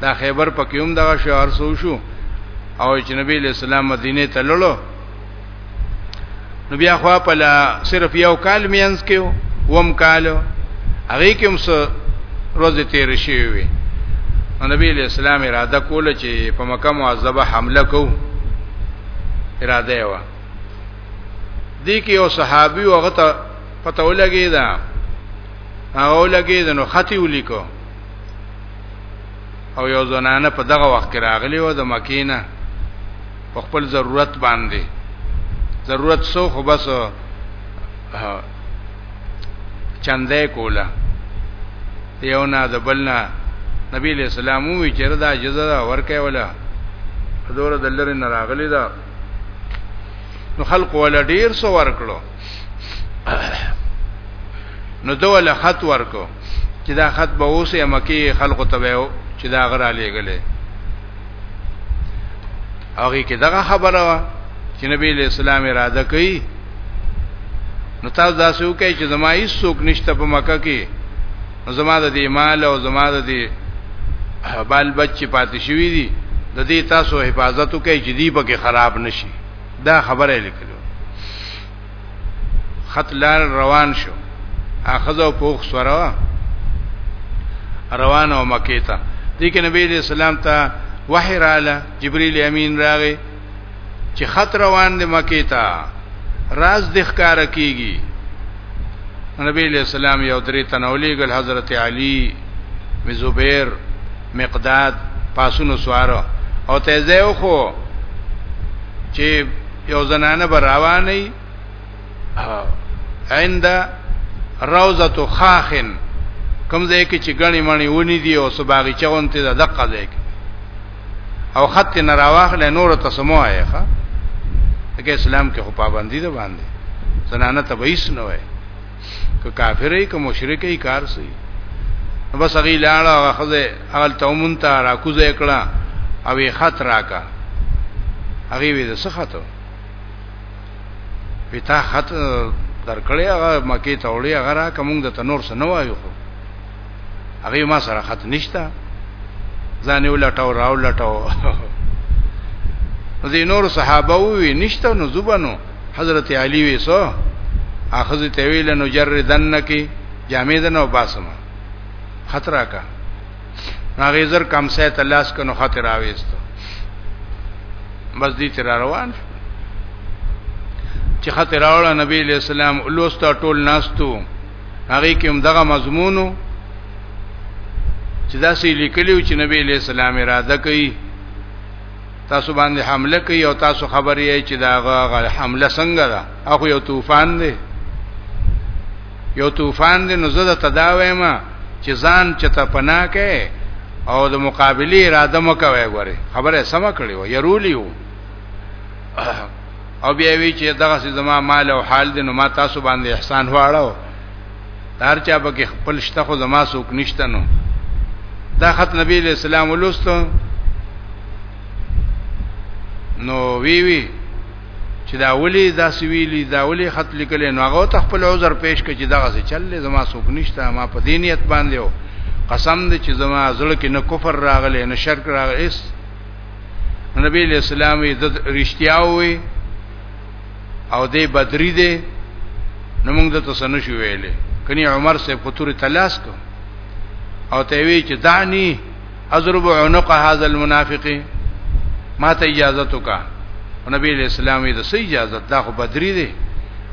دا خیبر پکې هم دغه شهر سو شو او چې نبی له سلام مدینه ته لړو نو بیا خو په لا صرف یو کال مینس کې وم کال هغه کې هم څه روز تیر شي وي نبی علیہ السلام اراده کوله چې په مکه معظمه حمله کو اراده و دي کې یو صحابي هغه ته پته ولګی دا هغه ولګی دا نو خطي ولیکو او یو زنانه په دغه وخت کې راغلی و د مکینه په خپل ضرورت باندې ضرورت سو خو بس چندې کولا یو نه د بلنا نبی له سلام وی چې ردا جزا ورکه ولا حضور د لری نه راغلی دا نو خلق ول ډیر سو ورکړو نو دوله خط ورکو چې دا خط به اوسه مکی خلکو ته ویو چې دا غره لېګلې هغه کې دغه خبره وا چې نبی له اسلام اراده کوي نو تاسو دا سو کوي چې زما هیڅ څوک نشته په مکه کې زما د دې مال او زما د دې بال بچ پاتې شوی دي د دې تاسو حفاظت کوي چې دی به خراب نشي دا خبره لیکلو خط لار روان شو اخذو پوخ سوروا روان او مکه ته دې کې نبی دې سلام ته وحی رااله جبرئیل امین راغی چې خط روان دې مکه ته راز د ښکار کیږي نبی علیہ السلام یو درې تنولیګل حضرت علی می زبیر مقداد پاسونو سوارو او ته زیو خو چې یو زنانه به رواني عند روزه خاخن کوم ځای کې چې غني مانی ونی دی او سباغي چغونته د دقه ځای او خط نه راواخله نور ته سمو آیخه دغه اسلام کې خو پابندي ده باندې زنانه ته وېس نه وای که کافر ای که مشرک ای کار سي بس غي لاړه هغه خزه هغه تومن ته راکوزه کړه او یې خط راکا هغه وې د سخته پتا خط درکړې هغه مکه ته وړي هغه را کوم د تنور سره نه وایو خو هغه ما سره خط نشته ځان یو لټاو راو لټاو ځي نور صحابه وی نشته نو زبنو حضرت علی وی سو اخذ تویل نو جردن کی جامې دنو باسم خطر کا هغه زر کم سه تلاش کنو خطر اويستو بس دې تر روان شو چې خطر راوړ نبی له سلام لوستا ټول ناستو هغه کې هم دغه مضمونو چې دا سې لیکلیو چې نبی له سلام اراده کوي تاسو باندې حمله کوي او تاسو خبرې یې چې دا غا حمله څنګه ده اخو یو طوفان دی یو طوفان دی نو زده تداوی ما چې ځان چې ته پناه کې او د مقابله اراده مکوي غوري خبره سم کړی و يرولي و او بیا وی چې دغه سي زما مال او حال دې نو ما تاسو باندې احسان واړو هر چا به کې خپل شته خو زما سوک نشته نو دا خط نبی له سلام ولستو نو وی وی چې دا ولي دا سویلی دا ولي خط لیکل نو هغه ته خپل عذر پیش کړي چې دغه سي چل زما سوک نشته ما په دینیت باندې قسم دې چې زما زړه کې نه کفر راغلی نه شرک راغلی نبی علیہ السلام یې د رښتیا وې او دې بدری دې نو موږ د تسنو شو ویلې کني عمر سے پتور تلاش کو او ته وی چې دانی اضرب عنق هذا المنافق ما ته اجازه تو کا نبی علیہ السلام یې د سې اجازه دا خو بدری دې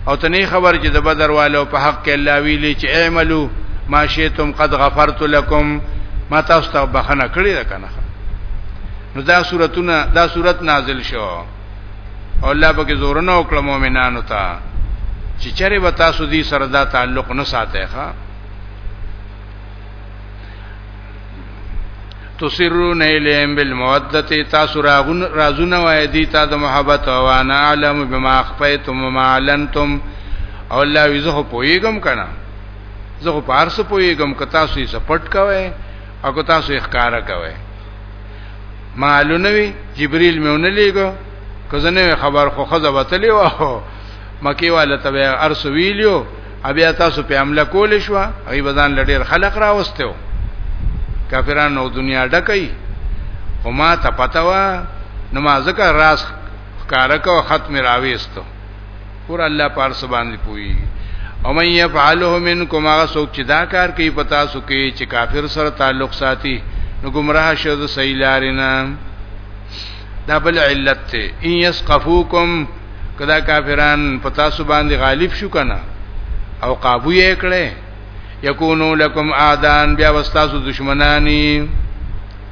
او ته نه خبر چې د بدر والو په حق کې الله ویلي چې اعملو ما شئتم قد غفرت لكم ما تاسو ته بخنه کړی ده کنه نو دا صورتونه دا صورت نازل شو او الله پاک زورنا او کړه مؤمنانو ته چې چرې به تاسو دې سره دا تعلق نه ساتي ښا تسرون الیهم بالمودته تاسو راغون رازونه وای دي تا د محبت او انا علم بما اخفیتم وما علنتم او الله وی زه پویګم کنه زه په ارسه پویګم که تاسو یې سپټ کوئ او کو تاسو یې ښکارا کوي معلومه وي جبريل مېونه لګو کزنه خبر خو خزه وتلی و مکی والا ته ارس ویلیو بیا تاسو په عمله کول شو ای بدن لډیر خلق راوستو کافرانو دنیا ډکې او ما ته پتاوه نو ما ذکر راس کارکو ختم راويستو ور الله پار سبحان دی پوي او من يفعله منكم هغه څوک چې دا کار کوي پتا سو کې چې کافر سره تعلق ساتي نو گمراه شو د صحیح لارینا دا بل علت ته ان يسقفوكم کدا کافران پتا سو باندې غالب شو کنه او قابو یې کړي یکونو لکم اعدان بیا واستاسو دشمنانی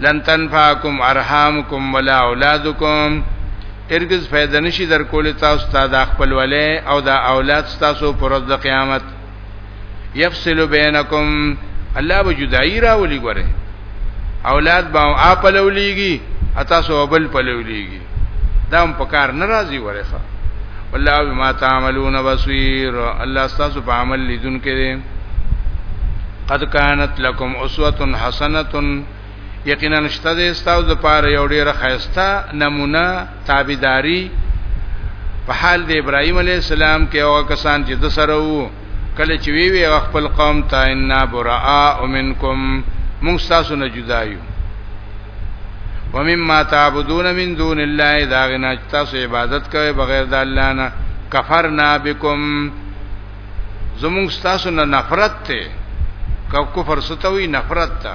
لن تنفعکم ارحامکم ولا اولادکم ارګز فائدہ نشي در کول تاسو ته د خپل ولې او د اولاد تاسو پر ورځ د قیامت یفصل بینکم الله به جدائی راولي ګوره اولاد به خپل ولېږي تاسو بل پلولېږي دا هم په کار ناراضي ورخه والله بما تعملون بصير الله تاسو په عمل لیدون کړي قد كانت لكم اسوه حسنه یقینا نشته د استاو د پاره یو ډیره خیسته نمونه تابعداري په حال د ابراهيم عليه السلام کې هغه کسان چې د سره وو کله چې وی وی خپل قوم ته ان براء منکم موږ تاسو نه جدا یو ومما تعبدون من دون الله دا غنا تاسو عبادت کوي بغیر د الله نه کفرنا بكم زموږ تاسو نه نفرت ته کو کفر ستوي نفرت ته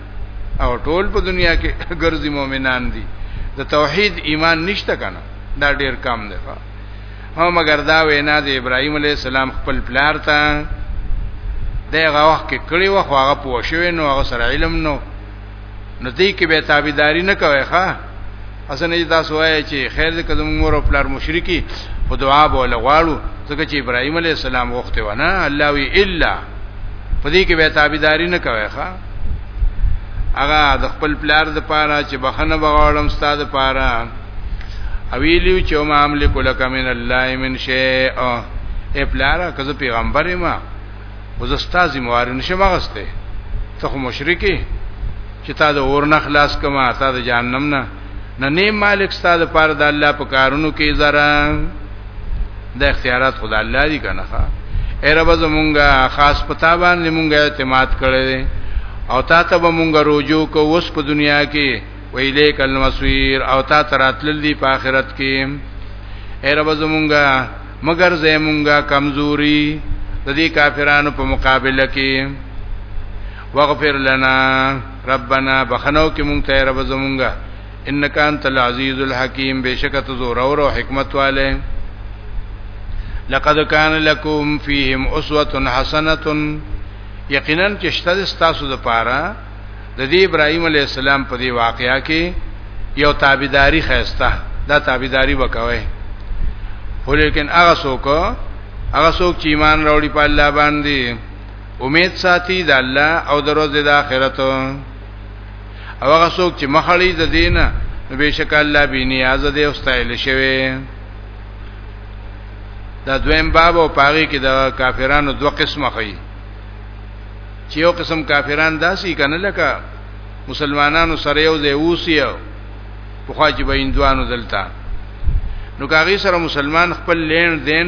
او ټول په دنیا کې ګرځي مؤمنان دي د توحید ایمان نشته کنه دا ډیر کم دی او مگر دا وینا د ابراهیم علی السلام خپل پلار ته دغه وخت کې کړي و خو هغه پوه شوی نو هغه سره علم نو نو دې کې به تابعداري نه کوي ښا اسنه دې تاسو وایي چې خیر دې کدو مور او پلار مشرکی په دعا بوله غواړو ځکه چې ابراهیم علی السلام وخت ونه الله وی الا په دې کې به تابعداري نه کوي ښا هغه د خپل پلار د پاره چې بخنه بغاړم ستاد پاره اویلیو چې ما املک لک من الله من شیء اے پلار کزه پیغمبر ما وزستا زموار نشم غسته ته مشرکی چې تا د اور نه خلاص کما تا د جهنم نه نه نه مالک ستاد پر د الله په کارونو کې زرا د اختیارات خدای الله دی کنه ښا اے رب زمونږه خاص پتا باندې مونږه اعتماد کړی او تا ته به مونږه رجوع کو اوس په دنیا کې ویلې کلم مسویر او تا تراتل دی په آخرت کې اے رب زمونږه مگر زمونږه کمزوري د دې کافرانو په مقابله کې واغفر لنا ربنا بخنو کې مونږ ته رب زمونږه انک انت العزیز الحکیم بشکت زور او حکمت والے لقد کان لکم فیهم اسوه حسنه یقینا چې شته تاسو د پاره د دې ابراهیم علی السلام په دې واقعیا کې یو تابعداري خسته دا تابعداري وکوي خو لیکن هغه څوک هغه څوک چې ایمان راوړي په الله باندې امید ساتي د الله او د ورځې د آخرت او هغه څوک چې مخړی د دینه نو بشک الله به نیاز دی او ستایل شوی دا دویم باب او پاغي کې د کافرانو دوه قسمه خي چې یو قسم کافران داسي کنه لکه مسلمانانو سره یو ځای اوسیو په خوا کې به اندوانو دلته نو کاغی سره مسلمان خپل لین دین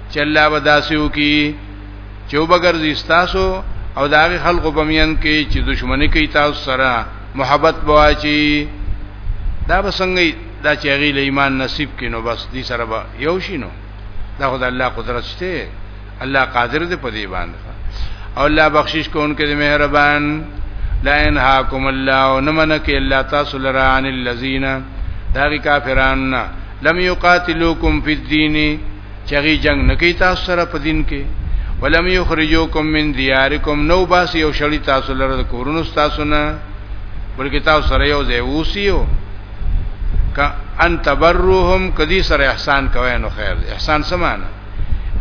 چې الله به داسې وکي چې وبګرځي تاسو او دا غي خلق بمین کې چې دشمنی کوي تاسو سره محبت بواچی دا بسنګي دا چې غي له ایمان نصیب کینو بس دې سره به یو شینو دا خدای الله قدرت شته الله قادر دې په دې باندې او الله بخشش کوونکې دې مهربان لا انهاکم الله نمنک الا تاسو لرا عن الذین دا غي کافرانو لم یقاتلوکم فی الدین چغی جنگ نکی تاسو سره په دین کې ولم یخرجوکم من دیارکم نو باس یو شړی تاسو لره کورونو تاسو نه بلکې تاسو سره یو ځای اوسیو ک ان تبروهم کدی سره احسان کوي نو خیر احسان سمانه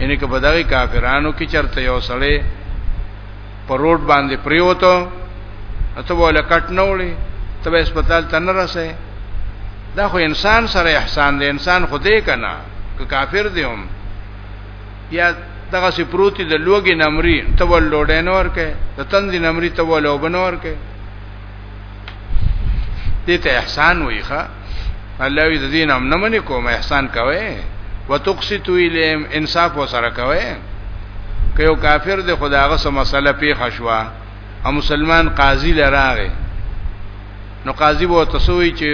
یعنی که بدغه کافرانو کې چرته یو سړی پر روډ باندې پریوته اته ولا کټ نه وړي ته هسپتال ته نه رسې دا خو انسان سره احسان دی انسان خو دې کنا که کافر دی هم یا دغه سی پروتي د لوګي نمرې ته ول لوډې نور کې د تند نمرې ته ول او بنور کې دې ته احسان وي ښا الله دې دین هم نه منې کوم احسان کوي وتقسط الیم انصاف وسره کوي که یو کافر دی خداغه سم مسله پیښه شوه او مسلمان قاضي لراغه نو قاضي وو تسوي چې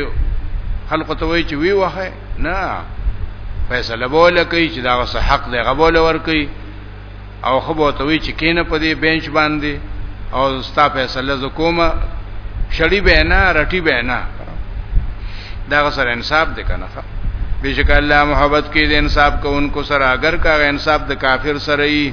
خلق ته وی چې وی وه نه فیصله بوله کوي چې دا غس حق دی غبول ور کوي او خبو ته وی چې کینه په دې بنچ باندې او ستا فیصله زکوما شړی به نه رټی به نه دا غسر انصاف دی کنه بشک الله محبت کې د انصاف کوونکو سره اگر کا انصاف د کافر سره ای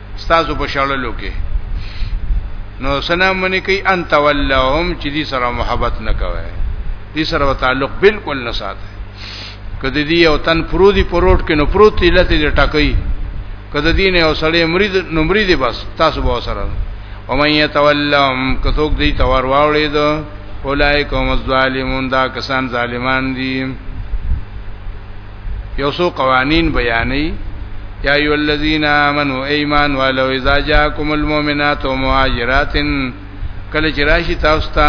ستاسو په شړلو کې نو سنا منی کوي ان تولهم چې دې سره محبت نه کوي دې سره تعلق بالکل نه ساتي کدی دی او تن پرودی پروت کې نو پروت دی لته دې ټکای کدی دین او سړی مرید نو مرید بس تاسو به سره او مې يتولم کڅوک دی تور واولې دو اولایکم الظالمون دا کسان ظالمان دي یو سو قوانین بیانې یا ایو الذین آمنو ایمان والو اذا جاءکم المؤمنات مهاجرات کله چې راشي تاسو ته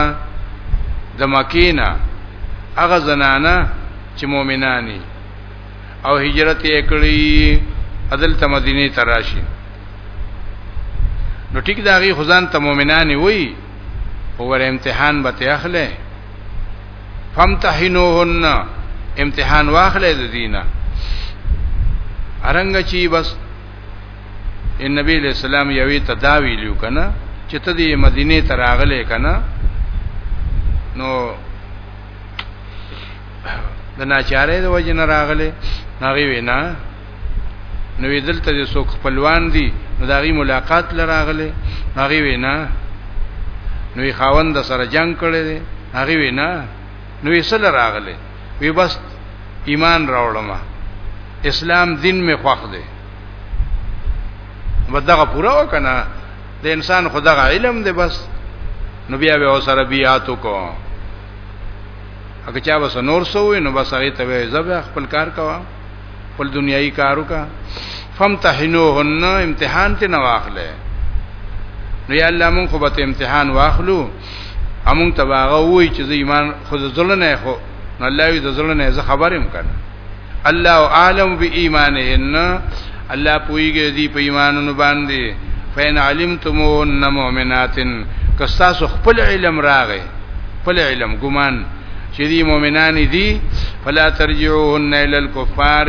د مکینا هغه زنانه چې مؤمنانی او هجرت یې کړی عدل ته مدینه ته راشي نو ټیک دا غي خزان ته مؤمنانی وای او ور امتحان به ته اخله فامتحنوهن امتحان واخلې د دینه ارنګ چی بس ان نبی علیہ السلام یوی تداوی لیو کنه چې ته دې مدینه ته راغلې کنه نو د ناچارې د وجه نه راغلې هغه وینا نو دلته د څوک خپلوان دي نو داغي ملاقات لراغله هغه وینا نو خاوند سره جنگ کړي دي هغه وینا نو یې سره راغله وی بس ایمان راوړم اسلام دین می خوښ دی ودغه پورا وکنه د انسان خدغه علم دی بس نو بیا به سره بیاتو کو اګه چا بس نور سوې نو بس هغه ته زبر خپل کار کوه خپل دنیایي کارو کا فمتحنوهن امتحان ته نه واخلې نو یا الله مونږ خو به امتحان واخلو امون تباغه وای چې ایمان خو ځل نه خو نو الله یې ځل نه زه خبرم کنه الله عالم به ایمانهن الله پویږي دی په ایمانونو باندې فین علمتمون مؤمناتن کستا خپل علم راغې خپل علم ګمان چې دی مؤمنان دي فلا ترجعوهن الى الكفار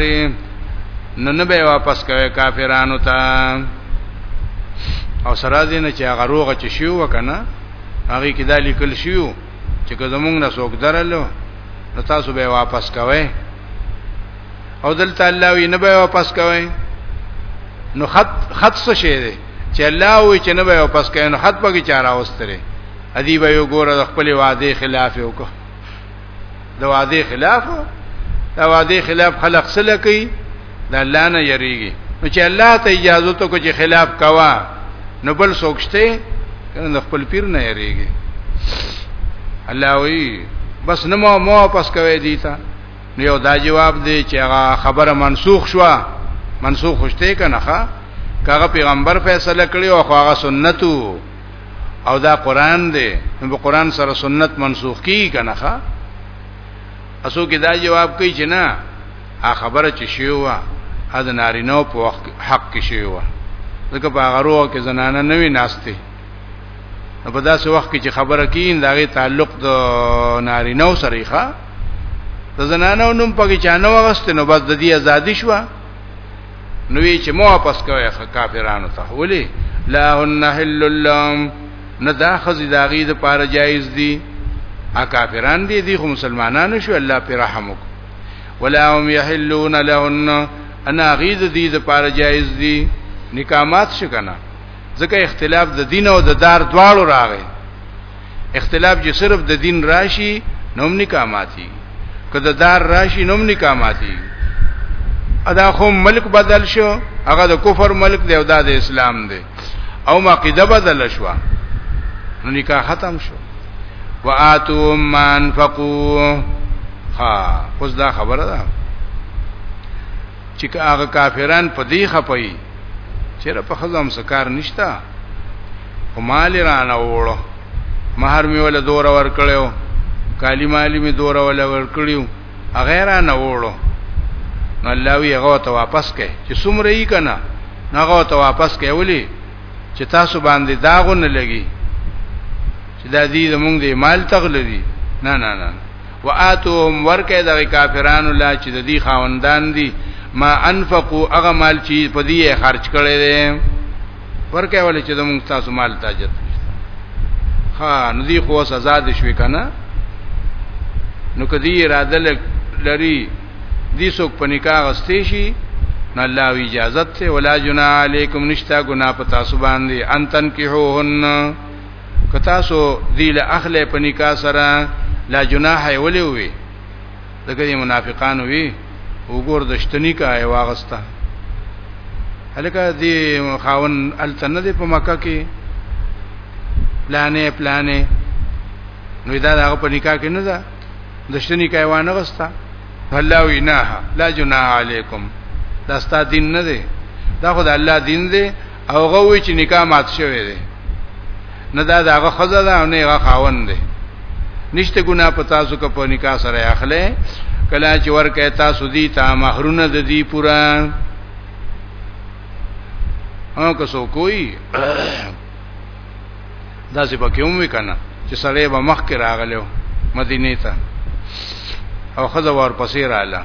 نو نه به واپس کوي کافرانو ته او سره دې نه چې هغه روغه چې شیو وکنه هغه کې دالی کل شیو چې که زمونږ نه څوک درلو نو تاسو به واپس کوئ او دلته الله وی نه به واپس کوئ نو خط خط څه شی دی چې الله وی چې نه به واپس کوئ نو خط پکې چاره واستره ادی به یو ګوره د خپل وعده خلاف وکړه د وعده خلاف د وعده خلاف خلق سره کوي د الله نه یریږي نو چې الله ته اجازه ته کو چې خلاف کوا نو بل سوچته کنه د خپل پیر نه یریږي الله وی بس نه مو مو پس کوي دي تا نو یو دا جواب دی چې هغه خبره منسوخ شوه منسوخ خوشته کنه ښا کاغه پیغمبر فیصله کړی او هغه سنتو او دا قران دی نو په قران سره سنت منسوخ کی کنه ښا اسو کې دا جواب کوي چې نه ا خبره چې شیوا ا د نارینو په وخت حق کې شیوا ځکه په هغه روغ کې زنانه نه وی ناشته نو په داسې وخت کې چې خبره کین دا غي تعلق د نارینو سره ښا د زنانو نوم پکې چانه وغست نو بس د دې ازادي شوه نو وی چې مو واپس کوي کافرانو ته ولي لا هن حل لهم نه دا خزي دا غي د پاره جایز دي ا کافران دي دي خو مسلمانانو شو الله پر رحم وک ولا هم يحلون لهن انا غيد دي د پاره جایز دي نکامات شکنه ځکه اختلاف د دین او د دار دواړو راغی اختلاف چې صرف د دین راشي نوم نکاماتی که د دار راشي نوم نکاماتی ادا خو ملک بدل شو هغه د کفر ملک دی او دا د اسلام دی او مقیده بدل شو نو نکاح ختم شو واتو من فقو ها اوس دا خبره ده چې هغه کافران په دې خپي چې په خزم سکار نشتا او مال رانه وړو مہر می ول دور ور کړو کالی مالی می دور ول ور کړو هغه رانه وړو نو الله وی هغه ته واپس کړي چې څومره یې کنه هغه ته واپس کړي ولي چې تاسو باندې داغونه لګي چې دا دې زمونږ دې مال تغلبي نه نه نه واتوهم ورکه د کافرانو لا چې د دې خاوندان دي ما انفقوا هغه مال چې په دې خرج کړي دي ورکه ولې چې زموږ تاسو مال تاجت ها نو دې خو سزا دي شوي کنه نو کدی اراده لري دې څوک په نکاح غستې شي نه الله اجازه ته ولا جنا علیکم نشتا ګنا پتا سو باندې انتن کی هوهن که تاسو دی له اخله په نکاح سره لا جناح ولې وي دغه دي منافقان وي وګور د شتنی کا ای واغستا هلکه دی خاون التنه دی په مکه کې پلانې پلانې نو دا هغه په نکاح کې نه ده د شتنی کا ای وانه غستا الله ویناه لا جناح علیکم دا ستا دین نه دی دا خدای الله دین دی او غوی چې نکاح مات شوی دی نه دا دغه خزه ده او نه هغه خاوند دی نشته ګنا په تاسو کو په نکاح سره اخلي کله چې ورکه تاسو دي تا مہرونه د دې پورا او که سو کوئی دا څه پکې هم وکنه چې سړی به مخ کې راغلو مدینه ته او خزه ور پسې رااله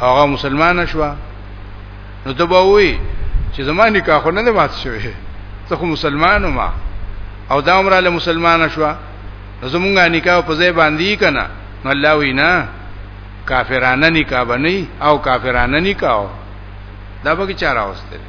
هغه مسلمان شو نو ته به وې چې زمانه کا خو نه مات شوی ته خو مسلمانو ما او دا عمره له مسلمان شو زمونږه نکاح په ځای باندې کنا نو الله وینا کافرانه نکاح بنئ او کافرانه نکاح دا به چاره واستره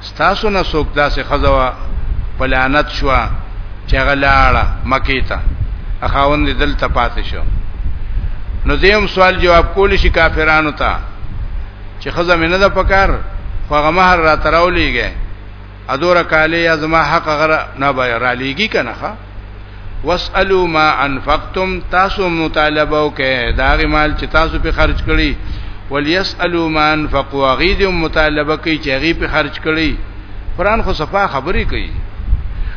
ستاسو نه څوک داسې خزوا پلانت شو چې هغه لاړه مکې ته اخاوند دلته پاتې شو نو دیم سوال جواب کول شي کافرانو ته چې خزه مې نه ده پکار خو هغه مہر را تراولېږي ادوره کاله یا زما حق غره نه به را لېږي کنه واسالو ما انفقتم تاسو مطالبه وکړئ دا غي مال چې تاسو په خرج کړی وليسالو ما انفقوا غيد مطالبه کوي چې غي په خرج کړی قران خو صفه خبري کوي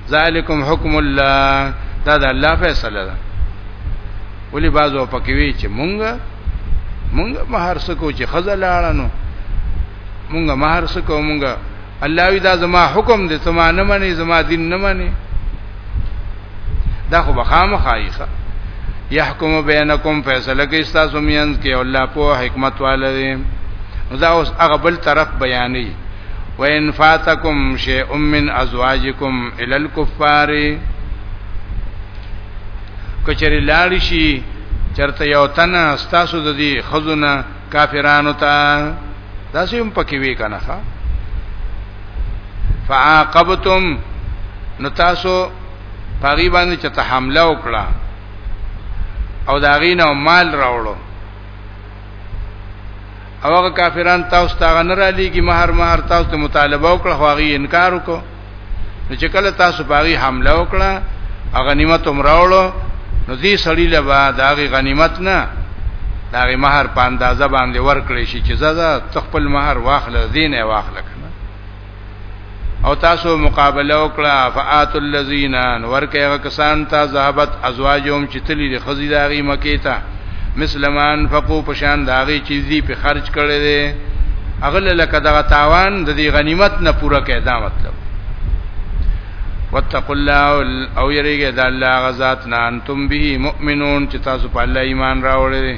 ذالکم حکم الله دا د الله فیصله ده ولی بازو پکوي چې مونږه مونږه مہر سکو چې خزه لاړنو مونږه مہر سکو مونږه الله وی دا زما حکم دی ته ما نه منې زما دین نه منې دا خو بخام خایخه يحكم بينكم فیصله کوي تاسو مینځ کې الله په حکمت والي دا اوس هغه بل طرف بیانې وان فاتکم شیء من ازواجکم ال الكفار کچری لاړ شي چرته یو تن تاسو د دې خزونه کافرانو ته دا سیم پکې وی کنه ښا فعاقبتم نو تاسو پاغي باندې چې ته حمله وکړه او دا غینه مال راوړو او هغه کافران تاسو ته غنرالیږي مہر مہر تاسو ته مطالبه وکړه خو هغه انکار وکړو نو چې کله تاسو باغی حمله وکړه غنیمت هم راوړو نو دې سړی له با داغه غنیمت نه داغه مہر په اندازه باندې ورکړې شي چې زړه تخپل مہر واخله دین یې واخله کنه او تاسو مقابله وکړه فآت الذین ورکه کسان ته ذهبت ازواجهم چې تللی خزیداغي مکیته مسلمان فقو پشان داغي چیز دی په خرج کړي دي اغل لکه دغه تاوان د دې غنیمت نه پوره کړي دا مطلب واتقوا الله او یریګه د الله غزاد نه انتم به مؤمنون چې تاسو په الله ایمان راوړی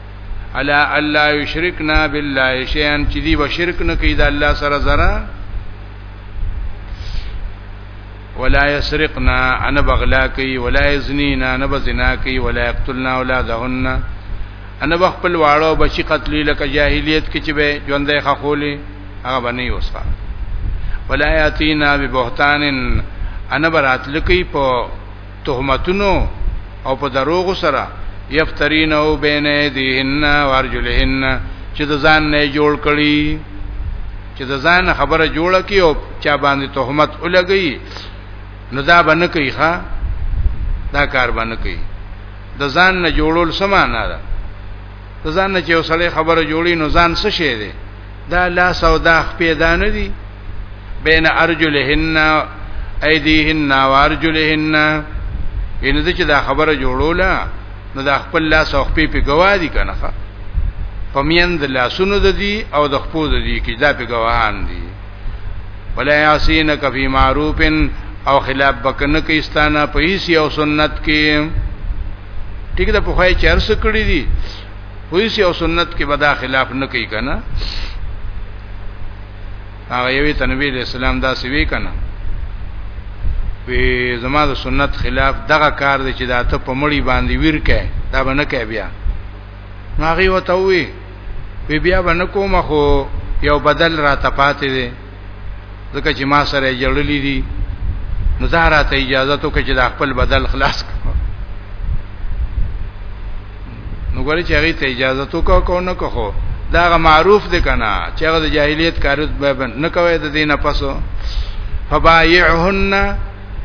الا الله یشرکنا بالله شیئا چې دی و شرک نه کوي د الله سره زرا ولا یسرقنا انا بغلا کوي ولا یزنینا انا بزنا کوي ولا یقتلنا اولادهن انا بخپل واړو بچی قتل لکه جاهلیت کې چې به ژوندې خخولې هغه باندې اوسه ولا یاتینا ببهتان انا برات لکی په تهمتونو او په دروغ سره یفترین او بین ایدیهن وارجلهن چې د ځان نه جوړ کړي چې د ځان خبره جوړه کی او چا باندې تهمت ولګي نو دا باندې کوي ښا دا کار باندې کوي د ځان نه جوړول سمانه ده د ځان نه چې وسړې خبره جوړي نو ځان څه شي دي دا لا سودا پیدا نه دي بین ارجلهن ایدیهن وارجلهن ان دې چې دا خبره جوړوله نو دا خپل لاس او خپې په گواهی کنه پمیند لاسونو د دې او د خپو د دې کې دا په گواهان دي ولا یاسینک فی معروف او خلاف بکنه کې استانه په هیڅ یو سنت کې ټیک ده په خوای چر څه کړی دي په هیڅ یو سنت کې بدا خلاف نه کوي کنه هغه یوی تنبیه د اسلام دا سوي کنه وی زما د سنت خلاف دغه کار دی چې دا ته په مړی باندې ویر کې دا به نه کې بیا هغه وته وی وی بیا باندې کوم خو یو بدل را تپاتې دي ځکه چې ما سره جړلې دي نو دا را ته اجازه تو کې چې د خپل بدل خلاص کړو نو ګورې چې هغه ته اجازه تو کو کو نه کو دا غ معروف دي کنه چې هغه د جاهلیت کارت به نه کوي د دینه پسو فبايعهن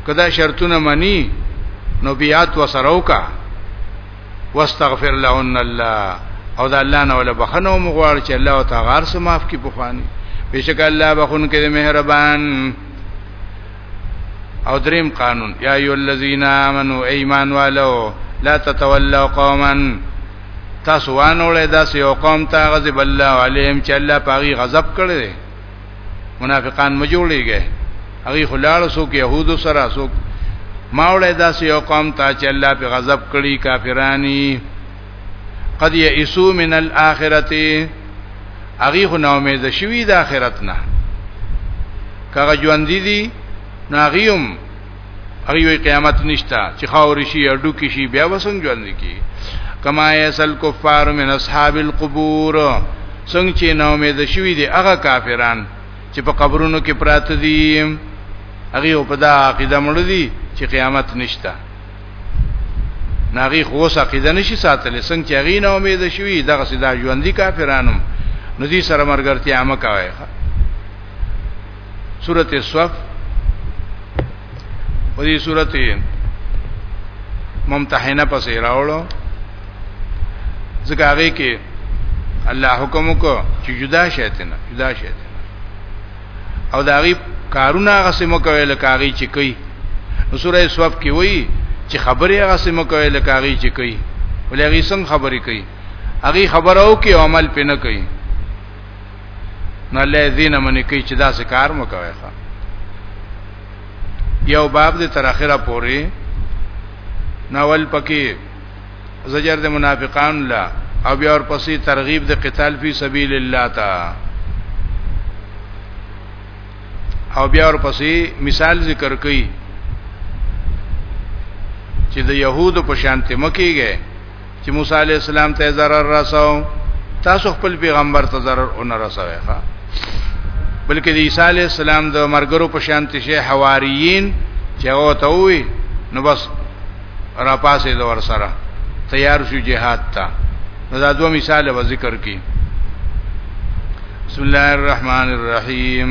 کدا شرطونه منی نو بیات وسروکا واستغفر لهن الله او دا الله نه ولا بخنو مغوار چې الله او تغار سو معاف کی بخانی بشک الله بخون کې مهربان او دریم قانون یا ایو الذین آمنو ایمان والو لا تتولوا قوما تاسو وانه له داسې یو قوم ته غضب الله علیهم چې الله پاغي غضب کړي منافقان مې جوړيږي هغه خلاړو سو کې يهودو سره سو ما وړه داسې یو قوم ته چې الله په غضب کړي کافرانی قد یئسو من الاخرته هغه خو نو امید شوی د اخرت نه کغه ژوند دي ناغیوم هغه وی قیامت نشتا چې خاور شي اډو کې شي بیا وسنګ ژوند کی کما یسل کفار من اصحاب القبور څنګه چې نو امید شوی دی هغه کافران چې په قبرونو کې پراته دي هغه په دا عقیده مړ دي چې قیامت نشتا ناغي خو عقیده نشي ساتل څنګه چې هغه نو امید شوی دغه سیدا ژوند دي کافرانو نو دې سره مرګرتیا مکوي سورته صف په دې سورته ممتحنه پسې راوړو ځکه هغه کې الله حکم وکړ چې جدا شیطان جدا شیطان او دا غي کارونه هغه سم کوي لکه هغه چې کوي سوره صف کې وایي چې خبره هغه سم کوي لکه هغه چې کوي ولې هغه څنګه خبرې کوي هغه خبرو کې عمل پې نه کوي نه لذین من کوي چې دا ذکر مو کوي ښا یو باب دې تر اخره پوري ناول پکې زجر د منافقان لا او بیا ورپسې ترغیب د قتال فی سبیل الله تا او بیا ورپسې مثال ذکر کړي چې د يهودو په شانته مکیږي چې موسی علی السلام ته zarar رساو تاسو خپل پیغمبر ته zarar اون رسوي ښا بلکې د عیسی علی السلام د مرګرو په شان ته شي حواریین چې او ته وي نو بس را پاسې د ور سره تیار شو جهاد ته دا دوه مثال و ذکر کی بسم الله الرحمن الرحیم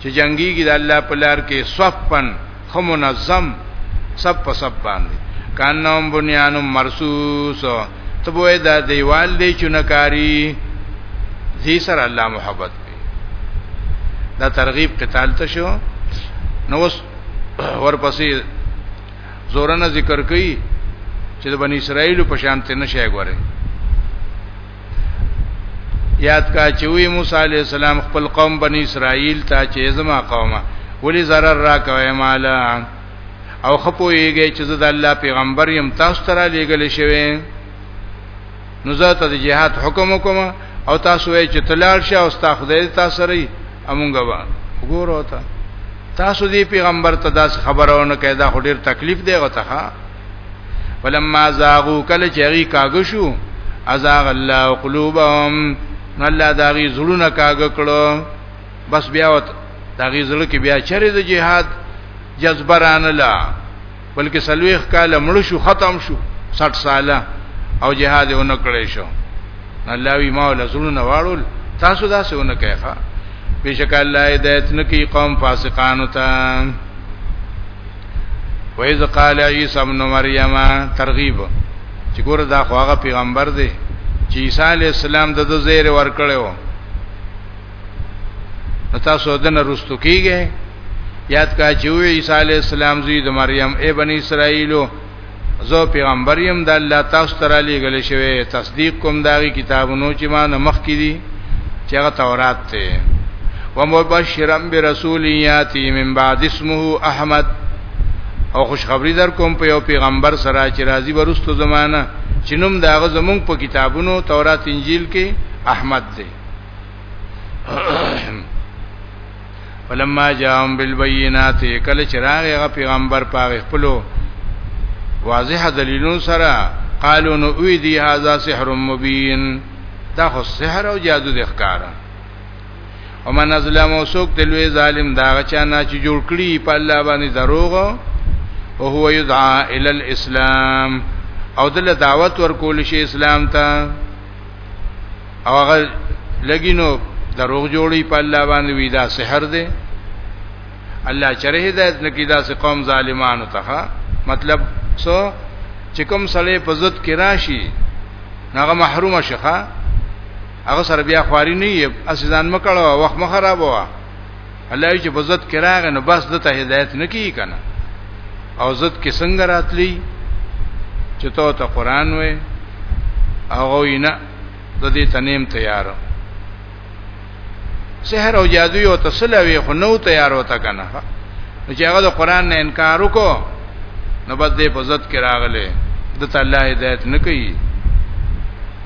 چې جنگيږي د الله په لار کې صفن خو منظم سب په سب باندې کانهم بنیان مرصوص ته وې دا دیوال دی چونکاری دې سره الله محبت کوي دا ترغیب قتال ته شو نو ورپسې زورنه ذکر کوي چې د بنی اسرائیل په شان ته نشي غوړي یاد کا چې وی موسی علی السلام خپل قوم بنی اسرائیل ته چې زما قومه ولی zarar را کوي مالا او خپويږي چې زه د الله پیغمبر يم تاسو ته را لېګل شوی نو زه ته د جهاد حکم وکم او تاسو یې چې تلال شه او تاسو خدای تاسو سره امونګه وا وګورو ته تاسو دې پیغمبر ته داس خبرونه کړه دا خډیر تکلیف دی غته فلما زاغو کله چې هغه کاګ شو ازاغ الله قلوبهم الله داغي زړونه کاګ کړو بس بیا وت داغي زړه کې بیا چرې د جهاد جذبه رانلا بلکې سلويخ کاله مړ شو ختم شو 60 ساله او جهاد اون کړی شو الله وی ما ول زړونه واړول تاسو دا څه ونه کوي ښا بشک الله هدایت نکي قوم فاسقانو ته وایز قال عیسی ابن مریم ترغیب چې ګور دا خو هغه پیغمبر دی چې عیسی علی السلام د زیر ور کړو تاسو دنه رستو کیږئ یاد کا چې عیسی علی السلام زوی د مریم ای بنی اسرائیلو زه پیغمبر يم د الله تاسو ته را لېږل شوی تصدیق کوم داغي کتابونو چې ما نه مخ کړي چې هغه تورات ته ومبشرا برسول یاتی من بعد اسمه احمد او خوشخبری در کوم په یو پیغمبر سره چې راضی ورستو زمانہ چې نوم داغه زمونږ په کتابونو تورات انجیل کې احمد دی فلما جاءهم بالبينات کله چې راغی هغه پیغمبر پاره خپلو واضح دلیلونو سره قالو نو وی دی هاذا سحر مبین دا خو سحر او جادو د ښکارا ومن ازلم وسوک تلوی ظالم دا غچا نه چې جوړ کړی په الله باندې دروغ او هو یدعا ال الاسلام او دل دعوت ورکول شي اسلام ته او هغه لګینو دروغ جوړي په الله باندې وی دا سحر دی الله چره هدایت نکي دا سه قوم ظالمانو ته مطلب سو چې کوم سړی په زد کې راشي هغه محروم شخه هغه سره بیا خواري نه یې اسیدان مکړه وخت مخرب وه الله چې په ضد کې راغی نو بس دته هدایت نه کیږي کنه او ضد کې څنګه راتلی چې ته ته قران وې هغه نه د دې تنیم تیار سحر او جادو یو تسلوي خو نو تیار وته کنه چې هغه د قران نه انکار وکړو نو بس دې په ضد کې راغله دته الله هدایت نه کوي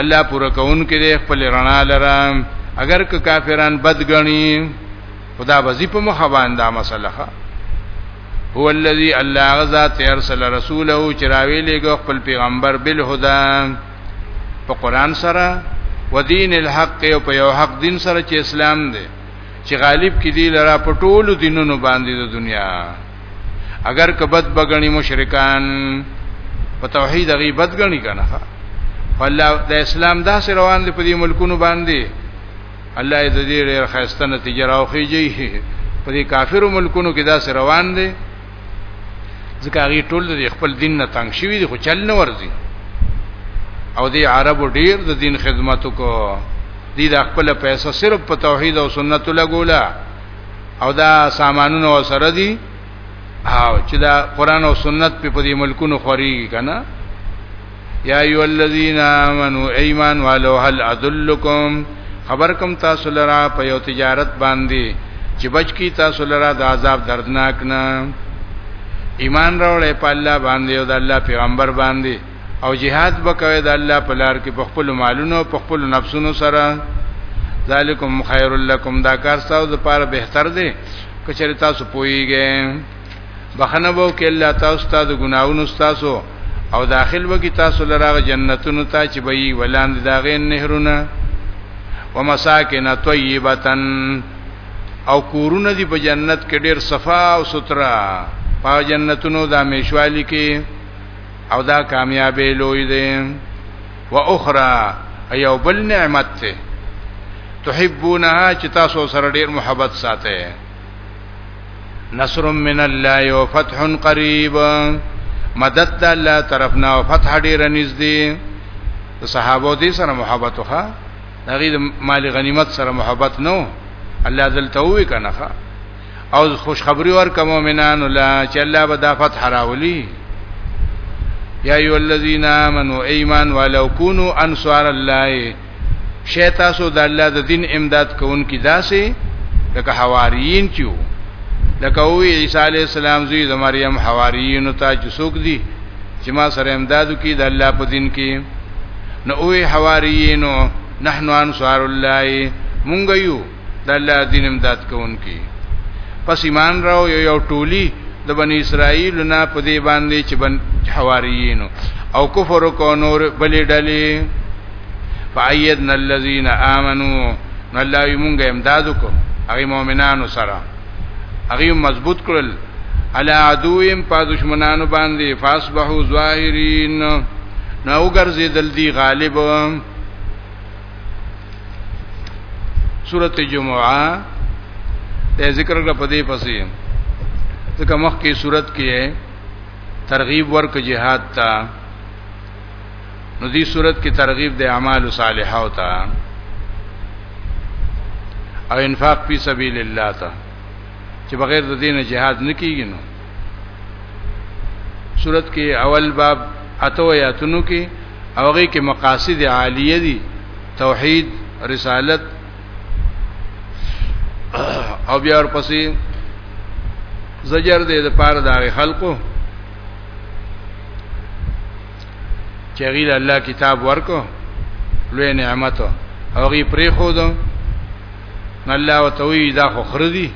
الله پوره کون کې دی خپل رڼا لره اگر که کافران بد غني خدا وظیف مخه باندې مسله هو الذي الله غزا ترسل رسوله چراوی لګو خپل پیغمبر بالهدى په قران سره ودین الحق او په یو حق دین سره چې اسلام دی چې غالب کې دی لرا په ټولو دینونو باندې د دنیا اگر کبد بغنی مشرکان په توحید غي بد غنی کنه والله د اسلام داسې روان دي په دې ملکونو باندې الله دې دې ډېر خسته نتیجه راوخیږي په دې کافرو ملکونو کې داسې روان دي ځکه هغه ټول د خپل دین نه تنگ شوی دي خو چل نه ورزي او دې عربو ډېر د دین خدمت کو دي د خپل پیسې صرف په توحید او سنت لګولا او دا سامانونه وسره دي او چې دا قران او سنت په دې ملکونو خوريږي کنه یا ایو الذین آمنو ایمان والو هل ادلکم خبر کوم تاسو لرا په یو تجارت باندې چې بچ کی تاسو لرا د عذاب دردناک نه ایمان راوړې په الله باندې او د الله پیغمبر باندې او جهاد وکوي د الله په لار کې په خپل مالونو او په خپل نفسونو سره ذالکم خیر لکم دا کار تاسو لپاره بهتر دی کچره تاسو پوئیږئ بخنه وو کې الله تاسو ته د ګناونو تاسو او داخل وکي تاسو لراغ جنتونو ته چې به یې ولاند داغې نهرونه ومساکن طیبتن او کورونه دی په جنت کې ډېر صفا او سترا په جنتونو د همیشوالي کې او دا کامیابې لوی دی و اخرى ایو بل نعمت ته تحبونها چې تاسو سره ډیر محبت ساتي نصر من الله و فتح قریب مدد د الله طرفنا او فتح ډیر نږدې صحابه دې سره محبت وکړه هغه مال غنیمت سره محبت نو الله ذل توي کنه او خوشخبری ورک مؤمنان الله چې الله به دا فتح راولي یا ایو الذین آمنو ایمان ولو کونو انصار الله شی تاسو د الله د دین امداد کوونکي داسې لکه حواریین چې وو لکه وی عیسی علی السلام زوی د مریم حواریین ته چې څوک دي چې ما سره امدادو کې د الله په دین کې نو وی حواریینو نحنو انصار الله مونږ یو د الله دین امداد کوونکی پس ایمان راو یو یو ټولی د بنی اسرائیل نه په دې باندې چې بن حواریینو او کفر کو نور بلې ډلې فایدنا الذین آمنو نو الله یې مونږه امداد وکړو هغه مؤمنانو سره هغه مضبوط کړل علی عدوهم په دشمنانو باندې فاصبحوا ظاهرین نو ګرځیدل دی غالب سورۃ الجمعہ د ذکر کړه په دې پسې ځکه مخکې صورت کې ترغیب ورک جهاد ته نو دې صورت کې ترغیب د اعمال صالحه او ته او انفاق فی سبیل الله ته چې بغیر د دین جهاد نکېږي نو صورت کې اول باب اتو آیاتونو کې اوغه کې مقاصد عالیه دي توحید رسالت او بیا ورپسې زجر دې د پاره د خلقو چې غیله الله کتاب ورکو لوی نعمت او غي پری خو دو الله وتوي دا خو خردي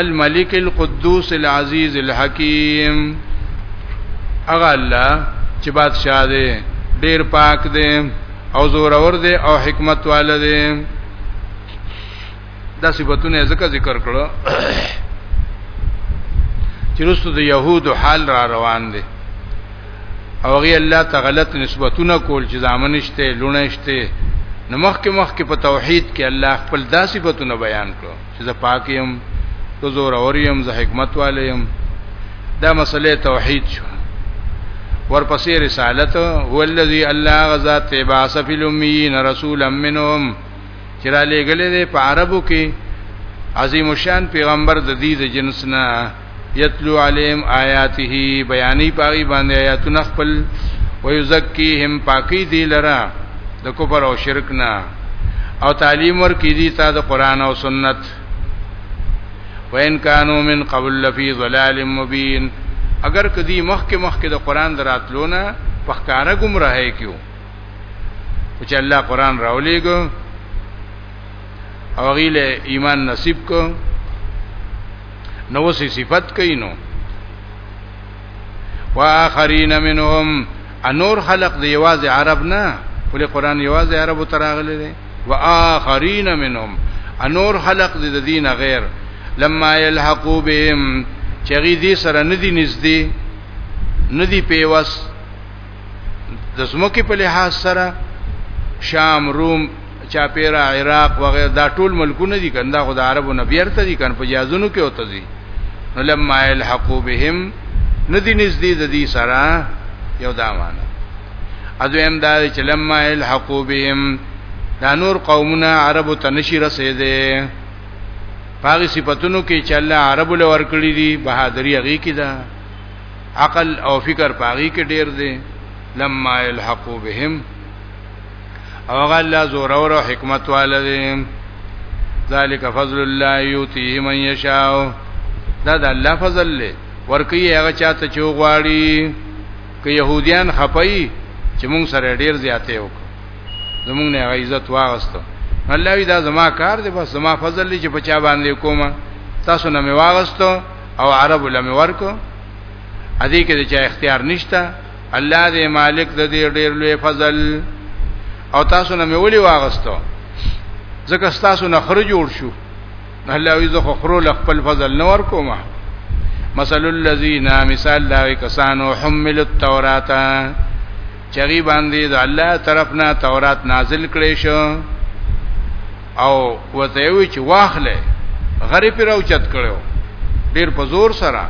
الملک القدوس العزیز الحکیم اغه الله چې بادشاہ دی ډیر پاک دی او زور اور دی او حکمت والا دی دا صفاتونه ذکر ذکر کړو چې رسو د يهودو حال را روان دي او غي الله ته غلط نسبتونه کول چې ځامنشته لونهشته نو مخکې مخکې په توحید کې الله خپل داسې بتونه بیان کړو چې زه پاک یم زه زور اور یم زه حکمت والے یم دا مسله توحید شو ورپسې رسالت هو الذی الله غزا تبعث فی الامیین رسولا منهم چې را لېګلې په عربو کې عظیم شان پیغمبر د دې د جنس نه یتلو علیم آیاته بیانې پاغي باندې آیاتونه خپل ويزکیهم پاکی دی لرا د کفر او شرک نه او تعلیم ور کی دی تا د قران او سنت وین کانو من قبل لفی ظلال مبین اگر کدی مخک مخک د قران دراتلونه په ښکارا گمراهی کیو چې الله قران راولېګو او غیله ایمان نصیب کو نو وسی صفت کینو واخرین منهم انور خلق دی یواز عرب نه ولې قران یواز عربو تراغلی دی واخرین منهم انور خلق دی د دین غیر لما یلحقو بهم چغی دی سره ندی نږدې ندی پیوس د زمکه په لحاظ سره شام روم چاپیرا عراق وغیرہ دا ټول ملکونه دي کنده خو د عربو نه بیرته دي کن په جازونو کې وته دي لما الحقو بهم ندی نږدې د دې سره یو دا معنا اذویم دا چې لما الحقو بهم دا نور قومونه عربو ته نشي رسیدي پاغي صفاتونو کې چې الله عربو لور کړی دي بهادری هغه کې ده عقل او فکر پاغي کې ډیر دی لما يلحقوا بهم او هغه الله زور او حکمت والده ذالک فضل الله یوتیه من یشاء دا د الله فضل له ورکی هغه چاته چې غواړي ک يهوديان خپي چې مونږ سره ډیر زیاتې وک زمونږ نه عزت واغسته الله وی دا زما کار دی بس زما فضل دی چې په چا باندې کومه تاسو نه می واغستو او عرب لمه ورکو ادي کې چې اختیار نشته الله دې مالک د دې ډېر لوی فضل او تاسو نه مولي واغستو ځکه تاسو نه خرج جوړ شو الله وی زه خرو لخپل فضل نور کومه مثل الذين مثال دا کسانو حمل التوراۃ چری باندې د الله طرفنا تورات نازل کړي شو او وته وی چې واخله غری پر او چت کړو ډیر په زور سره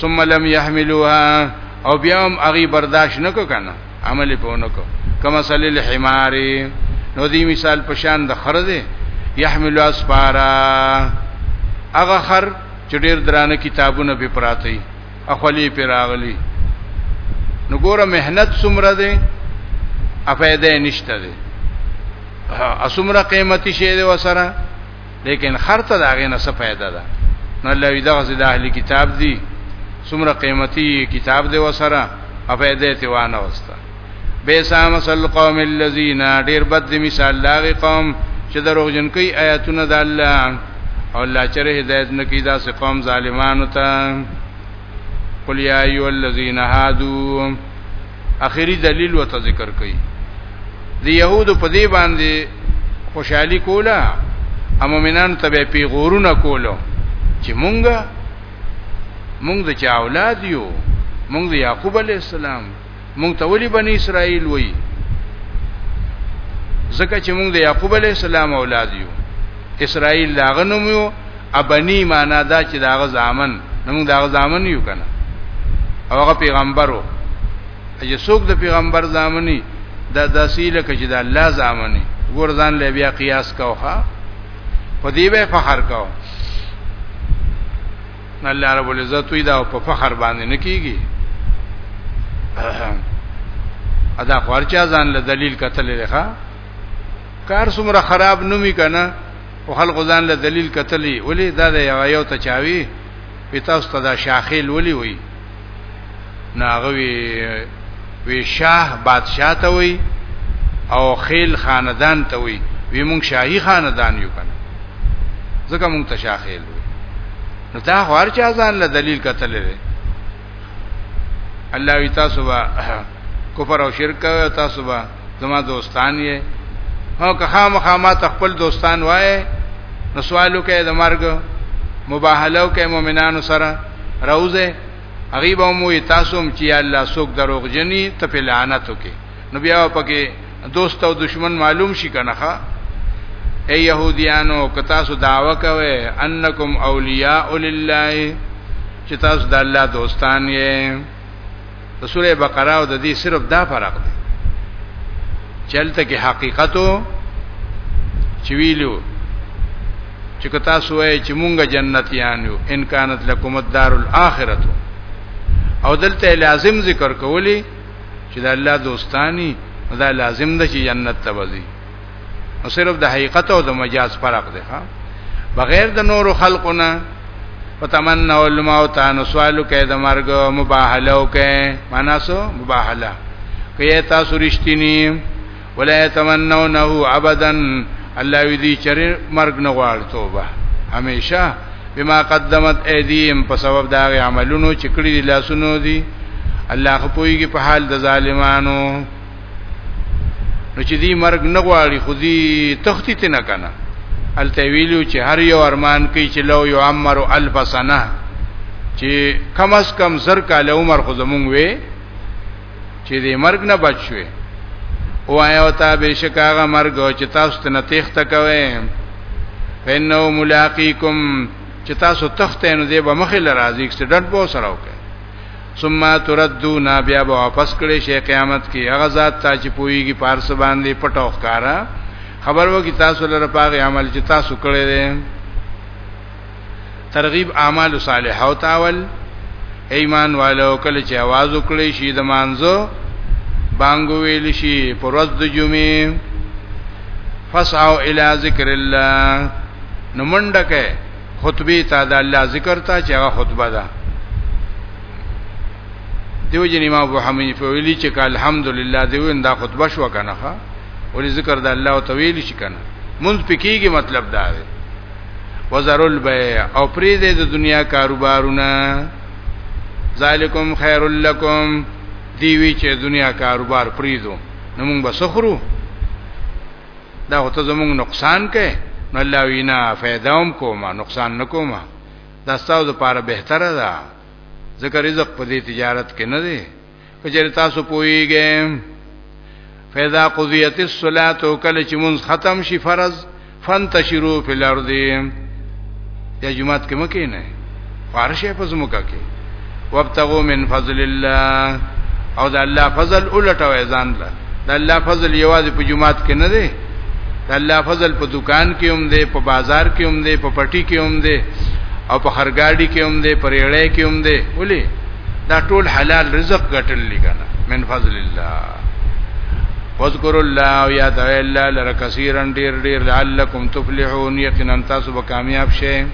ثم لم يحملوها او بیا هم هغه برداشت نکو کنه عمل په نکو کما صلی الحمار نو دی مثال په شان د خر دی يحمل اسفارا هغه خر چې ډیر درانه کتابونه به پراته اخلی پر راغلی نو ګوره مهنت څومره دی افیده نشته دی اسمره قیمتي شی دی وسره لیکن خرته داغه نه څه پیدا ده نو الله وی دغه د اهلی کتاب دی څومره قیمتي کتاب دی وسره افیده تی وانه وسته بیسا مثل قوم الذین ډیر بد دی مثال لاغی قوم چې دروغ جن کوي آیاتونه د الله او الله چر هدایت نکي دا سه قوم ظالمانو ته قل یا ایو الذین هادو اخری دلیل وته ذکر کوي د یهودو په دې باندې خوشحالي کوله او مؤمنانو ته به پیغورونه کولو چې مونږه مونږ د چا اولاد یو مونږ د یعقوب علی السلام مونږ ته ولي بني اسرائيل وایي ځکه چې مونږ د يعقوب عليه السلام اولاد یو اسرائيل لاغه نوم یو ابني معنا دا چې داغه ځامن نو داغه ځامن یو کنه او هغه پیغمبرو چې څوک د پیغمبر ځامني دا داسیله کې چې د الله ځامني ګورځان له بیا قیاس کاوه په دې به فخر کاوه الله رب العزت وی دا په فخر باندې نکیږي ادا خورچا ځان له دلیل قتل لري کار څومره خراب نومي کنه او خلق ځان له دلیل قتلې ولې دا د یو یو تچاوي پتاست دا شاخیل ولې وي ناغوی وی شاه بادشاہ ته وی او خیل خاندان ته وی وی مونږ شاهي خاندان یو کنه ځکه مونږ ته شاه خیل وی نو دا هر چا ځان له دلیل کتل لري الله وی تاسو با کفر او شرک تاسو با زما دوستان یې او که خامخا ما خپل دوستان وای نو سوالو کې د مرګ مباهله او کې مؤمنانو سره روزه هغه به مو تاسو هم چې الله سوک دروغ جنې ته په لعنت وکي نو بیا پکې دوست او دشمن معلوم شي کنه ښا اے يهوديانو کتا سو داوا کوي انکم اولیاء لله چې تاسو د الله دوستان یې د سوره بقره او د دې صرف دا فرق دی چلته کې حقیقتو چې ویلو چې کتا سوې چې مونږه جنتیان یو ان کانت لکم الدار الاخرته او دلته لازم ذکر کولی چې د الله دوستانی دا لازم ده چې جنت ته وځي نو صرف د حقیقت او د مجاز فرق دی ها بغیر د نور خلقونه وتمنى الموت نو سوال کوي د مرګ مباهله وکي معنا سو مباهله کوي تاسو رښتینی ولا يتمنونه ابدا الله دې چر مرګ نه غواړ توبه هميشه بما قدمت ايديهم په سبب دا عملونو چې کړی لاسونو دي الله خپويږي په حال د ظالمانو نو چې دی مرګ نه غواړي خو دی تختی ته نه کنه الته ویلو چې هر یو ارمان کوي چې لو یو عمر الف سنه چې کم از کم زر کال عمر خو زمونږ وي چې دی مرګ نه بچوي او آیا تا بشک هغه مرګ چې تاسو ته تخت کوي فینو ملاقاتکم چې تاسو تخت نه دی به مخې لراځي چې ډډ بو سره وکړي ثم تردون بیا به واپس کړي شي قیامت کې هغه ذات ته چې پويږي پارس باندې پټو ښکارا خبر وکي تاسو لره پاغه عمل چې تاسو کړی دی ترغیب اعمال صالحه او تاول ایمان والو کله چې आवाज وکړي شي د مانزو بانګو ویل شي پروز د جمعې فسعوا الى ذکر الله نو منډه کې خطبه ته د الله ذکر ته چې هغه خطبه ده دیو جن امام ابو حنیفه ویلي چې کا الحمدلله دیو انده خطبه شو کنه ها ولې ذکر د الله او تویل شي کنه مونږ پکېږي مطلب دا دی وزرل بيع او پرې دې د دنیا کاروبارونه ذالکم خیر لکم دیوی چې دنیا کاروبار پریدو نو موږ بسخرو دا هو ته زمونږ نقصان کې نو الله وینا فائدہ هم کوما نقصان نکوما دا ستاسو لپاره بهتره ده ځکه رزق په دې تجارت کې نه دی کچره تاسو پويږئ فاذا قضيت الصلاه کله چې مونږ ختم شي فرض فانتشروا في الارض یا جمعات کې مکه نه فارشه په زمکه کې وابتغوا من فضل الله او د الله فضل ولټوي ځان له د الله فضل یوازې په جمعات کې نه دی د الله فضل په دکان کې هم دی په بازار کې هم دی په پټي کې هم دی او په خرګاډي کې هم دی په ریړې کې هم دی ولي دا ټول حلال رزق ګټل لګنه من فضل الله واذکر الله او یاد الله لره کثیرن ډیر ډیر لعلکم تفلحون یقینا تاسو به کامیاب شئ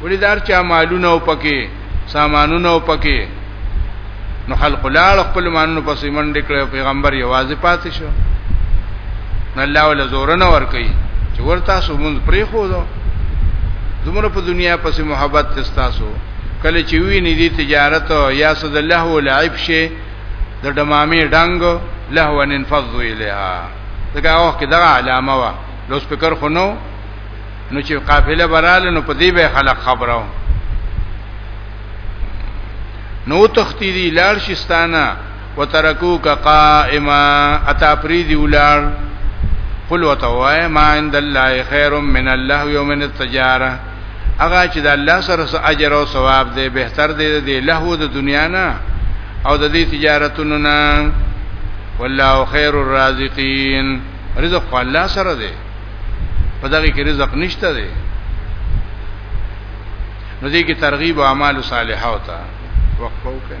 ولی دار چا مالونه او پکې سامانونه او پکې نو خلق لاړ خپل مانونو پسې منډې کړې پیغمبر یوازې پاتې شو نو الله ولا زور نه ور کوي چې ورته سو مونږ پرې خو دو زموږ په دنیا پسې محبت تستاسو کله چې وی نه دي تجارت یا صد الله ولعب شي د دمامي ډنګ لهو انفضوا الیها دا وخت دا علامه وا لو سپیکر خو نو نو چې قافله براله نو په دې به خلک خبرو نو تختی دی لار شستانه وترکوک قائما اتا پریدی ولار قل وتوای ما عند الله خیر من الله یوم التجاره اغا چې د الله سره اجر او ثواب دی بهتر دی د لهو د دنیا نه او د دې تجارتونو نه والله خیر الرازقین رزق الله سره دی په دغه کې رزق نشته دی نو دې کې ترغیب او اعمال صالحه وتا وقفو کړه